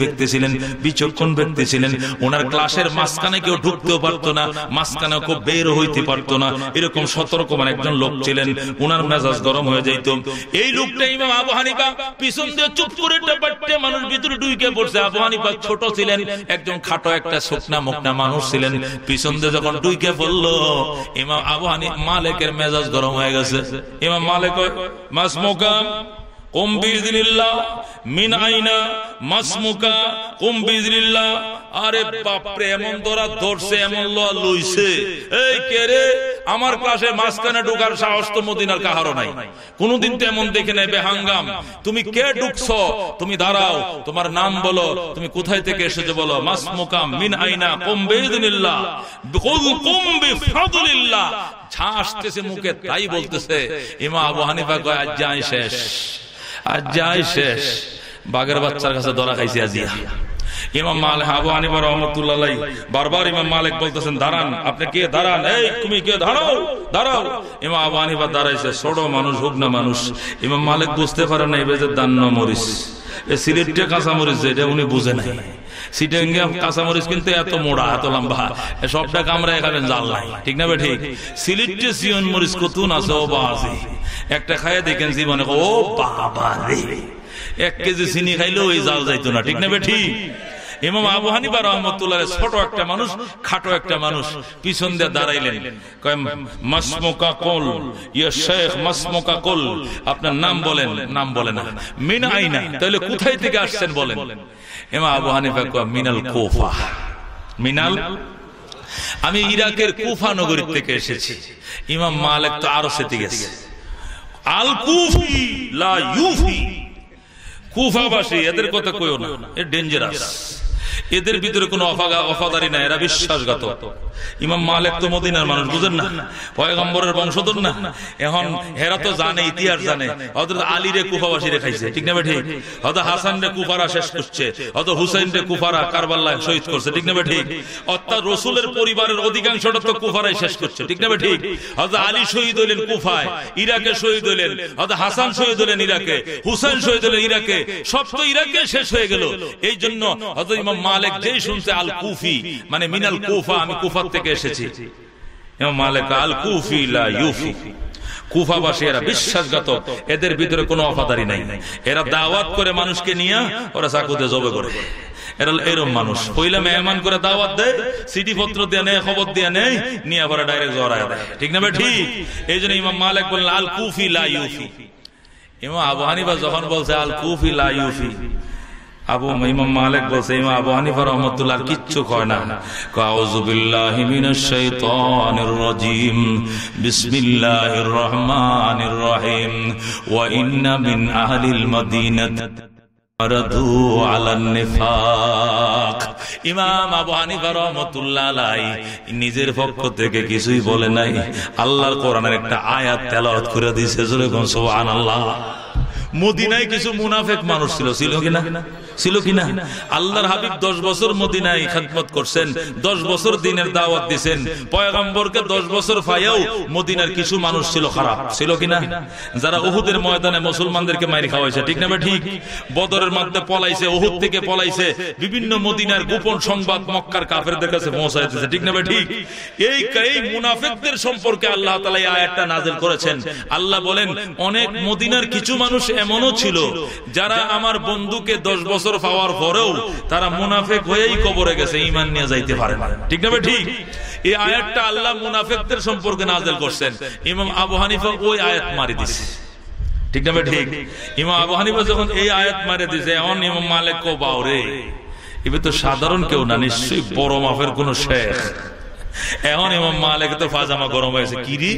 ব্যক্তি ছিলেন, বিচক্ষণ ব্যক্তি ছিলেন। ওনার ক্লাসের মাঝখানে কেউ ঢুকতেও পারতো না মাঝখানে কেউ বের হইতে পারতো না। এরকম সতর্ক মানে একজন লোক ছিলেন। ওনার মেজাজ গরম হয়ে যাইত। এই লোকটা ইমাম আবু হানিফা পিছন মানুষ ভিতরে পড়ছে। ছোট ছিলেন, একজন খাটো একটা মানুষ ছিলেন। পিছন দিয়ে যখন মালিকের মেজাজ গরম হয়ে গেছে। ইমাম মালিক মাস মোকাম বিজলিল্লাহ মিন আরে বাপরে, এমন আমার ক্লাসে মাঝখানে ঢুকার সাহস তো মদিনার কাহারও নাই। কোনদিন তো এমন দেখে নেই বেহাঙ্গাম। তুমি কে ঢুকছ? তুমি দাঁড়াও, তোমার নাম বলো, তুমি কোথায় থেকে এসেছ বলো। মাসমুকাম মিন আইনা, কুম বিজলিল্লাহ। কুল কুম বিফাদলিল্লাহ। ছাসতেছে মুখে, তাই বলতেছে। ইমা আবু হানিফা আজ যাই শেষ। আজ যাই শেষ। বাঘের বাচ্চার কাছে ধরা খাইছি আজিয়া ইমাম মালিক আবু আনিবা রহমতুল্লাহ বারবার ইমাম মালিক বলতেছেন, দাঁড়ান, আপনি কে? দাঁড়ান, এই তুমি কে? দাঁড়াও দাঁড়াও। ইমাম আবু আনিবা দাঁড়াইছে, ছোট মানুষ হোক না মানুষ। ইমাম মালিক বুঝতে পারে না এবার দান্ন মরিস এই সিলেটটা কাঁচা মরিচ এটা উনি বুঝে নাই। সিটেঙ্গে কাঁচামরিচ কিন্তু এত মোড়া এত লম্বা। সবটা কামড়ায় খাবেন জাল নাই। ঠিক না বে ঠিক? সিলেটে সিয়ন মরিচ কতুন আছে ও বাজে একটা খাইয়ে দেখেন জীবনে ও বাবা রে। এক কেজি চিনি খাইলেও ওই জাল যাইতো না। ঠিক না। ঠিক? ইমাম আবু হানিফা রহমতুল্লাহ ছোট একটা মানুষ খাটো একটা মানুষ পিছন দিয়ে দাঁড়াইলেন। মাসমোকা কল ইয়ে শেখ মাসমোকা কল আপনার নাম বলেন নাম বলে না। মিন আইনা তাহলে কোথায় থেকে আসছেন বলেন? ইমাম আবু হানিফা মিনাল কোফা। মিনাল আমি ইরাকের কুফা নগরী থেকে এসেছি। ইমাম মালিক তো আরও সেতে গেছে। আল কুফি লা ইউফি। কুফাবাসী এদের কথা কইও না এ ডেঞ্জারাস এদের ভিতরে কোনো অফাদারি নাই, এরা বিশ্বাসঘাত ইমাম মালিক তো মদিনার মানুষ, বুঝেন না? পয়গম্বরের বংশধর না? এখন হেরা তো জানে, ইতিহাস জানে। হয়তো আলী রে কুফাবাসী রে খাইছে, ঠিক না ঠিক? হয়তো হাসান রে কুফারা শেষ করছে হয়তো হুসাইন রে কুফারা কারবাল্লা শহীদ করছে, ঠিক না ঠিক? অর্থাৎ রসুলের পরিবারের অধিকাংশটা তো কুফারাই শেষ করছে, ঠিক না ঠিক? হয়তো আলী শহীদ হইলেন কুফায়, ইরাকে শহীদ হইলেন হয়তো হাসান শহীদ হলেন ইরাকে, হুসাইন শহীদ হলেন ইরাকে, সব তো ইরাকে শেষ হয়ে গেল। এই জন্য হয়তো ইমাম মালিক যেই শুনছে আল কুফি মানে মিনাল কুফা, আমি কুফার থেকে এসেছি। মালিক আল কুফি ইউফি। এদের ভিতরে কোনো নাই। এরা দাওয়াত করে মানুষকে নিয়ে ওরা চাকুতে জবে করে। এরা এরম মানুষ। মেহমান করে দাওয়াত দেয় সিডি পত্র দিয়ে নেয়, খবর দিয়ে নেয়, নিয়ে আবার ডাইরেক্ট ঠিক না ঠিক। এই জন্য ইমাম মালিক বললেন আল কুফি লা ইউফি। ইমাম আবু হানিফা যখন বলছে আল কুফি লা ইউফি আবু ইমাম মালিক বলছে, ইমাম আবু হানিফা রহমতুল্লাহ কিচ্ছু কয় না। কাউযু বিল্লাহি মিনাশ শাইতানির রাজিম। বিসমিল্লাহির রহমানির রহিম। ওয়া ইন্না মিন আহলিল মাদিনাতি ইমাম আবু হানিফা রহমতুল্লাহ নিজের পক্ষ থেকে কিছুই বলে নাই। আল্লাহর কোরআনের একটা আয়াত তেলাওয়াত করে দিয়েছে সুবহান আল্লাহ মদিনায় কিছু মুনাফেক মানুষ ছিল ছিল কিনা? ছিল কিনা? আল্লাহর হাবিব দশ বছর মদিনায় খাদমত করছেন, দশ বছর দিনের দাওয়াত দিচ্ছেন পয়গম্বরকে দশ বছর ফাইয়াও মদিনার কিছু মানুষ ছিল খারাপ। ছিল কিনা? যারা ওহুদের ময়দানে মুসলমানদেরকে মারি খাওয়াইছে, ঠিক না ঠিক? বদরের মধ্যে পলাইছে ওহুদ থেকে পলাইছে, বিভিন্ন মদিনার গোপন সংবাদ মক্কার কাফেরদের কাছে পৌঁছাইতেছে, ঠিক না ঠিক? এই এই মুনাফেকদের সম্পর্কে আল্লাহ তালা এই আয়াতটা নাজিল করেছেন। আল্লাহ বলেন, অনেক মদিনার কিছু মানুষ এমনও ছিল যারা আমার বন্ধুকে দশ বছর পাওয়ার পরেও তারা মুনাফেক হয়েই কবরে গেছে ইমান নিয়ে যাইতে পারে না। ঠিক না ঠিক। এই আয়াতটা আল্লাহ মুনাফেকদের সম্পর্কে নাজেল করছেন। ইমাম আবু হানিফা ওই আয়াত মারি দিছে। ঠিক না ঠিক। ইমাম আবু হানিফা যখন এই আয়াত মারে দিছে ইমাম মালিক বাউরে এবার তো সাধারণ কেউ না, নিশ্চয়ই বড় মাফের কোন শেখ। এখন ইমাম মালিক তো ফাজামা গরম হয়েছে। কিরি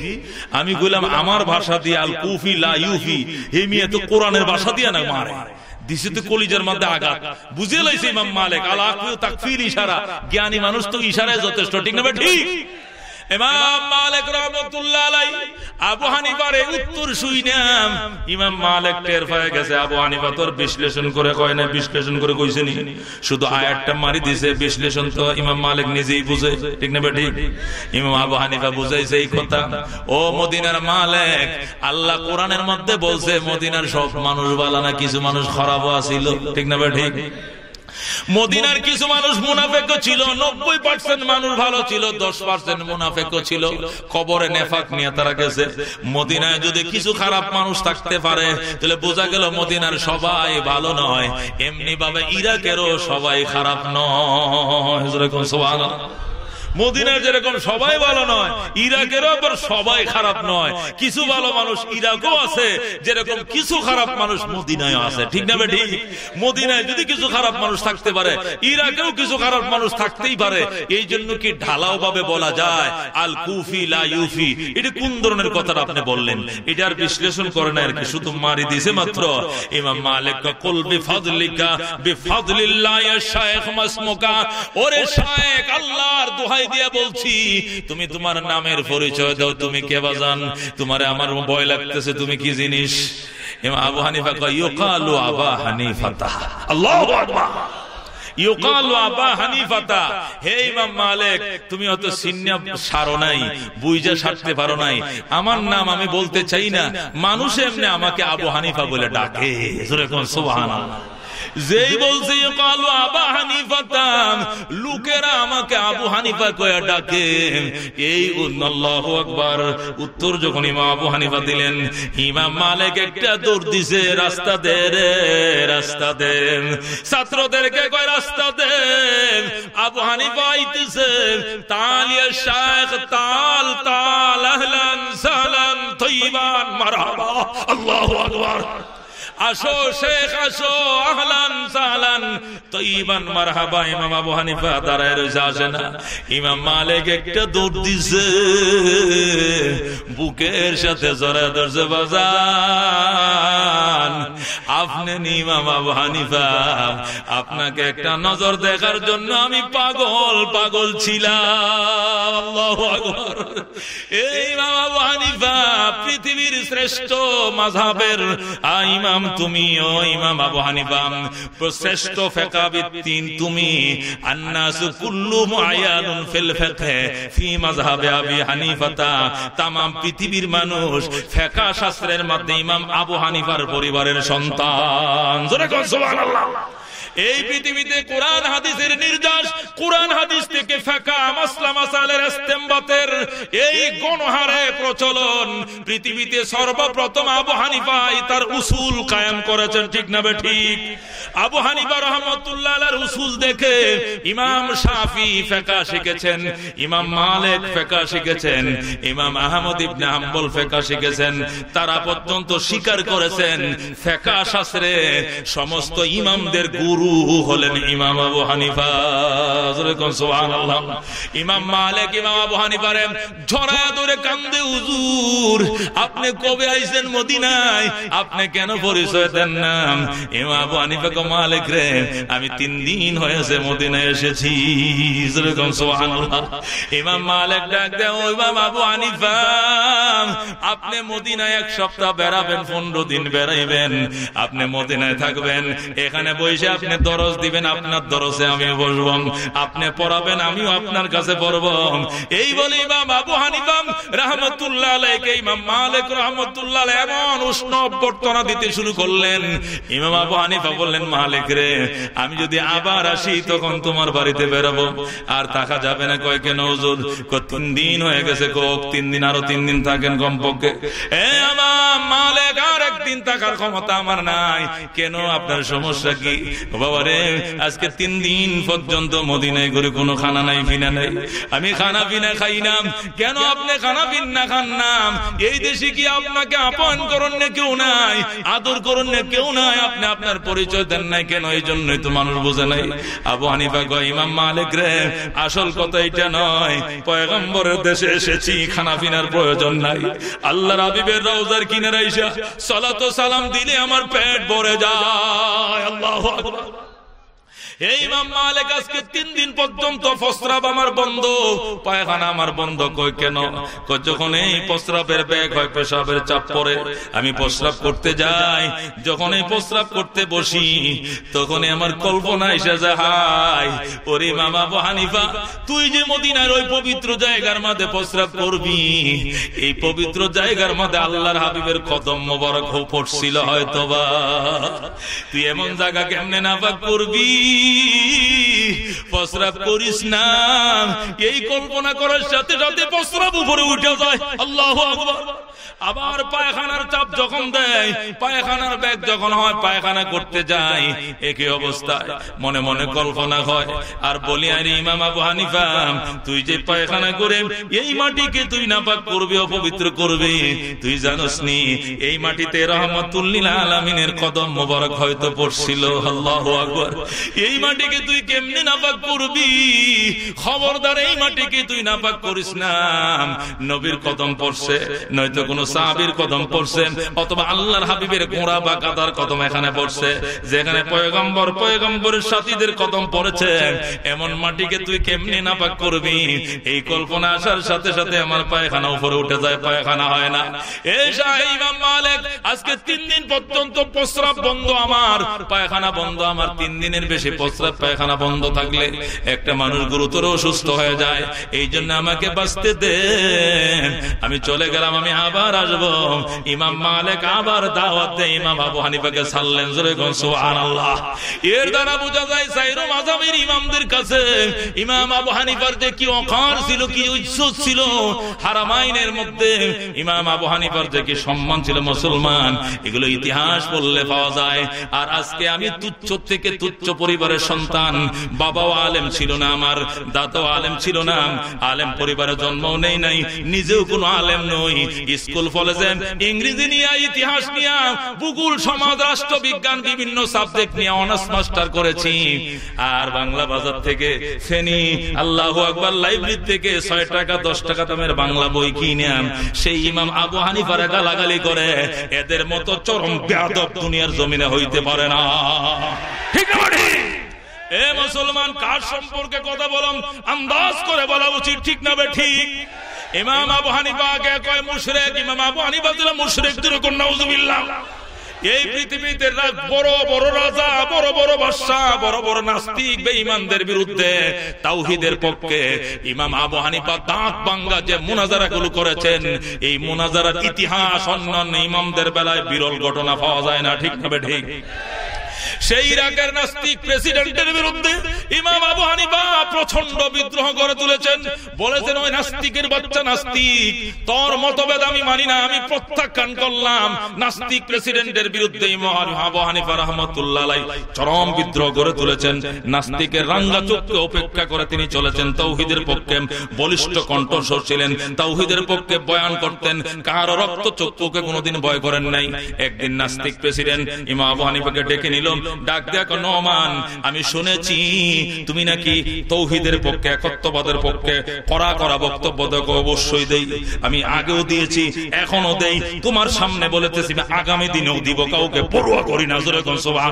আমি বললাম আমার ভাষা দিয়ে আল কুফি লা ইউফি। হেমিয়ে তো কোরআনের ভাষা দিয়ে না মারে। দিছে কলিজার মধ্যে আঘাত। বুঝিয়ে লাইছে ইমাম মালিক। আল আকফি তাকফির ইশারা। জ্ঞানী মানুষ তো ইশারায় যথেষ্ট। ঠিক না ঠিক। ইমাম বিশ্লেষণ তো ইমাম মালিক নিজেই বুঝে, ঠিক না ইমাম আবু হানিফা বুঝাইছে এই কথা। ও মদিনার মালিক, আল্লাহ কোরআনের মধ্যে বলছে, মদিনার সব মানুষ ভালো না, কিছু মানুষ খারাপও আছিল, ঠিক না ঠিক মদিনার কিছু মানুষ মুনাফেক ছিল, নব্বই পার্সেন্ট মানুষ ভালো ছিল, দশ পার্সেন্ট মুনাফেক ছিল। কবরে নেফাক নিয়ে তারা গেছে। মদিনায় যদি কিছু খারাপ মানুষ থাকতে পারে, তাহলে বোঝা গেল মদিনার সবাই ভালো নয়। এমনি ভাবে ইরাকেরও সবাই খারাপ নয়। সোহান মদিনার যেরকম সবাই ভালো নয় ইরাকেরও আবার সবাই খারাপ নয় কিছু ভালো মানুষ ইরাকও আছে যেরকম কিছু খারাপ মানুষ মদিনায় আছে ঠিক না ঠিক মদিনায় যদি কিছু খারাপ মানুষ থাকতে পারে ইরাকেও কিছু খারাপ মানুষ থাকতেই পারে। এই জন্য কি ঢালাও ভাবে বলা যায় আল কুফি লা ইউফি। এটা কোন ধরনের কথাটা আপনি বললেন? এটার বিশ্লেষণ করে না আর কি শুধু মারি দিছে মাত্র? ইমাম মালিক কুল বিফাদলিকা বিফাদলিল্লাহ ইয়া শাইখ মাসমুকা ওরে শাইখ আল্লাহর দোহাই দিয়া বলছি, তুমি তোমার নামের পরিচয় দাও, তুমি কে বাজান তোমার আমার ভয় লাগতেছে, তুমি কি জিনিস? আবু হানিফা আবা আমার নাম আমি বলতে চাই না। মানুষ এমনি আমাকে আবু হানিফা বলে ডাকে। যেই বলছে কালু আবা হানিফাতাম লোকেরা আমাকে আবু হানিফা কয়া ডাকে এই আল্লাহ আকবার। উত্তর যখন ইমাম আবু হানিফা দিলেন ইমাম মালিক একটা দৌড় দিছে রাস্তা দে রে রাস্তা দেন ছাত্রদেরকে কয় রাস্তা দেন আবু হানিফা আইতেছে তালিয়া শায়েখ তাল তাল আহলান সালান তৈবান মারহাবা। আল্লাহু আকবার। আসো শেখ আসো আহলান সাহলান। তৈবান মারহাবা ইমাম আবু হানিফা দাঁড়ায় রয়েছে আসে না। ইমাম মালিক একটা দৌড় দিছে। বুকের সাথে জড়া ধরছে বাজান। আপনি ইমাম আবু হানিফা। আপনাকে একটা নজর দেখার জন্য আমি পাগল পাগল ছিলাম। এই ইমাম আবু হানিফা পৃথিবীর শ্রেষ্ঠ মাঝাবের ইমাম তুমি ও ইমাম আবু হানিফা শ্রেষ্ঠ ফেকাবিদ্দিন তুমি আন্নাস কুল্লু মুআয়ানুন ফিল ফিকহ ফি মাযহাবে আবি হানিফাতা तमाम পৃথিবীর মানুষ ফেকা শাস্ত্রের মধ্যে ইমাম আবু হানিফার পরিবারের সন্তান জোরে কোন সুবহানাল্লাহ এই পৃথিবীতে কোরআন হাদিসের নির্যাস কোরআন হাদিস থেকে ফাঁকা মাসলা মাসালের ইস্তেমবাতের এই গণহারে প্রচলন, পৃথিবীতে সর্বপ্রথম আবু হানিফাই তার উসুল কায়েম করেছেন, ঠিক না ঠিক? আবু হানিফা রহমতুল্লাহ উসুল দেখে ইমাম শাফি ফেকা শিখেছেন, ইমাম মালিক ফেকা শিখেছেন, ইমাম আহমদ ইবনে হাম্বল ফেকা শিখেছেন, তারা পর্যন্ত স্বীকার করেছেন, ফেকা শাস্ত্রে সমস্ত ইমামদের গুরু হলেন ইমাম আবু হানিফা। ইমাম মালিক, ইমাম আবু হানিফারে ঝরা ধরে কান্দে, হুজুর, আপনি কবে আইছেন মদিনায়? আপনি কেন পরিচয় দেন না? ইমাম আবু হানিফা কো মালিক রে, আমি তিন দিন হয়েছে মদিনায় এসেছি। ইমাম মালিক ডাক দেয়, ও ইমাম আবু হানিফা, আপনি মদিনায় এক সপ্তাহ বেড়াবেন, পনেরো দিন বেড়াইবেন। আপনি মদিনায় থাকবেন। এখানে বসে আপনি দরজ দিবেন, আপনার দরজে আমি বসব আপনি পড়াবেন, আমিও আপনার কাছে পড়ব এই বলে আবু হানিফাম রহমতুল্লাহ রহমতুল্লাহ এমন উষ্ণ অভ্যর্থনা দিতে শুরু করলেন। ইমাম আবু হানিফা বললেন, মালিক রে, আমি যদি আবার আসি, তখন তোমার বাড়িতে বেরোবো। আর থাকা যাবে না তিন দিন হয়ে গেছে কোক তিন দিন আরও তিন দিন থাকেন কমপক্ষে। এ একার একদিন থাকার ক্ষমতা আমার নাই। কেন? আপনার সমস্যা কি? আজকে তিন দিন পর্যন্ত মদিনায় করে কোনো খানা নাই ফিনা নাই। আমি খানা খাই নাম কেন আপনি খানা খান নাম? এই দেশে কি আপনাকে আপন কেউ নাই? আদর কেউ নাই? আপনি আপনার পরিচয় দেন নাই কেন? এই জন্যই তো মানুষ বোঝে নাই। আবু হানিফা ইমাম মালিক রে, আসল কথা এটা নয়। পয়গম্বরের দেশে এসেছি, খানা পিনার প্রয়োজন নাই। আল্লাহর হাবিবের রওজার কিনারে আইসা সালাত সালাম দিলে আমার পেট ভরে যায়। আল্লাহু আকবার। এই ইমাম মালিক, আজকে তিন দিন পর্যন্ত প্রস্রাব আমার বন্ধ। পায়খানা আমার বন্ধ, কই কেন? যখন এই প্রস্রাবের ব্যাগ হয়, পেশাবের চাপ পড়ে, আমি প্রস্রাব করতে যাই। যখন এই প্রস্রাব করতে বসি, তখনই আমার কল্পনা এসে যায় হাই ওরে মামা আবু হানিফা, তুই যে মদিনার ওই পবিত্র জায়গার মধ্যে প্রস্রাব করবি, এই পবিত্র জায়গার মধ্যে আল্লাহর হাবিবের কদম মোবারক হয়তো বা তুই এমন জায়গা কেমনে নাপাক করবি? প্রস্রাব করিস না। এই কল্পনা করার সাথে সাথে প্রস্রাব উপরে উঠে যায়। আল্লাহ আবার পায়খানার চাপ যখন দেয়, পায়খানার ব্যাগ যখন হয়, পায়খানা করতে যায়। একই অবস্থায় মনে মনে কল্পনা হয়, আর বলি, আরে ইমাম আবু হানিফা, তুই যে পায়খানা করে এই মাটিকে তুই নাপাক করবি, অপবিত্র করবি। তুই জানোস নি, এই মাটিতে রহমতুল্লিল আলমিনের কদম মোবারক হয়তো পড়ছিল। আল্লাহ আকবর। এই মাটিকে তুই কেমনি নাপাক করবি? খবরদার এই মাটিকে তুই নাপাক করিস না। নবীর কদম পড়ছে, নয়তো কোন সাহাবির কদম পড়ছে, অথবা আল্লাহর হাবিবের গোড়া বা কাদার কদম এখানে পড়ছে, যেখানে পয়গম্বর, পয়গম্বরের সাথীদের কদম পড়েছে। এমন মাটিকে তুই কেমনি নাপাক করবি? এই কল্পনা আসার সাথে সাথে আমার পায়খানা উপরে উঠে যায়, পায়খানা হয় না। এই ইমাম আজকে তিন দিন পর্যন্ত প্রস্রাব বন্ধ আমার, পায়খানা বন্ধ আমার, তিন দিনের বেশি প্রস্রাব পায়খানা বন্ধ থাকলে একটা মানুষ গুরুতর অসুস্থ হয়ে যায়। এই জন্য আমাকে বাঁচতে দেন। আমি চলে গেলাম, আমি আবার আসব। ইমাম মালিক আবার দাওয়াত ইমাম আবু হানিফাকে সাল্লেন জোরে সুবহানাল্লাহ। এর দ্বারা বোঝা যায় সাইরো মাযহাবের ইমামদের কাছে ইমাম আবু হানিফার যে কি অকার ছিল, কি ইজ্জত ছিল হারামাইনের মধ্যে ইমাম আবু হানিফার যে কি সম্মান ছিল মুসলমান, এগুলো ইতিহাস বললে পাওয়া যায়। আর আজকে আমি তুচ্ছ থেকে তুচ্ছ পরিবারের সন্তান। বাবাও আলেম ছিল না আমার, দাদাও আলেম ছিল না। আলেম পরিবারে জন্ম নেই নাই, নিজেও কোনো আলেম নই। স্কুল ইংরেজি নিয়ে, ইতিহাস নিয়ে সমাজ রাষ্ট্র বিজ্ঞান বিভিন্ন সাবজেক্ট নিয়ে অনার্স, মাস্টার করেছি। আর বাংলা বাজার থেকে ফেনি, আল্লাহ আকবর, লাইব্রেরি থেকে ছয় টাকা, দশ টাকা দামের বাংলা বই কিনে সেই ইমাম আবু হানিফারা গালাগালি করে, এদের মতো চরম ব্যাদব দুনিয়ার জমিনে হইতে পারে না। ঠিক না এ মুসলমান, কার সম্পর্কে কথা বলম? আন্দাজ করে বলা উচিত, ঠিক না ঠিক? ইমাম আবু হানিফাকে কয়, মুশরিক, ইমাম আবু হানিফা দিল মুশরিক দুরকুন নাউজুবিল্লাহ। এই পৃথিবীতে বড় বড় রাজা, বড় বড় বাদশা বড় বড় নাস্তিক, বেঈমানদের বিরুদ্ধে তাওহিদের পক্ষে ইমাম আবু হানিফা দাঁত বাঙ্গা যে মুনাজারা গুলো করেছেন, এই মুনাজারার ইতিহাস অন্যান্য ইমামদের বেলায় বিরল ঘটনা পাওয়া যায় না, ঠিক না ঠিক? সেই ইরাকের নাস্তিক প্রেসিডেন্টের বিরুদ্ধে ইমাম আবু হানিফা প্রচণ্ড বিদ্রোহ করে তুলেছেন। বলেছেন, ওই নাস্তিকের বাচ্চা নাস্তিক, তোর মতভেদ আমি মানি না, আমি প্রত্যাখ্যান করলাম। নাস্তিক প্রেসিডেন্টের বিরুদ্ধে ইমাম আবু হানিফা রহমতুল্লাহ চরম বিদ্রোহ করে তুলেছেন। নাস্তিকের রাঙ্গা চোখকে উপেক্ষা করে তিনি চলেছেন তৌহিদের পক্ষে। বলিষ্ঠ কণ্ঠস্বর ছিলেন, তৌহিদের পক্ষে বয়ান করতেন। কারও রক্ত চক্ষুকে কোনোদিন ভয় করেন নাই। একদিন নাস্তিক প্রেসিডেন্ট ইমাম আবু হানিফাকে ডেকে নিল ডাক দেখো নমান আমি শুনেছি, তুমি নাকি তৌহিদের পক্ষে, একত্ববাদের পক্ষে করা করা বক্তব্য দেখো, অবশ্যই দেই। আমি আগেও দিয়েছি এখনও দেই। তোমার সামনে বলেতেছি আগামী দিনেও দিব, কাউকে পড়ুয়া করি না, জোরে সোবাহ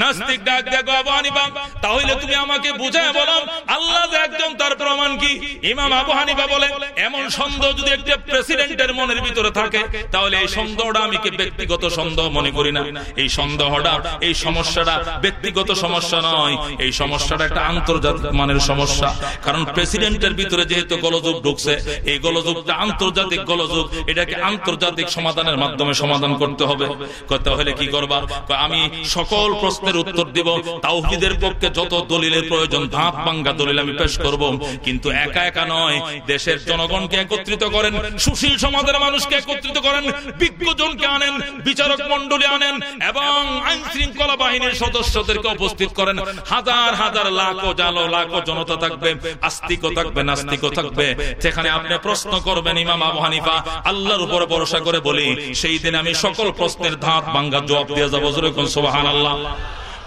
নাস্তিক ডাক দেখো আবু হানিফা তাহলে তুমি আমাকে বুঝায় বলো, আল্লাহ একজন, তার প্রমাণ কি? ইমাম আবু হানিফা বলে এমন সন্দেহ যদি একটা প্রেসিডেন্টের মনের ভিতরে থাকে, তাহলে এই সন্দেহটা আমি কি ব্যক্তিগত সন্দেহ মনে করি না? এই সন্দেহটা, এই সমস্যাটা ব্যক্তিগত সমস্যা নয়। এই সমস্যাটা একটা আন্তর্জাতিক মানের সমস্যা। কারণ প্রেসিডেন্টের ভিতরে যেহেতু গলযোগ ঢুকছে, এই গলযোগটা আন্তর্জাতিক গলযোগ, এটাকে আন্তর্জাতিক সমাধানের মাধ্যমে সমাধান করতে হবে। করতে হলে কি করবা? আমি সকল প্রশ্ন প্রশ্নের উত্তর দিব। তাওহিদের পক্ষে যত দলিলের প্রয়োজন, ধাপ ভাঙ্গা দলিল আমি পেশ করব। কিন্তু একা একা নয়, দেশের জনগণকে একত্রিত করেন, সুশীল সমাজের মানুষকে একত্রিত করেন, বিজ্ঞজনকে আনেন, বিচারক মন্ডলী আনেন, এবং আইন শৃঙ্খলা বাহিনীর সদস্যদেরকে উপস্থিত করেন। হাজার হাজার লাখো জালো, লাখো জনতা থাকবে, আস্তিকও থাকবে, নাস্তিকও থাকবে। সেখানে আপনি প্রশ্ন করবেন, ইমাম আবু হানিফা, আল্লাহর উপর ভরসা করে বলি, সেই দিন আমি সকল প্রশ্নের ধাত ভাঙ্গা জবাব দিয়ে যাব। সোহান আল্লাহ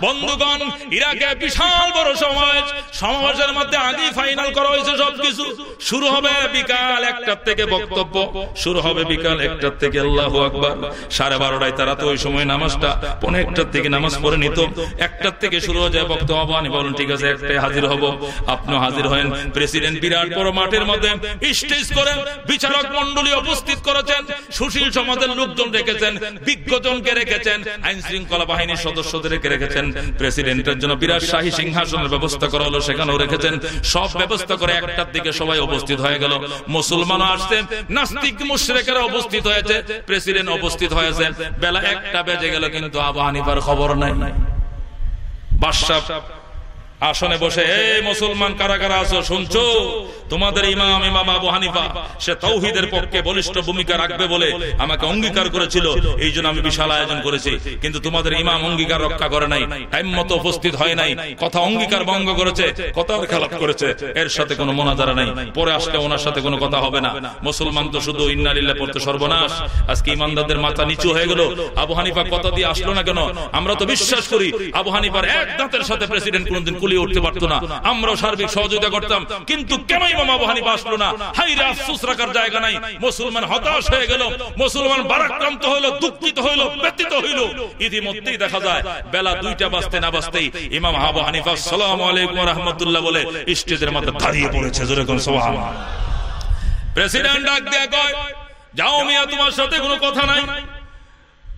বন্ধুগণ, ইরাকে বিশাল বড় সমাজ সমাবেশের মধ্যে আগেই ফাইনাল করা হয়েছে সবকিছু। শুরু হবে বিকাল একটার থেকে বক্তব্য, শুরু হবে বিকাল একটার থেকে আল্লাহ আকবর। সাড়ে বারোটায় তারা তো ওই সময় নামাজটা পনেরো একটার থেকে নামাজ পড়ে নিত। একটার থেকে শুরু হয়ে যায় বক্তব্য আনি বলেন ঠিক আছে একটাই হাজির হব। আপনিও হাজির হয়েন। প্রেসিডেন্ট বিরাট বড় মাঠের মধ্যে স্টেজ করে বিচারক মন্ডলী উপস্থিত করেছেন। সুশীল সমাজের লোকজন রেখেছেন, বিজ্ঞজনকে রেখেছেন আইন শৃঙ্খলা বাহিনীর সদস্যদেরকে রেখেছেন। প্রেসিডেন্টের জন্য বিরাট শাহী সিংহাসনের ব্যবস্থা করা হলো, সেখানেও রেখেছেন। সব ব্যবস্থা করে একটার দিকে সবাই উপস্থিত হয়ে গেল। মুসলমান আসছে, নাস্তিক মুশ্রেকেরা উপস্থিত হয়েছে, প্রেসিডেন্ট উপস্থিত হয়েছে। বেলা একটা বেজে গেল, কিন্তু আবু হানিফার খবর নাই। বাদশাহ আসনে বসে এই মুসলমান কারা কারা আছো শুনছো? তোমাদের ইমাম ইমাম আবু হানিফা সে তৌহিদের পক্ষে বলিষ্ঠ ভূমিকা রাখবে বলে আমাকে অঙ্গীকার করেছিল। এই জন্য আমি বিশাল আয়োজন করেছি। কিন্তু তোমাদের ইমাম অঙ্গীকার রক্ষা করে নাই। টাইম মতো উপস্থিত হয় নাই। কথা অঙ্গীকার ভঙ্গ করেছে কথার খেলাপ করেছে। এর সাথে কোনো মোনাজারা নাই। পরে আসলে ওনার সাথে কোনো কথা হবে না। মুসলমান তো শুধু ইন্নালিল্লাহ পড়তে সর্বনাশ। আজকে ইমানদারদের মাথা নিচু হয়ে গেল। আবু হানিফা কথা দিয়ে আসলো না কেন? আমরা তো বিশ্বাস করি আবু হানিফার এক দাঁতের সাথে প্রেসিডেন্ট কোনদিন কুলিয়ে উঠতে পারতো না। আমরাও সার্বিক সহযোগিতা করতাম, কিন্তু কেন ইমাম আবু হানিফা না? হাইরে আফসোস রাখার জায়গা নাই। মুসলমান হতাশ হয়ে গেল। মুসলমান বারাক্রান্ত হইল, দুঃখিত হইল ব্যতীত হইল। ইতিমধ্যেই দেখা যায়, বেলা দুইটা বাজতে না বাজতেই ইমাম আবু হানিফা সালাম আলাইকুম রহমতুল্লাহ বলে স্টেজের মধ্যে দাঁড়িয়ে পড়েছে। যেরকম সোহান প্রেসিডেন্ট ডাক দেয়া কয়, যাও মিয়া, তোমার সাথে কোনো কথা নাই।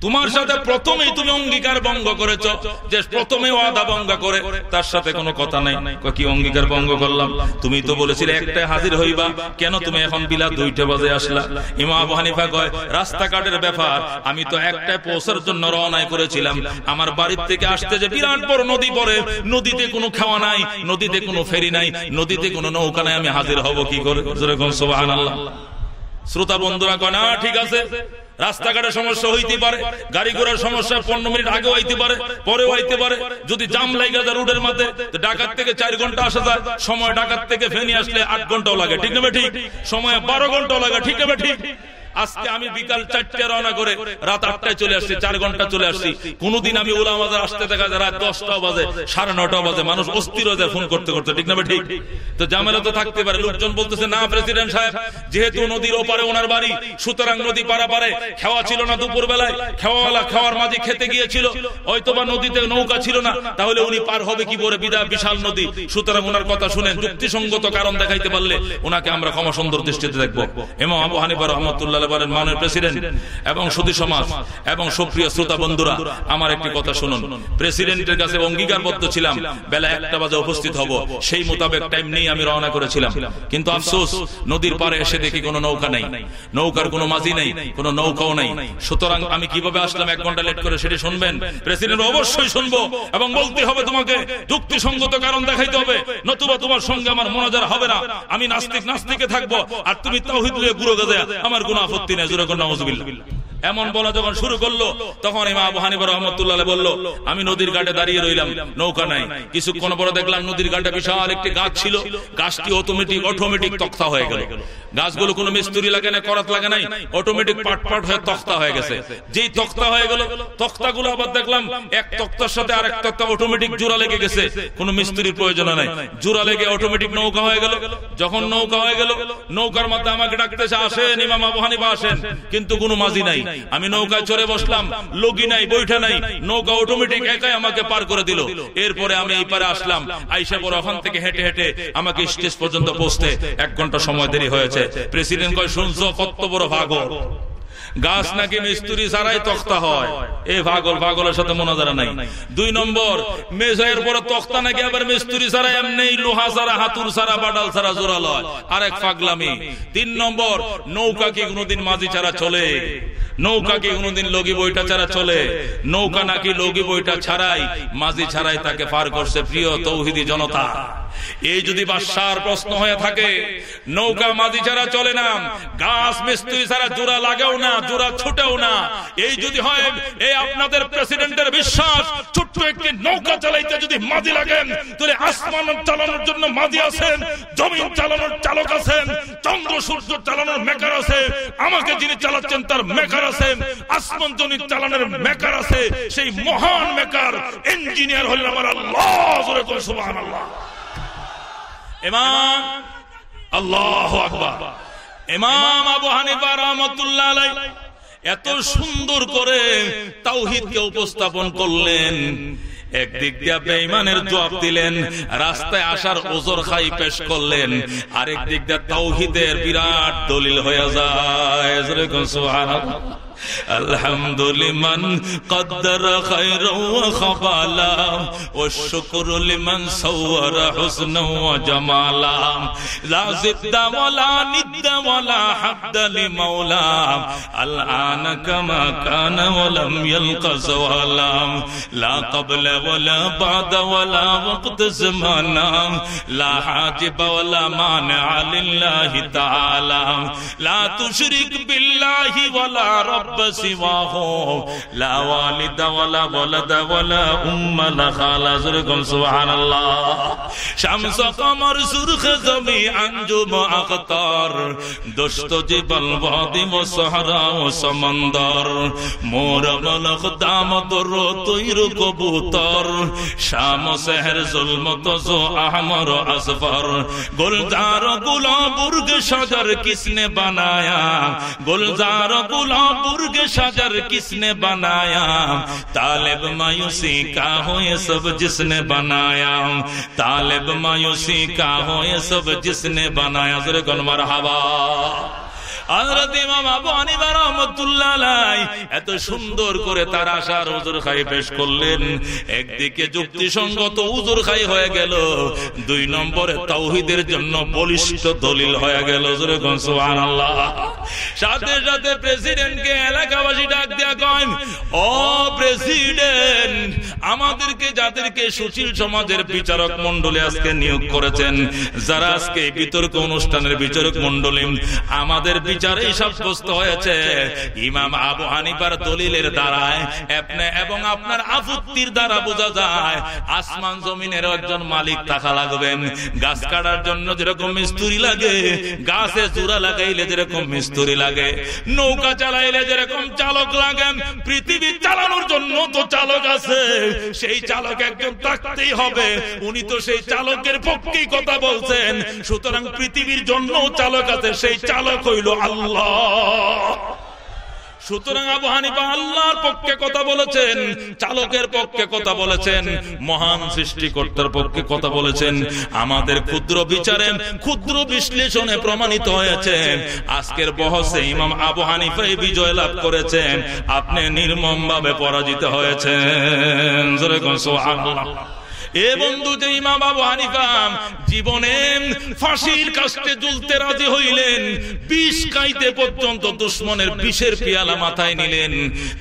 তোমার সাথে প্রথমেই তুমি অঙ্গীকার ভঙ্গ করেছ, যে প্রথমে ওয়াদা ভঙ্গ করে, তার সাথে কোনো কথা নাই। কি অঙ্গীকার ভঙ্গ করলাম? তুমি তো বলেছিলে একটাই হাজির হইবা, কেন তুমি এখন বিলা দুইটা বাজে আসলা? ইমা আবু হানিফা কয়, রাস্তাঘাটের ব্যাপার, আমি তো একটাই পৌঁছার জন্য রওনায় করেছিলাম। আমার বাড়ির থেকে আসতে যে বিরাট বড় নদী পড়ে, নদীতে কোনো খাওয়া নাই, নদীতে কোনো ফেরি নাই, নদীতে কোনো নৌকা নাই, আমি হাজির হব কি করে? যেরকম আল্লাহ শ্রোতা বন্ধুরা কয়, না, ঠিক আছে। রাস্তাঘাটের সমস্যা হইতে পারে, গাড়ি ঘোড়ার সমস্যা পনেরো মিনিট আগেও হইতে পারে, পরেও হইতে পারে। যদি জাম লাগে যায় রোডের মধ্যে ডাকাত থেকে চার ঘণ্টা আসা যায়। সময় ডাকাত থেকে ফেনি আসলে আট ঘন্টাও লাগে, ঠিক নেবে ঠিক? সময় বারো ঘন্টাও লাগে, ঠিক নেবে ঠিক? আজকে আমি বিকাল চারটে রওনা করে রাত আটটায় চলে আসছি, চার ঘণ্টা চলে আসছি। কোনদিন আমি ওলা বাজার আসতে দেখা যায়, রাত দশটা বাজে, সাড়ে নটা বাজে, মানুষ অস্থির হয়ে যায় ফোন করতে করতে, ঠিক না ঠিক। তো জামেলা তো থাকতে পারে, লোকজন বলতেছে, না, প্রেসিডেন্ট সাহেব, যেহেতু নদীর ওপারে ওনার বাড়ি, সুতরাং নদী পারা পারে খাওয়া ছিল না দুপুর বেলায় খাওয়াওয়ালা খাওয়ার মাঝে খেতে গিয়েছিল হয়তো বা নদীতে নৌকা ছিল না, তাহলে উনি পার হবে কি করে? বিদা, বিশাল নদী। সুতরাং ওনার কথা শুনেন, যুক্তিসঙ্গত কারণ দেখাইতে পারলে ওনাকে আমরা ক্ষমা সুন্দর দৃষ্টিতে দেখব। এবং আবু হানিফা রহমতুল্লাহ বলেন মানের প্রেসিডেন্ট এবং সুদী সমাজ এবং সুপ্রিয় শ্রোতা বন্ধুরা আমার একটি কথা শুনুন। প্রেসিডেন্টের কাছে অঙ্গীকারবদ্ধ ছিলাম বেলা একটা বাজে উপস্থিত হব সেই মোতাবেক টাইম নেই আমি রওনা করেছিলাম। কিন্তু আফসোস নদীর পারে এসে দেখি কোনো নৌকা নেই। নৌকার কোনো মাঝি নেই কোনো নৌকাও নেই। সুতরাং আমি কীভাবে আসলাম এক ঘণ্টা লেট করে সেটি শুনবেন। প্রেসিডেন্ট অবশ্যই শুনব এবং বলতে হবে তোমাকে যুক্তিসঙ্গত কারণ দেখাইতে হবে। নতুবা তোমার সঙ্গে আমার মনোজার হবে না আমি নাস্তিক নাস্তিকে থাকব আর তুমি তাহিদ গুরু গাজে আমার কোনো আপত্তি নেই জোরে এমন বলা যখন শুরু করল, তখন ইমা আবু হানিফা রহমতুল্লাহ বলল, আমি নদীর ঘাটে দাঁড়িয়ে রইলাম, নৌকা নাই। কিছুক্ষণ পরে দেখলাম নদীর ঘাটে বিশাল একটি গাছ ছিল, গাছটি অটোমেটিক অটোমেটিক তক্তা হয়ে গেল। গাছগুলো কোনো মিস্ত্রি লাগে না করাত লাগে নাই অটোমেটিক পাট পাট হয়ে তক্তা হয়ে গেছে। যেই তক্তা হয়ে গেল তক্তা গুলো আবার দেখলাম, এক তক্তার সাথে আরেক তক্তা অটোমেটিক জোড়া লেগে গেছে। কোনো মিস্ত্রির প্রয়োজন নাই। জোড়া লেগে অটোমেটিক নৌকা হয়ে গেল। যখন নৌকা হয়ে গেল, নৌকার মধ্যে আমাকে ডাকতেছে, আসেন, ইমাম আবু হানিফা, আসেন। কিন্তু কোনো মাঝি নাই। আমি নৌকায় চড়ে বসলাম লগি নাই বৈঠা নাই। নৌকা অটোমেটিক একাই আমাকে পার করে দিল। এরপরে আমি এই পারে আসলাম। আইসা পর ওখান থেকে হেঁটে হেঁটে আমাকে স্টেজ পর্যন্ত পৌঁছতে এক ঘণ্টা সময় দেরি হয়েছে। প্রেসিডেন্ট কয় শুনছো কত বড় ভাগ গাছ নাকি মিস্ত্রি ছাড়াই তক্তা হয়? এ পাগল পাগলের সাথে মনাজারা নাই। দুই নম্বর মেজের পরে তক্তা নাকি আবার মিস্ত্রি ছাড়া এমনি লোহা ছাড়া হাতুর ছাড়া বাডাল ছাড়া জোড়া লয়। আরেক পাগলামি তিন নম্বর নৌকা কি কোনোদিন মাঝি ছাড়া চলে? নৌকা কি কোনোদিন লগি বইটা ছাড়া চলে? নৌকা নাকি লগি বইটা ছাড়াই? মাঝি ছাড়াই তাকে পার করছে প্রিয় তৌহিদি জনতা। এই যদি বাদশার প্রশ্ন হয়ে থাকে নৌকা মাঝি ছাড়া চলে না গাছ মিস্ত্রি ছাড়া জোড়া লাগেও না জোড়া ছুটেও না। এই যদি হয় এই আপনাদের প্রেসিডেন্টের বিশ্বাস ছোট্ট একটি নৌকা চালাইতে যদি মাঝি লাগেন তাহলে আসমান চালানোর জন্য মাঝি আছেন জমিন চালানোর চালক আছেন চন্দ্র সূর্য চালানোর মেকার আছে আমাকে যিনি চালাচ্ছেন তার মেকার আছে আসমান জমিন চালানোর মেকার আছে সেই মহান মেকার ইঞ্জিনিয়ার হলেন আমার আল্লাহ সুবহানাল্লাহ। ইমাম আল্লাহ আকবার। ইমাম আবু হানিফা রহমতুল্লাহ আলাই এত সুন্দর করে তাওহিদকে উপস্থাপন করলেন। একদিক দিয়া বেঈমানের জবাব দিলেন, রাস্তায় আসার ওজর খাই পেশ করলেন, আরেক দিক দিয়া তাওহিদের বিরাট দলিল হয়ে যায়। الحمد لمن قدر خيرا وخبالا والشكر لمن صور حسنا وجمالا لا زد ولا ند ولا حد لمولا الآن كما كان ولم يلق زوالا لا قبل ولا بعد ولا وقت زمانا لا حاجب ولا مانع لله تعالى لا تشرك بالله ولا رب رب سواه لا والد ولا ولد ولا ام لا خالص لكم سبحان الله شمس قمر سرخ زمي انجم اختار دشت جبل وادي وصحراء وسمندر مور ملخ دام در طير کبوتر شام سحر ظلم تزو احمر اصفر گلدار گلاب برگ شجر کس نے بنایا گلزار گلاب مرگ شجر کس نے بنایا؟ طالب مایوسی کا ہو یہ سب جس نے بنایا؟ طالب مایوسی کا ہو یہ سب جس نے بنایا؟ ذرا مرحبا এত সুন্দর করে তার আশার উজুর খাই পেশ করলেন। একদিকে যুক্তিসঙ্গত উজুর খাই হয়ে গেল, দুই নম্বরে জন্য বলিষ্ঠ দলিল হয়ে গেল সাথে এলাকাবাসী ডাক দেয়া কয়, ও প্রেসিডেন্ট, আমাদেরকে যাদেরকে সুশীল সমাজের বিচারক মন্ডলী আজকে নিয়োগ করেছেন, যারা আজকে বিতর্ক অনুষ্ঠানের বিচারক মন্ডলী আমাদের বিচারে হয়েছে। ইমাম আবু দলিলের দ্বারায় এবং আপনার আপত্তির দ্বারা বোঝা যায়, আসমান জমিনের একজন মালিক লাগবেন। গাছ কাটার জন্য যেরকম মিস্তুরি লাগে, গাছে চূড়া লাগাইলে যেরকম মিস্তুরি লাগে, নৌকা চালাইলে যেরকম চালক লাগে পৃথিবী চালানোর জন্য তো চালক আছে। সেই চালক একজন থাকতেই হবে, উনি তো সেই চালকের পক্ষেই কথা বলছেন। সুতরাং পৃথিবীর জন্য চালক আছে, সেই চালক হইল আল্লাহ। সুতরাং আবু হানিফা আল্লাহর পক্ষে কথা বলেছেন, চালকের পক্ষে কথা বলেছেন, মহান সৃষ্টিকর্তার পক্ষে কথা বলেছেন, আমাদের ক্ষুদ্র বিচারে ক্ষুদ্র বিশ্লেষণে প্রমাণিত হয়েছে, আজকের বহসে ইমাম আবু হানিফা বিজয় লাভ করেছেন, আপনি নির্মম ভাবে পরাজিত হয়েছেন। এ বন্ধু যে ইমা বাবু হানিফা জীবনে ফাঁসির কাছে ঝুলতে রাজি হইলেন, বিষ খাইতে পর্যন্ত দুশ্মনের বিষের পিয়ালা মাথায় নিলেন।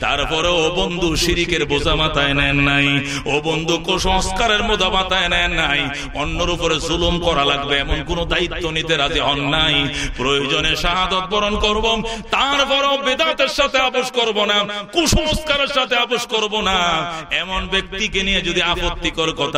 তারপরে ও বন্ধু শিরিকের বোঝা মাথায় নেন নাই, ও বন্ধু কুসংস্কারের মোদা মাথায় নেন নাই, অন্যর উপরে জুলুম করা লাগবে এমন কোন দায়িত্ব নিতে রাজি হন নাই। প্রয়োজনে শাহাদত বরণ করব, তারপরও বেদাতের সাথে আপোষ করব না, কুসংস্কারের সাথে আপোষ করব না। এমন ব্যক্তিকে নিয়ে যদি আপত্তিকর কথা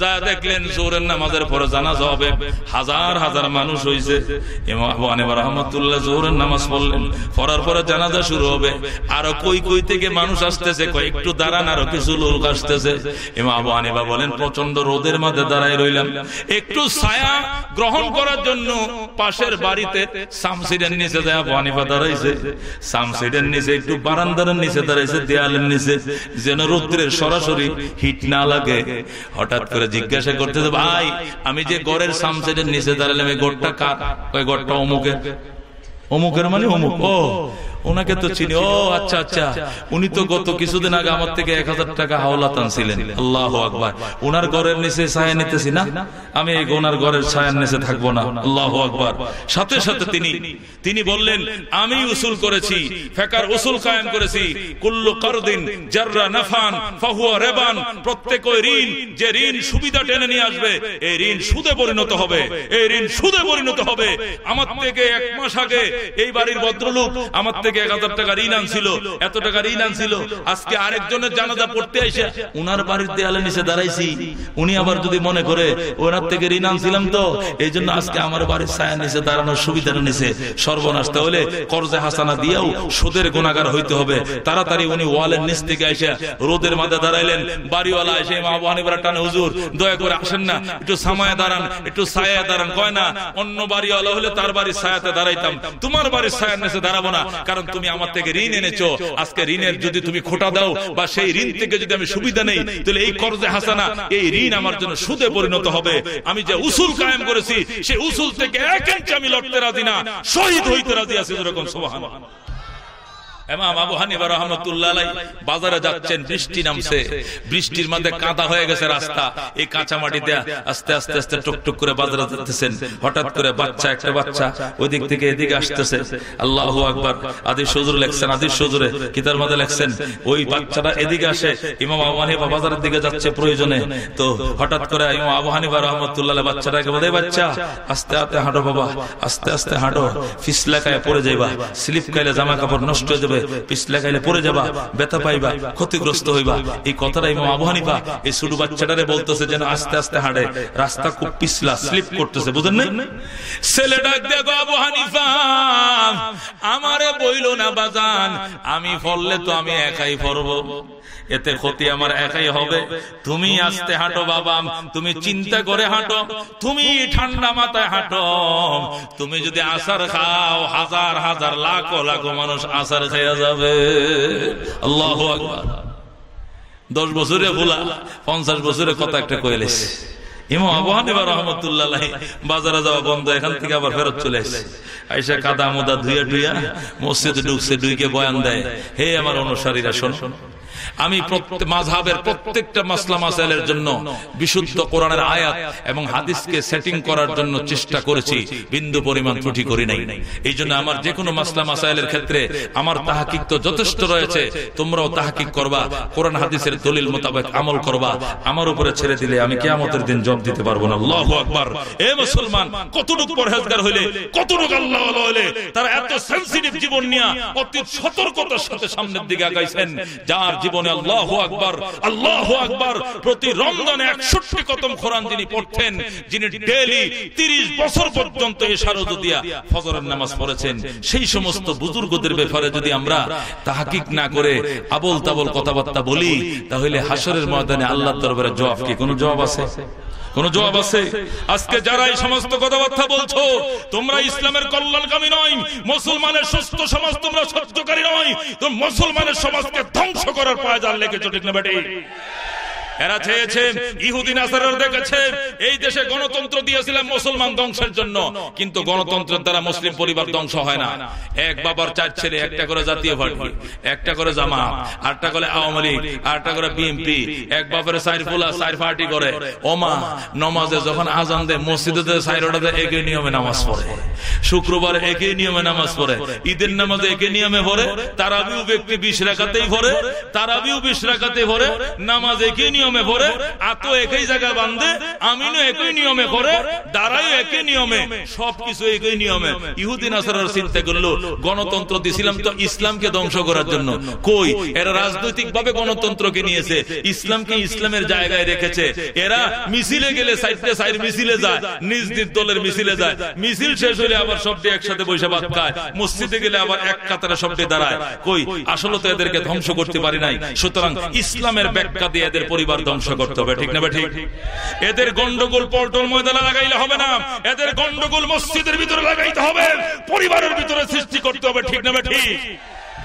যা দেখলেন জোরের নামাজের পরে জানাজা হবে। হাজার হাজার মানুষ হয়েছে রহমতুল্লাহ জোরের নামাজ পড়লেন। পড়ার পরে জানাজা শুরু হবে। আরও কই কই থেকে মানুষ আসতেছে দাঁড়ান, আরও কিছু লোক আসতেছে। আবু বলেন প্রচণ্ড রোদের রইলাম। একটু ছায়া গ্রহণ করার জন্য পাশের বাড়িতে সামসিডের নিচে আবু দাঁড়াইছে। সামসিডের নিচে একটু বারান্দার নিচে দাঁড়াইছে, দেয়ালের নিচে। যেন রৌদ্রের সরাসরি হিট না লাগে। হঠাৎ করে জিজ্ঞাসা করতেছে ভাই, আমি যে গড়ের সামসেটের নিচে দাঁড়ালাম, এই গড়টা কার? ওই গড়টা অমুকের। অমুকের মানে অমুক। ও ওনাকে তো চিনি। ও আচ্ছা আচ্ছা উনি তো গত কিছুদিন আগে আমার থেকে এক হাজার টাকা হাওলা টানছিলেন। আল্লাহ আকবার। ওনার ঘরের নিচে ছায়া নিতেছি না? আমি এই ওনার ঘরের ছায়ার নিচে থাকব না। আল্লাহ আকবার। সাথে সাথে তিনি তিনি বললেন আমি উসুল করেছি। ফেকার উসুল কায়েম করেছি। কুল্লু করদিন জাররা নাফান ফাহুয়া রেবান। প্রত্যেক ঋণ যে ঋণ সুবিধা টেনে নিয়ে আসবে এই ঋণ সুদে পরিণত হবে। এই ঋণ সুদে পরিণত হবে। আমার থেকে এক মাস আগে এই বাড়ির ভদ্রলোক আমার থেকে এক হাজার টাকা ঋণ আনছিল, এত টাকা ঋণ আনছিল। আজকে আরেকজনের জানাজা পড়তে এসে উনার বাড়ির দেয়ালে নিচে দাঁড়াইছি। উনি আবার যদি মনে করে, ওনার থেকে ঋণ আনছিলাম তো এই জন্য আজকে আমার বাড়ির ছায়া নিচে দাঁড়ানোর সুবিধার নিচে সর্বনাশ, তাহলে কর্জে হাসানা দিয়েও সুদের গুণাগার হইতে হবে। তাড়াতাড়ি উনি ওয়ালের নিচ থেকে এসে রোদের মাঝে দাঁড়াইলেন। বাড়িওয়ালা এসে মা বানিবার টানে হুজুর, দয়া করে আসেন না, একটু সামায় দাঁড়ান, একটু ছায়া দাঁড়ান। কয় না, অন্য বাড়িওয়ালা হলে তার বাড়ির ছায়াতে দাঁড়াইতাম। তোমার বাড়ির ছায়ার নিচে দাঁড়াবো না, কারণ তুমি আমার থেকে ঋণ এনেছো আজকে ঋণের যদি তুমি খোটা দাও বা সেই ঋণ থেকে যদি আমি সুবিধা নেই তাহলে এই কর্জে হাসানা এই ঋণ আমার জন্য সুদে পরিণত হবে আমি যে উসুল কায়েম করেছি সেই উসুল থেকে এক ইঞ্চ আমি লড়তে রাজি না শহীদ হইতে রাজি আছি যেরকম সোহান কিতার মধ্যে লেখছেন ওই বাচ্চাটা এদিকে আসে, ইমাম বাজারের দিকে যাচ্ছে প্রয়োজনে। তো হঠাৎ করে ইমাম আবু রহমতুল্লাহ বাচ্চাটাকে বাচ্চা, আস্তে আস্তে হাঁটো বাবা, আস্তে আস্তে হাঁটো, ফিসলাকায় পড়ে যাইবা, স্লিপ খাইলে জামা কাপড় নষ্ট হয়ে যাবে যাবে পিছলে খাইলে পড়ে যাবা, ব্যথা পাইবা, ক্ষতিগ্রস্ত হইবা। এই কথাটা ইমাম আবু হানিফা, এই ছোট বাচ্চাটারে বলতেছে যেন আস্তে আস্তে হাঁটে। রাস্তা খুব পিছলা, স্লিপ করতেছে, বুঝেন না ছেলে দেখো আবু আমারে বইল না বাজান, আমি ফললে তো আমি একাই ফরব। এতে ক্ষতি আমার একাই হবে। তুমি আস্তে হাঁটো বাবা, তুমি চিন্তা করে হাঁটো, তুমি ঠান্ডা মাথায় হাঁটো। তুমি যদি আসার খাও, হাজার হাজার, লাখো লাখো মানুষ আসার খাইয়া যাবে। আল্লাহ দশ বছরে ভুলা, পঞ্চাশ বছরে কথা একটা কয়েলেছে আমার অনুসারীরা শোন শোন। আমি মাঝহাবের প্রত্যেকটা মাসলা মাসাইলের জন্য বিশুদ্ধ কোরআনের আয়াত এবং হাদিসকে সেটিং করার জন্য চেষ্টা করেছি বিন্দু পরিমাণ ত্রুটি করি নাই। এই জন্য আমার যে কোনো মাসলা মাসাইলের ক্ষেত্রে আমার তাহাকিক তো যথেষ্ট রয়েছে তোমরাও তাহাকিক করবা কোরআন হাদিসের দলিল মোতাবেক আমল করবা আমার উপরে ছেড়ে দিলে আমি কেয়ামতের দিন জব দিতে পারব না। আল্লাহ আকবার। এ মুসলমান কতটুকু পরহেজগার হইলে কতটুকু আল্লাহ হইলে তারা এত সেন্সিটিভ জীবন নিয়ে অতি সতর্কতার সাথে সামনের দিকে আগাইছেন যার জীবন জীবনে আল্লাহ আকবর আল্লাহ আকবর, প্রতি রমজানে একষট্টি কতম কোরআন যিনি পড়তেন, যিনি ডেলি তিরিশ বছর পর্যন্ত এ শারদ দিয়া ফজরের নামাজ পড়েছেন, সেই সমস্ত বুজুর্গদের ব্যাপারে যদি আমরা তাহাকিক না করে আবল তাবল কথাবার্তা বলি, তাহলে হাসরের ময়দানে আল্লাহ দরবারে জবাব কি? কোনো জবাব আছে? কোন জবাব আছে? আজকে যারা এই সমস্ত কথাবার্তা বলছো, তোমরা ইসলামের কল্যাণকামী নয়, মুসলমানের সুস্থ সমাজ তোমরা সহ্যকারী নয় মুসলমানের সমাজকে ধ্বংস করার পায়জাল লেগেছো, ঠিক না বেটি? এরা চেয়েছে ইহুদি নাসারের দেখেছে। এই দেশে গণতন্ত্র দিয়েছিলাম মুসলমান ধ্বংসের জন্য। কিন্তু গণতন্ত্রের দ্বারা মুসলিম পরিবার ধ্বংস হয় না। এক বাবার চার ছেলে, একটা করে জাতীয় পার্টি, একটা করে জামা আটটা করে আওয়ামী লীগ আটটা করে বিএনপি। এক বাপের সাইর ফুলা সাইর পার্টি করে। ওমা, নমাজে যখন আজান দেয়, মসজিদে সাইরোটাতে একই নিয়মে নামাজ পড়ে। শুক্রবার একই নিয়মে নামাজ পড়ে। ঈদের নামাজে একই নিয়মে পড়ে। তারাবিও ব্যক্তি বিশ রাখাতেই পড়ে। তারাবিও বিশ রাখাতেই পড়ে। নামাজ একই নিয়ম নিয়মে পড়ে আতো একই জায়গায় বান্ধে আমিনও একই নিয়মে করে দাঁড়াই একই নিয়মে সবকিছু একই নিয়মে। ইহুদিন আসার চিন্তা করল গণতন্ত্র দিছিলাম তো ইসলামকে ধ্বংস করার জন্য। কই? এরা রাজনৈতিক ভাবে গণতন্ত্রকে নিয়েছে ইসলামকে ইসলামের জায়গায় রেখেছে। এরা মিছিলে গেলে সাইডে সাইড মিছিলে যায় নিজ নিজ দলের মিছিলে যায়। মিছিল শেষ হলে আবার সবটি একসাথে বৈশা ভাত খায় মসজিদে গেলে আবার এক কাতারে সবটি দাঁড়ায়। কই? আসলে তো এদেরকে ধ্বংস করতে পারি নাই সুতরাং ইসলামের ব্যাখ্যা দিয়ে এদের পরিবার ধ্বংস করতে হবে, ঠিক না ঠিক? এদের গন্ডগোল পল্টন ময়দানে লাগাইলে হবে না। এদের গন্ডগোল মসজিদের ভিতরে লাগাইতে হবে। পরিবারের ভিতরে সৃষ্টি করতে হবে, ঠিক না ঠিক?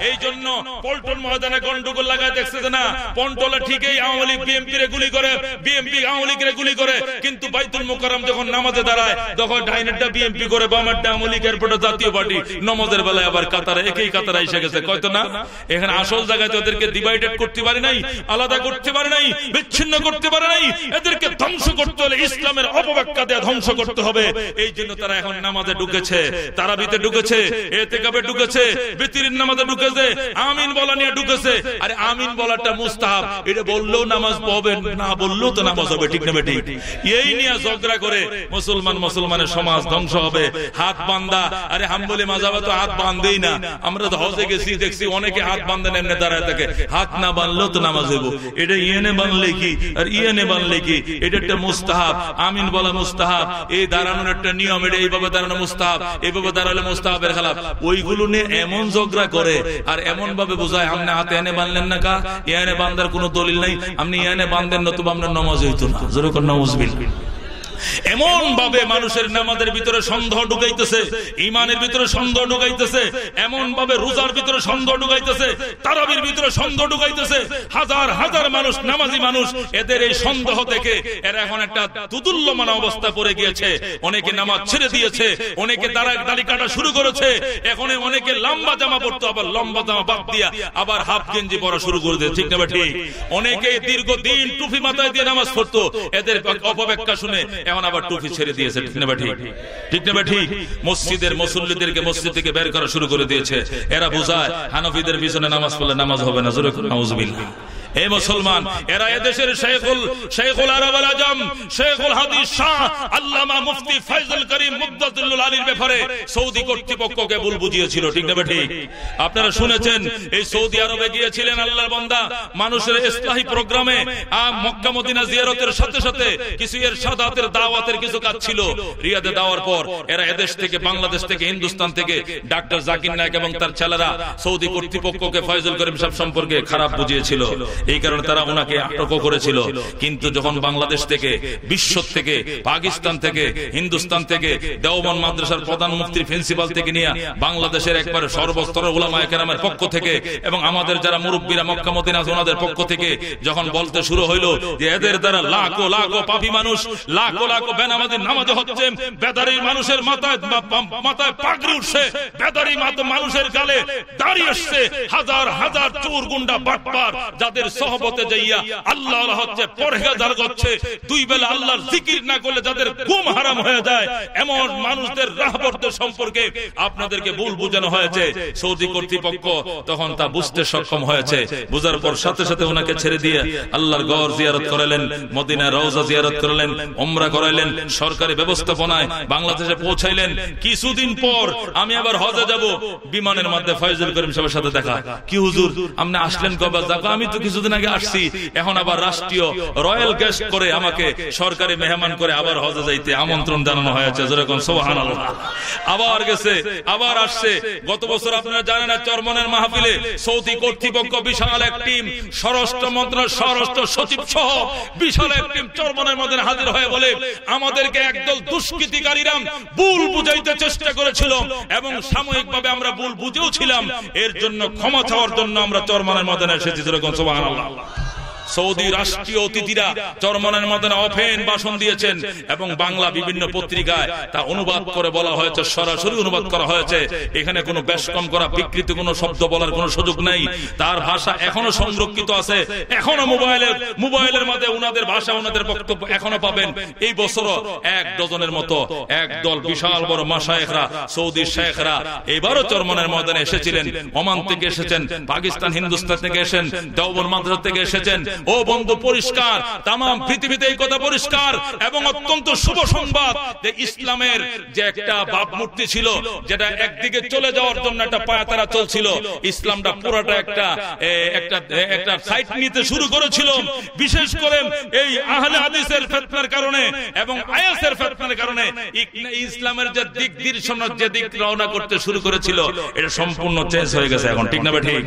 এই জন্য পল্টন ময়দানে গন্ডগোল লাগায় দেখছে না? পন্টলে ঠিকই আওয়ামী লীগ বিএনপি রে গুলি করে বিএনপি আওয়ামী লীগ রে গুলি করে, কিন্তু বাইতুল মোকাররম যখন নামাজে দাঁড়ায়, তখন ডাইনেরটা বিএনপি করে, বামেরটা আওয়ামী লীগ এরপরে জাতীয় পার্টি। নমাজের বেলায় আবার কাতারে, একই কাতারে এসে গেছে। কয়তো না? এখানে আসল জায়গায় ওদেরকে ডিভাইডেড করতে পারে নাই, আলাদা করতে পারে নাই, বিচ্ছিন্ন করতে পারে নাই। এদেরকে ধ্বংস করতে হলে ইসলামের অপব্যাখ্যা দেওয়া ধ্বংস করতে হবে। এই জন্য তারা এখন নামাজে ঢুকেছে তারা বিতে ঢুকেছে এতে কাবে ঢুকেছে, বিতিরির নামাজে ঢুকেছে। আমিন বলা নিয়ে ঢুকেছে। আরে আমিন বলাটা মুস্তাহাব। এটা বললেও নামাজ পড়বেন, না বললেও তো নামাজ হবে, ঠিক না ঠিক এই নিয়ে ঝগড়া করে মুসলমান মুসলমানের সমাজ ধ্বংস হবে। হাত বান্ধা আরে হাম বলে মাজাবে তো হাত বান্ধেই না। আমরা তো হজে গেছি, দেখছি অনেকে হাত বান্ধেন এমনি দাঁড়ায় থাকে। হাত না বানলেও তো নামাজ হইব। এটা ইয়েনে বানলে কি? আর ইয়েনে বানলে কি? এটা একটা মুস্তাহাব। আমিন বলা মুস্তাহাব। এই দাঁড়ানোর একটা নিয়ম, এটা এইভাবে দাঁড়ানো মুস্তাহাব। এইভাবে দাঁড়ালে মুস্তাহাবের খেলাফ। ওইগুলো নিয়ে এমন ঝগড়া করে আর এমন ভাবে বোঝায়, আপনি হাতে এনে বানলেন না কা? ইয়ানে বান্দার কোন দলিল নাই। আপনি ইয়ানে বান্ধেন নতুবা আপনার নমাজ হইতো না। যেরকম নমাজ বিল এমন ভাবে মানুষের নামাজের ভিতরে সন্দেহ ঢুকাইতেছে ইমানের ভিতরে সন্দেহ ঢুকাইতেছে, এমন ভাবে রোজার ভিতরে সন্দেহ ঢুকাইতেছে, তারাবির ভিতরে সন্দেহ ঢুকাইতেছে, হাজার হাজার মানুষ, নামাজি মানুষ, এদের এই সন্দেহ থেকে এরা এখন একটা তুতুল্যমান অবস্থা পড়ে গিয়েছে। অনেকে নামাজ ছেড়ে দিয়েছে, অনেকে তারা দাড়ি কাটা শুরু করেছে, এখন অনেকে লম্বা জামা পড়তো আবার লম্বা জামা বাদ দিয়া আবার হাফ গেঞ্জি পরা শুরু করে দিয়েছে ঠিক না ঠিক অনেকে দীর্ঘদিন টুপি মাথায় দিয়ে নামাজ পড়তো, এদের অপব্যাখ্যা শুনে এখন আবার টুপি ছেড়ে দিয়েছে? ঠিক না ঠিক? ঠিক না ঠিক? মসজিদের মুসল্লিদেরকে মসজিদ থেকে বের করা শুরু করে দিয়েছে। এরা বোঝায়, হানফিদের পিছনে নামাজ পড়লে নামাজ হবে না। জোরে নাউজুবিল্লাহ। এই মুসলমান, এরা এদেশের শেখুল শেখুল আরব আল আজম, শেখুল হাদিস শাহ, আল্লামা মুফতি ফয়জুল করিম মুদ্দাতুল আলীর ব্যাপারে সৌদি কর্তৃপক্ষকে ভুল বুঝিয়েছিল, ঠিক না ঠিক আপনারা শুনেছেন, এই সৌদি আরবে গিয়েছিলেন আল্লাহর বান্দা, মানুষের ইসলাহি প্রোগ্রামে মক্কা মদিনা জিয়ারতের সাথে সাথে কিছু এর সাদাতের দাওয়াতের কিছু কাজ ছিল। রিয়াদে দেওয়ার পর এরা এদেশ থেকে, বাংলাদেশ থেকে, হিন্দুস্তান থেকে ডাক্তার জাকির নায়ক এবং তার ছেলেরা সৌদি কর্তৃপক্ষকে ফয়জুল করিম সাহেব সম্পর্কে খারাপ বুঝিয়েছিল। এই কারণে তারা ওনাকে আটকও করেছিল। কিন্তু যখন বাংলাদেশ থেকে, বিশ্ব থেকে, পাকিস্তান থেকে, হিন্দুস্তান থেকে দেওবন মাদ্রাসার প্রধান মুক্তির প্রিন্সিপাল থেকে নিয়ে বাংলাদেশের একবারে সর্বস্তর ওলামায় কেরামের পক্ষ থেকে এবং আমাদের যারা মুরব্বীরা মক্কা, মদিনা ওনাদের পক্ষ থেকে যখন বলতে শুরু হইল যে এদের দ্বারা লাখো লাখো পাপি মানুষ, লাখো লাখো বেনামাজি নামাজে হচ্ছে, বেদারি মানুষের মাথায় মাথায় পাগড়ি উঠছে, বেদারি মানুষের গালে দাঁড়িয়ে আসছে, হাজার হাজার চোর গুন্ডা বাটপার যাদের সহবতে যাইয়া আল্লাহ হচ্ছে পরহেজার করছে। দুই বেলা আল্লাহর জিকির না করলে যাদের ঘুম হারাম হয়ে যায়, এমন মানুষদের রাহবরদের সম্পর্কে আপনাদেরকে ভুল বোঝানো হয়েছে। সৌদি কর্তৃপক্ষ তখন তা বুঝতে সক্ষম হয়েছে। বুঝার পর সাথে সাথে ওনাকে ছেড়ে দিয়ে আল্লাহর গড় জিয়ারত করালেন মদিনা রওজা জিয়ারত করালেন ওমরা করাইলেন সরকারি ব্যবস্থাপনায় বাংলাদেশে পৌঁছাইলেন। কিছুদিন পর আমি আবার হজে যাব। বিমানের মধ্যে ফয়জুল করিম সাহেবের সাথে দেখা। কি হুজুর, আপনি আসলেন কবে? দেখো আমি তো কিছুদিন আগে আসছি। এখন আবার রাষ্ট্রীয় রয়্যাল গেস্ট করে আমাকে সরকারি মেহমান করে আবার হজে যাইতে আমন্ত্রণ জানানো হয়েছে। যেরকম সোহান আবার গেছে, আবার আসছে। গত বছর আপনারা জানেন চরমনের মাহফিলে সৌদি কর্তৃপক্ষ বিশাল এক টিম, স্বরাষ্ট্র মন্ত্রণালয় স্বরাষ্ট্র সচিব সহ বিশাল এক টিম চরমনের মধ্যে হাজির হয়ে বলে আমাদেরকে একদল দুষ্কৃতিকারীরা ভুল বুঝাইতে চেষ্টা করেছিল এবং সাময়িকভাবে আমরা ভুল বুঝেও ছিলাম। এর জন্য ক্ষমা চাওয়ার জন্য আমরা চরমনের মধ্যে এসেছি। যেরকম সোহান আল্লাহ সৌদি রাষ্ট্রীয় অতিথিরা চরমনের মদনে অফেন ভাষণ দিয়েছেন এবং বাংলা বিভিন্ন পত্রিকায় তা অনুবাদ করে বলা হয়েছে, সরাসরি অনুবাদ করা হয়েছে। এখানে কোনো বেশকম করা, বিকৃত কোনো শব্দ বলার কোনো সুযোগ নেই। তার ভাষা এখনও সংরক্ষিত আছে। এখনও মোবাইলের মোবাইলের মধ্যে উনাদের ভাষা, উনাদের বক্তব্য এখনও পাবেন। এই বছর এক ডজনের মতো, এক দল বিশাল বড় মাসায়েখরা সৌদি শেখরা এবারও চরমনের ময়দানে এসেছিলেন। ওমান থেকে এসেছেন, পাকিস্তান, হিন্দুস্তান থেকে এসেছেন দেওবন মাদ্রাস থেকে এসেছেন। ও বন্ধু পরিষ্কার তাম পৃথিবীতে এই কথা পরিষ্কার এবং অত্যন্ত শুভ সংবাদ যে ইসলামের যে একটা ভাবমূর্তি ছিল, যেটা একদিকে চলে যাওয়ার জন্য একটা পায়াতারা চলছিল, ইসলামটা পুরোটা একটা একটা সাইট নিতে শুরু করেছিল। বিশেষ করে এই আহলে হাদিসের ফেতনার কারণে এবং আয়াসের ফেতনার কারণে ইসলামের যে দিক দর্শন যে দিক রওনা করতে শুরু করেছিল, এটা সম্পূর্ণ চেঞ্জ হয়ে গেছে এখন, ঠিক না ঠিক।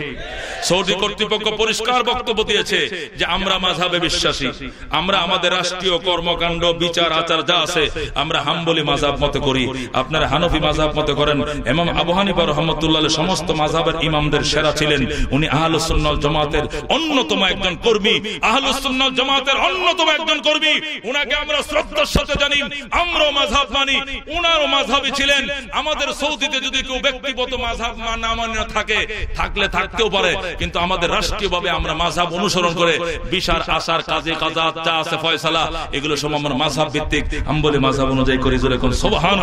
সৌদি কর্তৃপক্ষ পরিষ্কার বক্তব্য দিয়েছে যে আমরা মাঝাবে বিশ্বাসী। আমরা আমাদের রাষ্ট্রীয় কর্মকাণ্ড বিচার আচার যা আছে আমরা হাম্বলি মাঝাব মতে করি। আপনারা হানফি মাঝাব মতে করেন। এমাম আবু হানিফা রহমতুল্লাহ সমস্ত মাঝাবের ইমামদের সেরা ছিলেন। উনি আহলুসুন্নাল জামাতের অন্যতম একজন কর্মী। আহলুসুন্নাল জামাতের অন্যতম একজন কর্মী। উনাকে আমরা শ্রদ্ধার সাথে জানি। আমরাও মাঝাব মানি। উনারও মাঝাবি ছিলেন। আমাদের সৌদিতে যদি কেউ ব্যক্তিগত মাঝাব না মান্য থাকে থাকলে থাকতেও পারে কিন্তু আমাদের রাষ্ট্রীয়ভাবে আমরা মাঝাব অনুসরণ করে বিশার আশার কাজে কাজা আছে, ফয়সালা। এগুলো সব আমরা মাঝাব ভিত্তিক। আম্বলি মাঝাব অনুযায়ী করি জোরে কোন। সোহান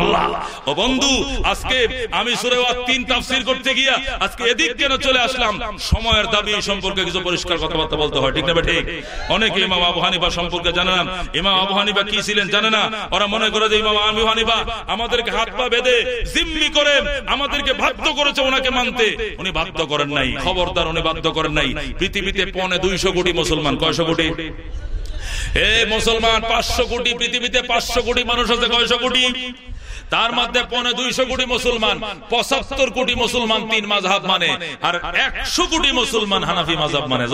ও বন্ধু, আজকে আমি সুরে তিন তাফসির করতে গিয়া আজকে এদিক কেন চলে আসলাম? সময়ের দাবি সম্পর্কে কিছু পরিষ্কার কথাবার্তা বলতে হয়, ঠিক না ঠিক? অনেকে ইমাম আবু হানিফা সম্পর্কে জানে না। ইমাম আবু হানিফা কি ছিলেন জানে না। ওরা মনে করে যে ইমাম আবু হানিফা আমাদেরকে হাত পা বেঁধে জিম্মি করে আমাদেরকে বাধ্য করেছে ওনাকে মানতে। উনি বাধ্য করেন নাই। খবরদার উনি বাধ্য করেন নাই। পৃথিবীতে পনে দুইশো কোটি মুসলমান কয়শো কোটি? এ মুসলমান পাঁচশো কোটি, পৃথিবীতে পাঁচশো কোটি মানুষ আছে কয়শো কোটি? তার মধ্যে পনেরো দুইশো কোটি মুসলমান, পঁচাত্তর কোটি মুসলমান তিন মাঝহাব মানে আর একশো কোটি মুসলমান হানাফি মাঝহাব মানে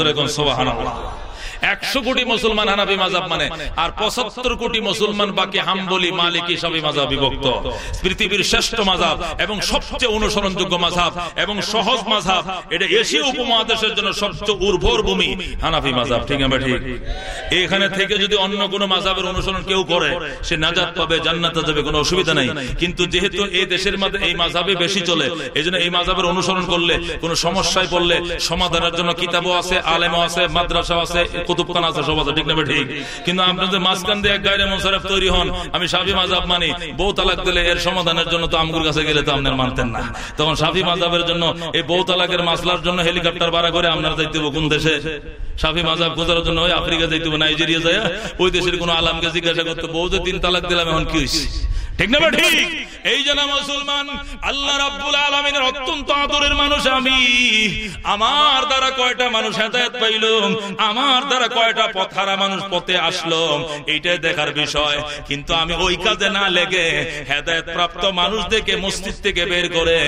একশো কোটি মুসলমান হানাফি মাজাব মানে আর পঁচাত্তর কোটি মুসলমান বাকি হাম্বলি মালিকি সবই মাজাব বিভক্ত। পৃথিবীর শ্রেষ্ঠ মাজাব এবং সবচেয়ে অনুসরণযোগ্য মাঝাব এবং সহজ মাঝাব এটা এশীয় উপমহাদেশের জন্য সবচেয়ে উর্বর ভূমি হানাফি মাজাব ঠিক আছে ঠিক। এখানে থেকে যদি অন্য কোন মাজাবের অনুসরণ কেউ করে সে নাজাত পাবে জান্নাতে যাবে কোনো অসুবিধা নাই। কিন্তু যেহেতু এই দেশের মধ্যে এই মাজাবে বেশি চলে এই জন্য এই মাজাবের অনুসরণ করলে কোনো সমস্যায় পড়লে সমাধানের জন্য কিতাবও আছে আলেমও আছে মাদ্রাসাও আছে কুতুবখানা আছে সব আছে, ঠিক না ঠিক। কিন্তু মাঝখান দিয়ে এক তৈরি হন, আমি মাজাব মানি, বউ তালাক দিলে এর সমাধানের জন্য তো আমগুর কাছে গেলে তো আপনার মানতেন না। তখন মাজাবের জন্য এই বউ তালাকের মাসলার জন্য হেলিকপ্টার ভাড়া করে কোন দেশে? মাজাব জন্য ওই আফ্রিকা নাইজেরিয়া যায় ওই দেশের কোন আলামকে জিজ্ঞাসা করতে, বউ যে তিন তালাক দিলাম, এখন কি হয়েছে ঠিক না ঠিক এই জন্য মুসলমান আল্লাহ রাব্বুল আলামিনের অত্যন্ত আদরের মানুষ আমি। আমার দ্বারা কয়টা মানুষ হেদায়েত পাইল আমার দ্বারা কয়টা পথারা মানুষ পথে আসলো এইটাই দেখার বিষয়। কিন্তু আমি ওই কাজে না লেগে হেদায়েত প্রাপ্ত মানুষ দেখে মসজিদ থেকে বের করে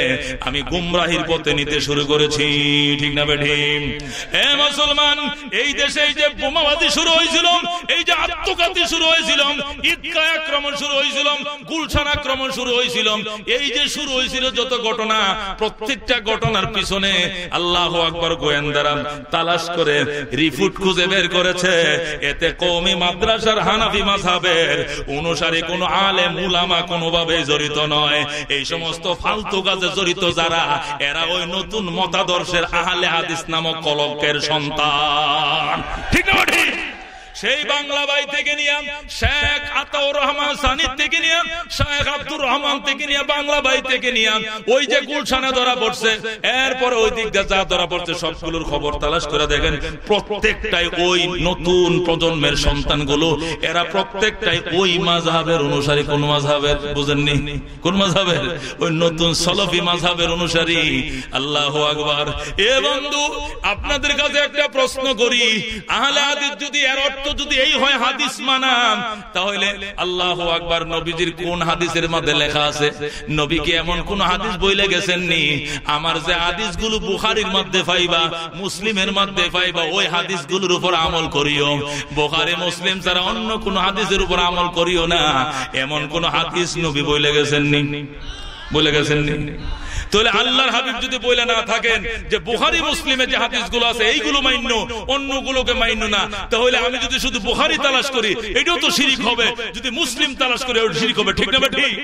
আমি গুমরাহির পথে নিতে শুরু করেছি। ঠিক না বেঠিক এ মুসলমান এই দেশে এই যে বোমাবাজি শুরু হয়েছিল এই যে আত্মঘাতী শুরু হয়েছিল ঈদগাহ আক্রমণ শুরু হয়েছিল শুরু হয়েছিল। এই যে শুরু হয়েছিল যত ঘটনা, প্রত্যেকটা ঘটনার পিছনে আল্লাহ আকবর গোয়েন্দারা তালাশ করে রিফুট খুঁজে বের করেছে। এতে মাদ্রাসার হানাফি মাসাবের অনুসারী কোন আলেম, উলামা কোনোভাবে জড়িত নয়। এই সমস্ত ফালতু কাজে জড়িত যারা, এরা ওই নতুন মতাদর্শের আহলে হাদিস নামক কলকের সন্তান। ঠিক? সেই বাংলা বাই থেকে নিয়ে শেখ আতাউর রহমান সানিদ থেকে নিয়ে শেখ আব্দুর রহমান থেকে নিয়ে বাংলা বাই থেকে নিয়ে ওই যে গুলশানে ধরা পড়ছে এরপরে ওই দিক দিয়ে যা ধরা পড়ছে সবগুলোর খবর তালাশ করে দেখেন প্রত্যেকটাই ওই নতুন প্রজন্মের সন্তানগুলো এরা প্রত্যেকটাই ওই মাঝহাবের অনুসারী কোন মাঝহাবের বুঝেননি? কোন মাঝহাবের ওই নতুন সলফি মাঝহাবের অনুসারী। আল্লাহ আকবার। এ বন্ধু আপনাদের কাছে একটা প্রশ্ন করি। আহলে হাদিস যদি এর অর্থ যদি এই হয় হাদিস মানা তাহলে আল্লাহ আকবার নবীজির কোন হাদিসের মধ্যে লেখা আছে? নবীকে এমন কোন হাদিস বইলে গেছেন নি আমার যে হাদিসগুলো বুখারির মধ্যে পাইবা, মুসলিমের মধ্যে পাইবা, ওই হাদিসগুলোর উপর আমল করিও। বুখারি, মুসলিম ছাড়া অন্য কোন হাদিসের উপর আমল করিও না। এমন কোন হাদিস নবী বইলে গেছেন নি বলে গেছেন তাহলে আল্লাহর হাবিব যদি বলে না থাকেন যে বুহারি মুসলিমে যে হাদিসগুলো আছে এইগুলো মান্য অন্য গুলোকে মান্য না। তাহলে আমি যদি শুধু বুহারি তালাশ করি এটাও তো শিরিক হবে। যদি মুসলিম তালাশ করি ওটা শিরিক হবে। ঠিক না ঠিক?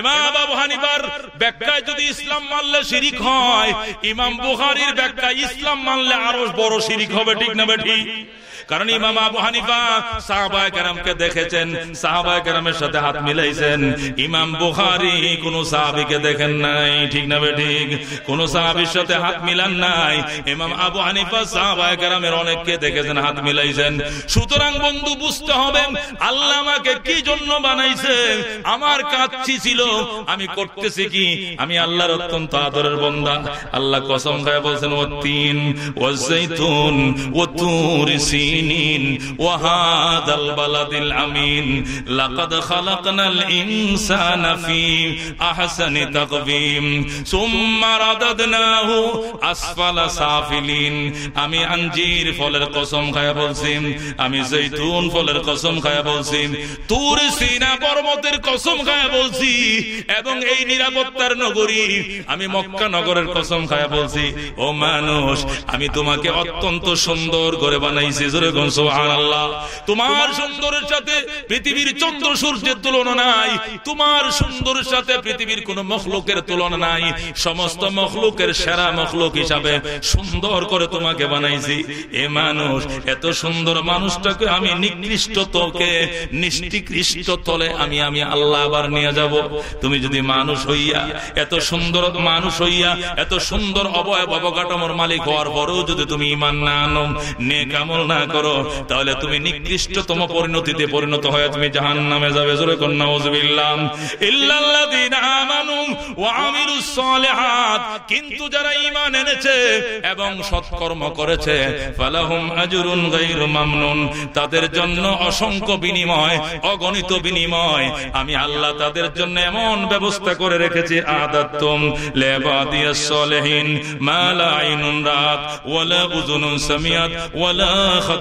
ইমাম আবু হানিফার ব্যাখ্যায় যদি ইসলাম মানলে শিরিক হয় ইমাম বুহারির ব্যাখ্যায় ইসলাম মানলে আরও বড় শিরিক হবে। ঠিক না ঠিক? কারণ ইমাম আবু হানিফা সাহাবায়ে কেরামকে দেখেছেন, সাহাবায়ে কেরামের সাথে হাত মিলাইছেন। ইমাম বুখারী কোন সাহাবীকে দেখেন নাই, ঠিক না ঠিক? কোন সাহাবীর সাথে হাত মিলান নাই। ইমাম আবু হানিফা সাহাবায়ে কেরামের অনেককে দেখেছেন, হাত মিলাইছেন। সুতরাং বন্ধু, বুঝতে হবে আল্লাহ আমাকে কি জন্য বানাইছে? আমার কাচ্ছি ছিল? আমি করতেছি কি? আমি আল্লাহর অত্যন্ত আদরের বন্দা। আল্লাহ কসম খায় বলছেন, ও তিন, ও জৈতুন ও তুর ও হাদাল বালাদিল আমিন লাকাদ খালাকনাল ইনসানা ফি আহসানি তাকবীম সুম্মা রাদাদনাহু আসফালা সাফিলিন আমি ফলের কসম খায় বলছি আমি জৈতুন ফলের কসম খায় বলছি তুর সিনা পর্বতের কসম খায় বলছি। এবং এই নিরাপত্তার নগরী আমি মক্কা নগরের কসম খায় বলছি। ও মানুষ, আমি তোমাকে অত্যন্ত সুন্দর করে বানাইছি। জোরে আল্লাহ তোমার সুন্দরের সাথে পৃথিবীর চন্দ্র সূর্যের তুলনা নাই। তোমার সুন্দরের সাথে পৃথিবীর কোন মখলুকের তুলনা নাই। সমস্ত মখলুকের সেরা মখলুক হিসাবে সুন্দর করে তোমাকে বানাইছি। এ মানুষ এত সুন্দর মানুষটাকে আমি নিকৃষ্ট তোকে নিষ্ঠিকৃষ্ট তলে আমি আমি আল্লাহ আবার নিয়ে যাব। তুমি যদি মানুষ হইয়া এত সুন্দর মানুষ হইয়া এত সুন্দর অবয়ব অবকাঠামোর মালিক হওয়ার পরেও যদি তুমি ইমান না আনো নে কামল না করো, তাহলে তুমি নিকৃষ্টতম পরিণতিতে পরিণত হয়ে তুমি জাহান নামে যাবে। জোরে কিন্তু যারা ঈমান এনেছে এবং সৎকর্ম করেছে তাদের জন্য অসংখ্য বিনিময়, অগণিত বিনিময়। আমি আল্লাহ তাদের জন্য এমন ব্যবস্থা করে রেখেছি, আদাতুম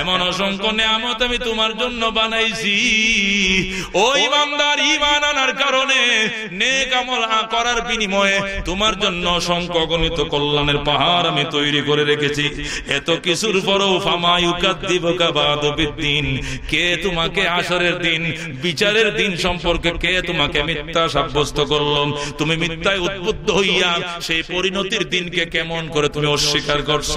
এমন অসংখ্য নিয়ামত আমি তোমার জন্য বানাইছি। ও ইমানদার ইমান আনার কারণে নেক আমল করার বিনিময়ে তোমার জন্য অসংখ্য গণিত কল্যাণের পাহাড় আমি তৈরি করে রেখেছি। এত কিছুর পরও কে তোমাকে আসরের দিন, বিচারের দিন সম্পর্কে কে তোমাকে মিথ্যা সাব্যস্ত করলাম তুমি মিথ্যায় উদ্বুদ্ধ হইয়া সেই পরিণতির দিনকে কেমন করে তুমি অস্বীকার করছ?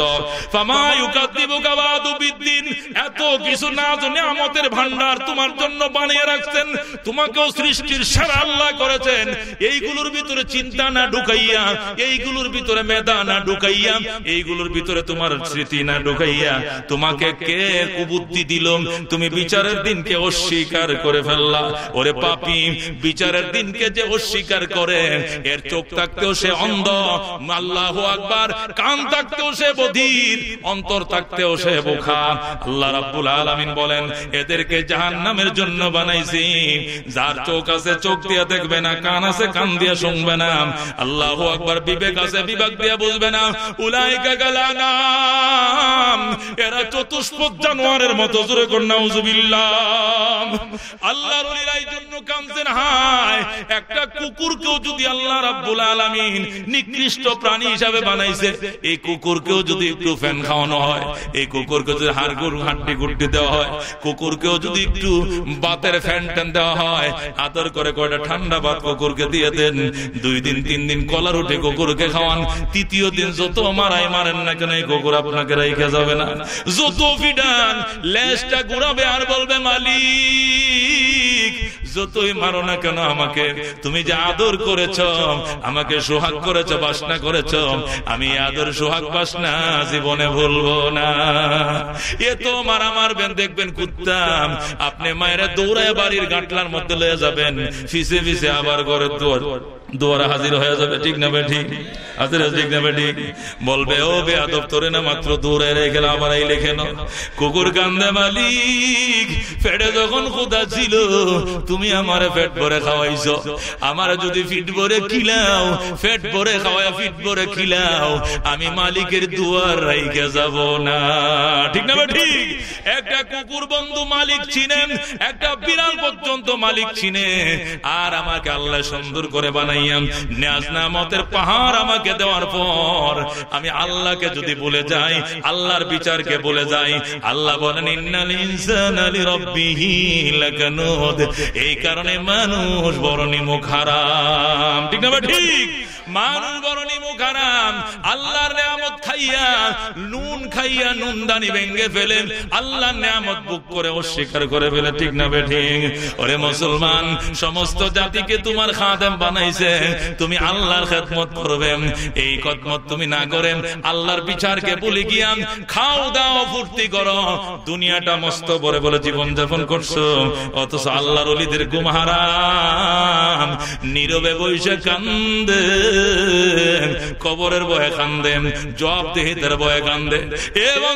এত কিছু না নিয়ামতের ভান্ডার তোমার জন্য বানিয়ে রাখছেন, তোমাকেও সৃষ্টির সেরা আল্লাহ করেছেন। এইগুলোর ভিতরে চিন্তা না ঢুকাইয়া, এইগুলোর ভিতরে মেধা না ঢুকাইয়া, এইগুলোর ভিতরে তোমার স্মৃতি না ঢুকাইয়া, তোমাকে কে কুবুদ্ধি দিল? তুমি বিচারের দিনকে অস্বীকার করে ফেললা। ওরে পাপি, বিচারের দিনকে যে অস্বীকার করে, এর চোখ থাকতেও সে অন্ধ, আল্লাহ আকবার, কান থাকতেও সে বধির, অন্তর থাকতেও সে বোখা আল্লাহ রাব্বুল আলামিন বলেন, এদেরকে জাহান্নামের জন্য বানাইছি। যার চোখ আছে, চোখ দিয়ে দেখবে না, কান আছে, কান দিয়ে শুনবে না। আকবার, বিবেক আছে, বিবেক দিয়ে বুঝবে না। উলাইকা গালানাম এরা চতুষ্পদ জানোয়ারের মতো, জোরে কর, নাউজুবিল্লাহ। আল্লাহর জন্য হায়। একটা কুকুরকেও যদি আল্লাহ রাব্বুল আলামিন নিকৃষ্ট প্রাণী হিসাবে বানাইছে, এই কুকুরকেও যদি একটু ফ্যান খাওয়ানো হয়, এই কুকুরকে যদি হাড় গরু, হাড্ডি গুড্ডি দেওয়া হয়, কুকুরকেও যদি একটু বাতের ফ্যান ট্যান দেওয়া হয়, আদর করে কয়টা ঠান্ডা ভাত কুকুরকে দিয়ে দেন, দুই দিন, তিন দিন কলার উঠে কুকুরকে খাওয়ান, তৃতীয় দিন যত মারাই মারেন না কেন, এই কুকুর আপনাকে রেখে যাবে না। যত ফিডান লেজটা ঘুরাবে আর বলবে, মালিক, যতই মারো না কেন আমাকে, তুমি যে আদর করেছ, আমাকে সোহাগ করেছ, বাসনা করেছ, আমি আদর সোহাগ বাসনা জীবনে ভুলবো না। এ তো মারা মারবেন দেখবেন কুত্তাম আপনি মায়ের দৌড়ায় বাড়ির গাঁটলার মধ্যে লয়ে যাবেন। ফিসে ফিসে আবার ঘরে তোর দুয়ারা হাজির হয়ে যাবে, ঠিক না ঠিক বলবে, ও বে না মাত্র দূরে আবার এই লেখে কুকুর কান্দে, মালিক যখন ছিল, তুমি আমার ভরে খাওয়াইছো। আমার যদি ফিট ভরে খিলাও ভরে খাওয়াই ফিট ভরে খিলাও, আমি মালিকের দুয়ার রাইকে যাব না। ঠিক না ঠিক একটা কুকুর বন্ধু মালিক চিনেন, একটা বিড়াল পর্যন্ত মালিক চিনে, আর আমাকে আল্লাহ সুন্দর করে পাহাড় আমাকে দেওয়ার পর আমি আল্লাহকে যদি বলে যাই, আল্লাহর বিচারকে বলে যাই, আল্লাহ বলেন এই কারণে মানুষ বড় নিমুখ হারাম ঠিক না ঠিক? মানুষ বড় নিমুখ হারাম আল্লাহর নিয়ামত খাইয়া, নুন খাইয়া নুন দানি ভেঙ্গে ফেলে, আল্লাহর নিয়ামত বুক করে অস্বীকার করে ফেলে। ঠিক না বেঠিক ওরে মুসলমান, সমস্ত জাতিকে তোমার খাদেম বানাইছে। তুমি আল্লাহর খেদমত করবে এই কদমত তুমি না করে আল্লাহর বিচারকে বলে গিয়া খাও দাও ফুর্তি করো। দুনিয়াটা মস্ত বলে বলে জীবন যাপন করছ, অথচ আল্লাহর অলিদের গুমহারাম নীরবে বৈশে কান্দে, কবরের বয়ে কান্দে জবাব দেহিতের বয়ে কান্দে। এবং